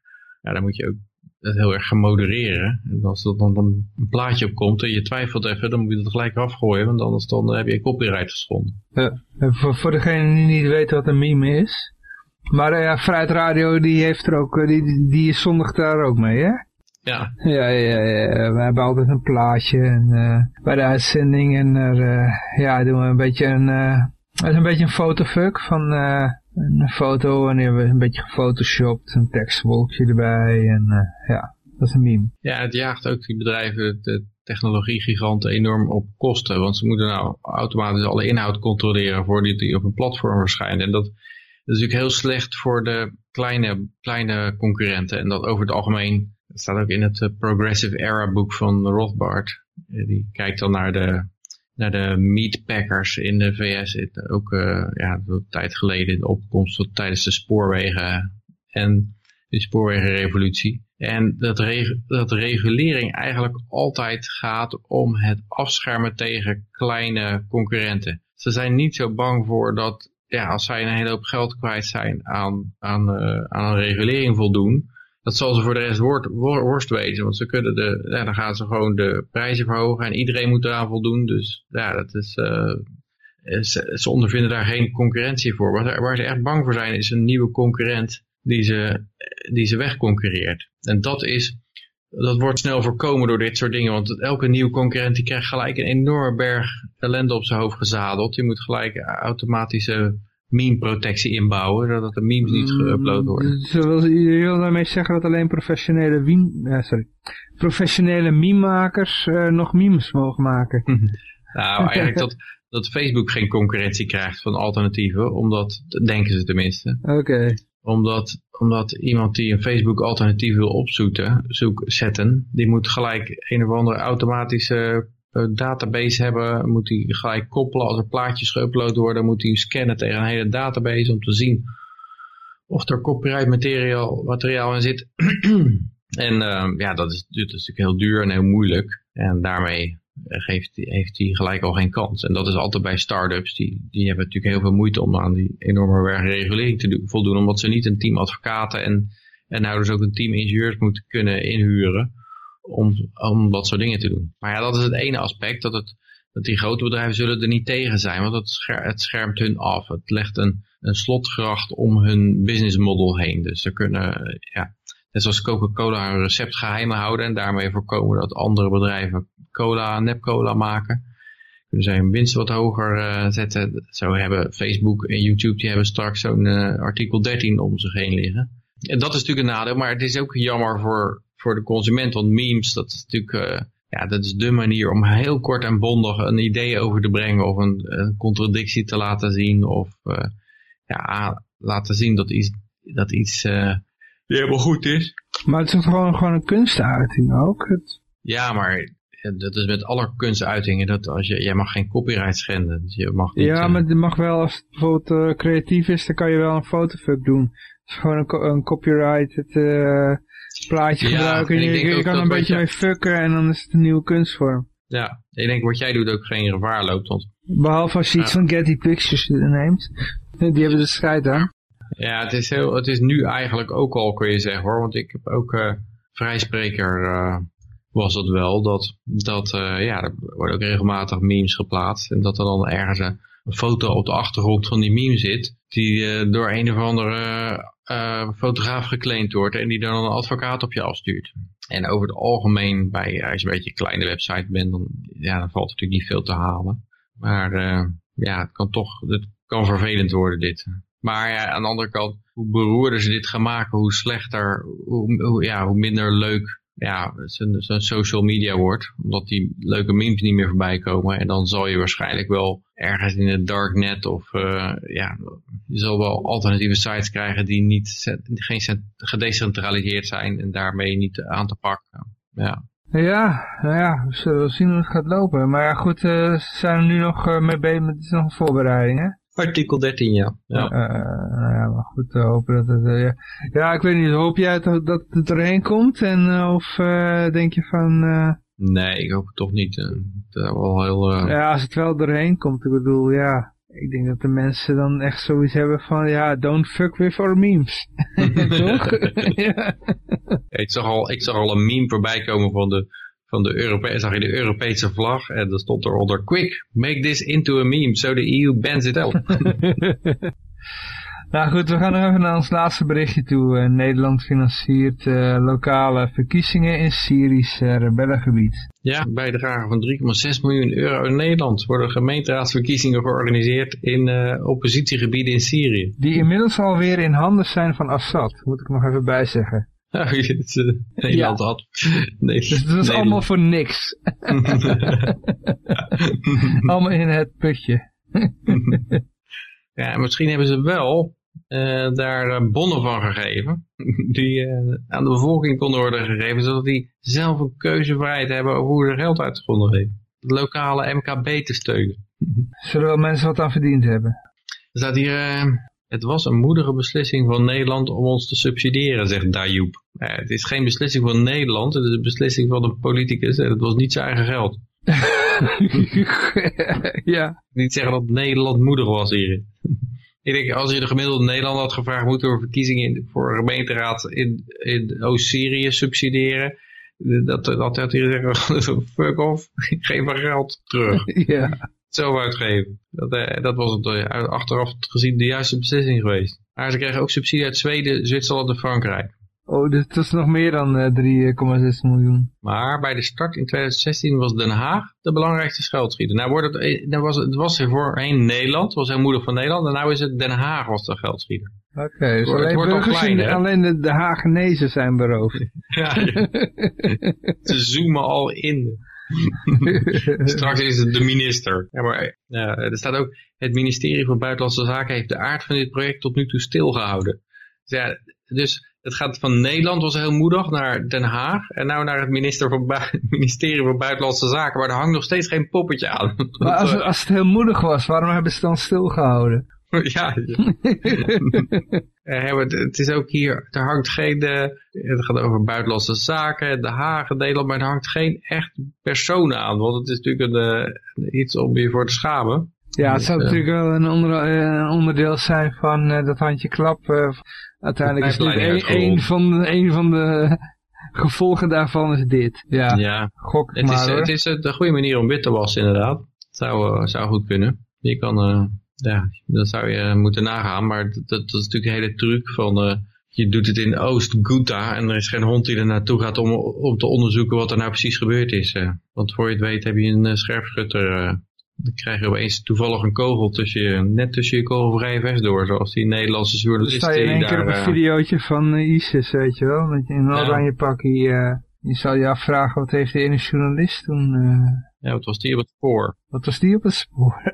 ja, dan moet je ook dat heel erg gaan modereren. En als er dan een plaatje op komt en je twijfelt even, dan moet je het gelijk afgooien, want anders dan heb je copyright geschonden. Ja, voor, voor degene die niet weet wat een meme is. Maar uh, ja, Fruit Radio die heeft er ook, eh, die, die is zondag daar ook mee, hè? Ja. Ja, ja, ja. We hebben altijd een plaatje en, uh, bij de uitzending en uh, ja, doen we een beetje een, uh, een beetje een fotofuck van een foto en die hebben we een beetje gefotoshopt, een tekstwolkje erbij en uh, ja, dat is een meme. Ja, het jaagt ook die bedrijven, de technologiegiganten enorm op kosten, want ze moeten nou automatisch alle inhoud controleren voordat die op een platform verschijnt. En dat, dat is natuurlijk heel slecht voor de kleine, kleine concurrenten. En dat over het algemeen, dat staat ook in het eh, Progressive Era boek van Rothbard, eh, die kijkt dan naar de naar de meatpackers in de VS. Ook uh, ja, een tijd geleden in de opkomst tijdens de spoorwegen en de spoorwegenrevolutie. En dat, reg dat regulering eigenlijk altijd gaat om het afschermen tegen kleine concurrenten. Ze zijn niet zo bang voor dat ja, als zij een hele hoop geld kwijt zijn aan, aan, uh, aan een regulering voldoen, dat zal ze voor de rest worst wezen. Want ze kunnen de, ja, dan gaan ze gewoon de prijzen verhogen en iedereen moet eraan voldoen. Dus ja, dat is, uh, ze, ze, ondervinden daar geen concurrentie voor. Waar, waar, ze echt bang voor zijn is een nieuwe concurrent die ze, die ze wegconcurreert. En dat is, dat wordt snel voorkomen door dit soort dingen. Want elke nieuwe concurrent die krijgt gelijk een enorme berg ellende op zijn hoofd gezadeld. Die moet gelijk automatische meme-protectie inbouwen, zodat de memes niet mm, geüpload worden. Zo je wil daarmee zeggen dat alleen professionele, uh, sorry, professionele meme-makers uh, nog memes mogen maken? nou, eigenlijk dat, dat Facebook geen concurrentie krijgt van alternatieven, omdat, denken ze tenminste. Oké. Omdat, omdat iemand die een Facebook alternatief wil opzoeken, zoek, zetten, die moet gelijk een of andere automatische database hebben, moet hij gelijk koppelen. Als er plaatjes geüpload worden, moet hij scannen tegen een hele database om te zien of er copyright materiaal, materiaal in zit. en uh, ja, dat is, dat is natuurlijk heel duur en heel moeilijk. En daarmee geeft, heeft hij gelijk al geen kans. En dat is altijd bij start-ups. Die, die hebben natuurlijk heel veel moeite om aan die enorme regulering te voldoen. Omdat ze niet een team advocaten en En nou dus ook een team ingenieurs moeten kunnen inhuren om, om dat soort dingen te doen. Maar ja, dat is het ene aspect, dat, het, dat die grote bedrijven zullen er niet tegen zijn, want het, scher, het schermt hun af. Het legt een, een slotgracht om hun business model heen. Dus ze kunnen, ja, net zoals Coca-Cola een recept geheim houden en daarmee voorkomen dat andere bedrijven cola, nepcola maken. Kunnen zij hun winst wat hoger uh, zetten. Zo hebben Facebook en YouTube, die hebben straks zo'n uh, artikel 13 om zich heen liggen. En dat is natuurlijk een nadeel, maar het is ook jammer voor, voor de consument, want memes, dat is natuurlijk... Uh, ja, dat is de manier om heel kort en bondig een idee over te brengen of een, een contradictie te laten zien of uh, ja, laten zien dat iets, dat iets uh, helemaal goed is. Maar het is gewoon, gewoon een kunstuiting ook. Het... Ja, maar dat is met alle kunstuitingen, dat als je, jij mag geen copyright schenden. Dus je mag niet, ja, maar het mag wel, als het bijvoorbeeld creatief is, dan kan je wel een fotofuck doen. Het is gewoon een, een copyright, het plaatje ja, gebruiken. En je, je kan er een beetje mee fucken en dan is het een nieuwe kunstvorm. Ja, ik denk wat jij doet ook geen gevaar loopt. Want... Behalve als je iets van Getty Pictures neemt. Die hebben de strijd aan. Ja, het is, heel, het is nu eigenlijk ook al, kun je zeggen hoor. Want ik heb ook uh, vrijspreker uh, was het wel. Dat, dat uh, ja, er worden ook regelmatig memes geplaatst. En dat er dan ergens een foto op de achtergrond van die meme zit. Die door een of andere uh, fotograaf geclaimd wordt en die dan een advocaat op je afstuurt. En over het algemeen, bij, als je een beetje een kleine website bent, dan, ja, dan valt er natuurlijk niet veel te halen. Maar uh, ja, het kan toch, het kan vervelend worden dit. Maar ja, aan de andere kant, hoe beroerder ze dit gaan maken, hoe slechter, hoe, hoe ja, hoe minder leuk ja, zo'n social media wordt. Omdat die leuke memes niet meer voorbij komen. En dan zal je waarschijnlijk wel ergens in het darknet of uh, ja, je zal wel alternatieve sites krijgen die niet, geen gedecentraliseerd zijn en daarmee niet aan te pakken. Ja. Ja, nou ja, we zullen zien hoe het gaat lopen. Maar ja, goed, uh, ze zijn er nu nog uh, mee bezig met nog een voorbereiding, hè? Artikel 13, ja. Ja, uh, nou ja maar goed, uh, hopen dat het... Uh, ja. ja, ik weet niet, hoop jij dat, dat het erheen komt? En of denk je van... Nee, ik hoop het toch niet. Dat wel heel, Ja, als het wel erheen komt, ik bedoel, ja... Ik denk dat de mensen dan echt zoiets hebben van, ja, don't fuck with our memes. Toch? ja. ik, zag al, ik zag al een meme voorbij komen van de van de Europese, zag je de Europese vlag en er stond eronder, quick, make this into a meme, so the EU bans it out. nou goed, we gaan nog even naar ons laatste berichtje toe. Uh, Nederland financiert uh, lokale verkiezingen in Syrisch uh, rebellengebied. Ja, bijdrage van 3,6 miljoen euro in Nederland worden gemeenteraadsverkiezingen georganiseerd in oppositiegebieden in Syrië. Die inmiddels alweer in handen zijn van Assad, moet ik nog even bijzeggen. Nederland ja. had. Nee, dus het was allemaal voor niks. allemaal in het putje. ja, misschien hebben ze wel uh, daar eh, bonnen van gegeven. Die uh, aan de bevolking konden worden gegeven. Zodat die zelf een keuzevrijheid hebben over hoe ze geld uit geven. Het lokale MKB te steunen. Zullen wel mensen wat aan verdiend hebben? Er staat hier... Het was een moedige beslissing van Nederland om ons te subsidiëren, zegt Dayoub. Eh, het is geen beslissing van Nederland, het is een beslissing van een politicus en het was niet zijn eigen geld. ja. Niet zeggen dat Nederland moedig was hier. Ik denk, als je de gemiddelde Nederland had gevraagd, moeten we verkiezingen voor een gemeenteraad in, in Oost-Syrië subsidiëren? Dat, dat had hij zeggen, fuck off, geef maar geld terug. ja zo uitgeven. Dat, eh, dat was het, uh, achteraf gezien de juiste beslissing geweest. Maar ze kregen ook subsidie uit Zweden, Zwitserland en Frankrijk. Oh, dus dat is nog meer dan uh, 3,6 miljoen. Maar bij de start in 2016 was Den Haag de belangrijkste geldschieter. Nou wordt het, eh, nou was, het was er voorheen Nederland, was heel moedig van Nederland. En nu is het Den Haag was de geldschieter. Oké, okay, dus alleen, wordt klein, alleen de, de Hagenezen zijn beroofd. ja, ja. ze zoomen al in. Straks is het de minister. Ja, maar ja, er staat ook, het ministerie van Buitenlandse Zaken heeft de aard van dit project tot nu toe stilgehouden. Dus, ja, dus het gaat van Nederland, was heel moedig, naar Den Haag. En nou naar het minister van ministerie van Buitenlandse Zaken. Maar er hangt nog steeds geen poppetje aan. Maar als, als het heel moedig was, waarom hebben ze dan stilgehouden? ja, ja. het is ook hier, er hangt geen, uh, het gaat over buitenlandse zaken, De Haag, Nederland, maar er hangt geen echt persoon aan. Want het is natuurlijk een, iets om je voor te schamen. Ja, het zou Dus, eh, natuurlijk wel een, onder, eh, een onderdeel zijn van eh, dat handje klap. Eh, uiteindelijk is pijpleiding een, van de, een van de gevolgen daarvan is dit. Ja, Ja, gok het maar is, hoor. het is een goede manier om wit te wassen inderdaad. Zou, eh, zou goed kunnen. Je kan, eh, ja, dat zou je moeten nagaan. Maar dat, dat is natuurlijk een hele truc van... eh, je doet het in Oost-Ghouta en er is geen hond die er naartoe gaat om, om te onderzoeken wat er nou precies gebeurd is. eh. Want voor je het weet heb je een eh, scherpschutter... dan krijg je opeens toevallig een kogel tussen je, net tussen je kogelvrije vest door. Zoals die Nederlandse Dan journalist sta je in één keer op een eh, videootje van eh, ISIS, weet je wel. In een oranje pakje, eh, je zal je afvragen wat heeft de ene journalist toen... eh, ja, wat was die op het spoor? Wat was die op het spoor?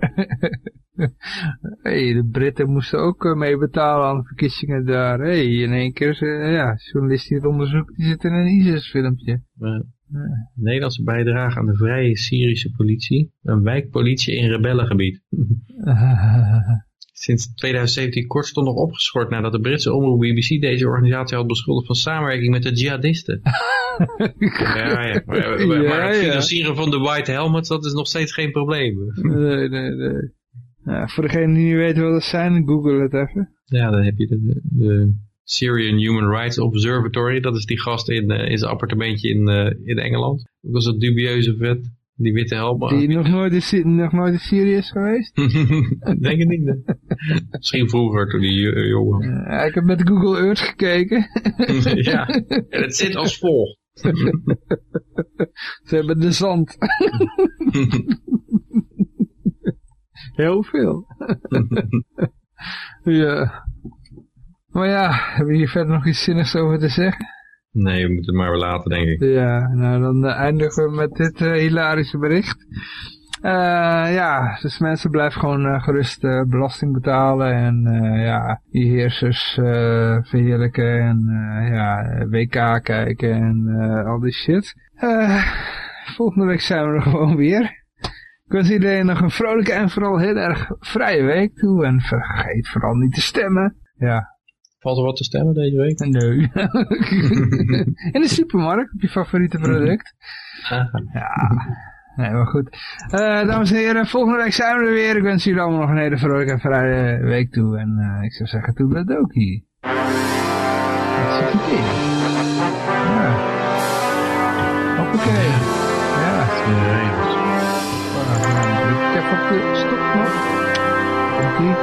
hey, de Britten moesten ook mee betalen aan de verkiezingen daar. hey, in één keer, ja, journalist die het onderzoekt, die zit in een ISIS-filmpje. Nederlandse bijdrage aan de vrije Syrische politie. Een wijkpolitie in rebellengebied. Sinds 2017 kortstondig opgeschort nadat de Britse omroep BBC deze organisatie had beschuldigd van samenwerking met de jihadisten. ja, ja. Maar, maar- Ja, maar het financieren van de White Helmets, dat is nog steeds geen probleem. nee, nee, nee. Voor degene die niet weten wat dat zijn, google het even. Ja, dan heb je de, de Syrian Human Rights Observatory. Dat is die gast in, eh, in zijn appartementje in, eh, in Engeland. Dat was dat dubieuze vet. Die witte helm. Die nog nooit, in, nog nooit in Syrië is geweest. Denk het niet. hè? Misschien vroeger, toen die eh, jongen. Ik heb met Google Earth gekeken. ja, en het zit als volgt. Ze hebben de zand. Heel veel. ja. Maar ja, hebben we hier verder nog iets zinnigs over te zeggen? Nee, we moeten het maar weer laten, denk ik. Ja, nou dan eh, eindigen we met dit eh, hilarische bericht. Eh, ja, dus mensen blijven gewoon gerust belasting betalen en ja, die heersers verheerlijken en ja, WK kijken en al die shit. Eh, volgende week zijn we er gewoon weer. Ik wens iedereen nog een vrolijke en vooral heel erg vrije week toe en vergeet vooral niet te stemmen. Ja, Valt er wat te stemmen deze week? Nee. In de supermarkt, op je favoriete product. Ja, nee, maar goed. Eh, dames en heren, volgende week zijn we er weer. Ik wens jullie allemaal nog een hele vrolijke en vrije week toe. En eh, ik zou zeggen, toe dat. Dat zit het in. Ja. Hoppakee. Ja. Ik heb op de stopknop. Komt-ie.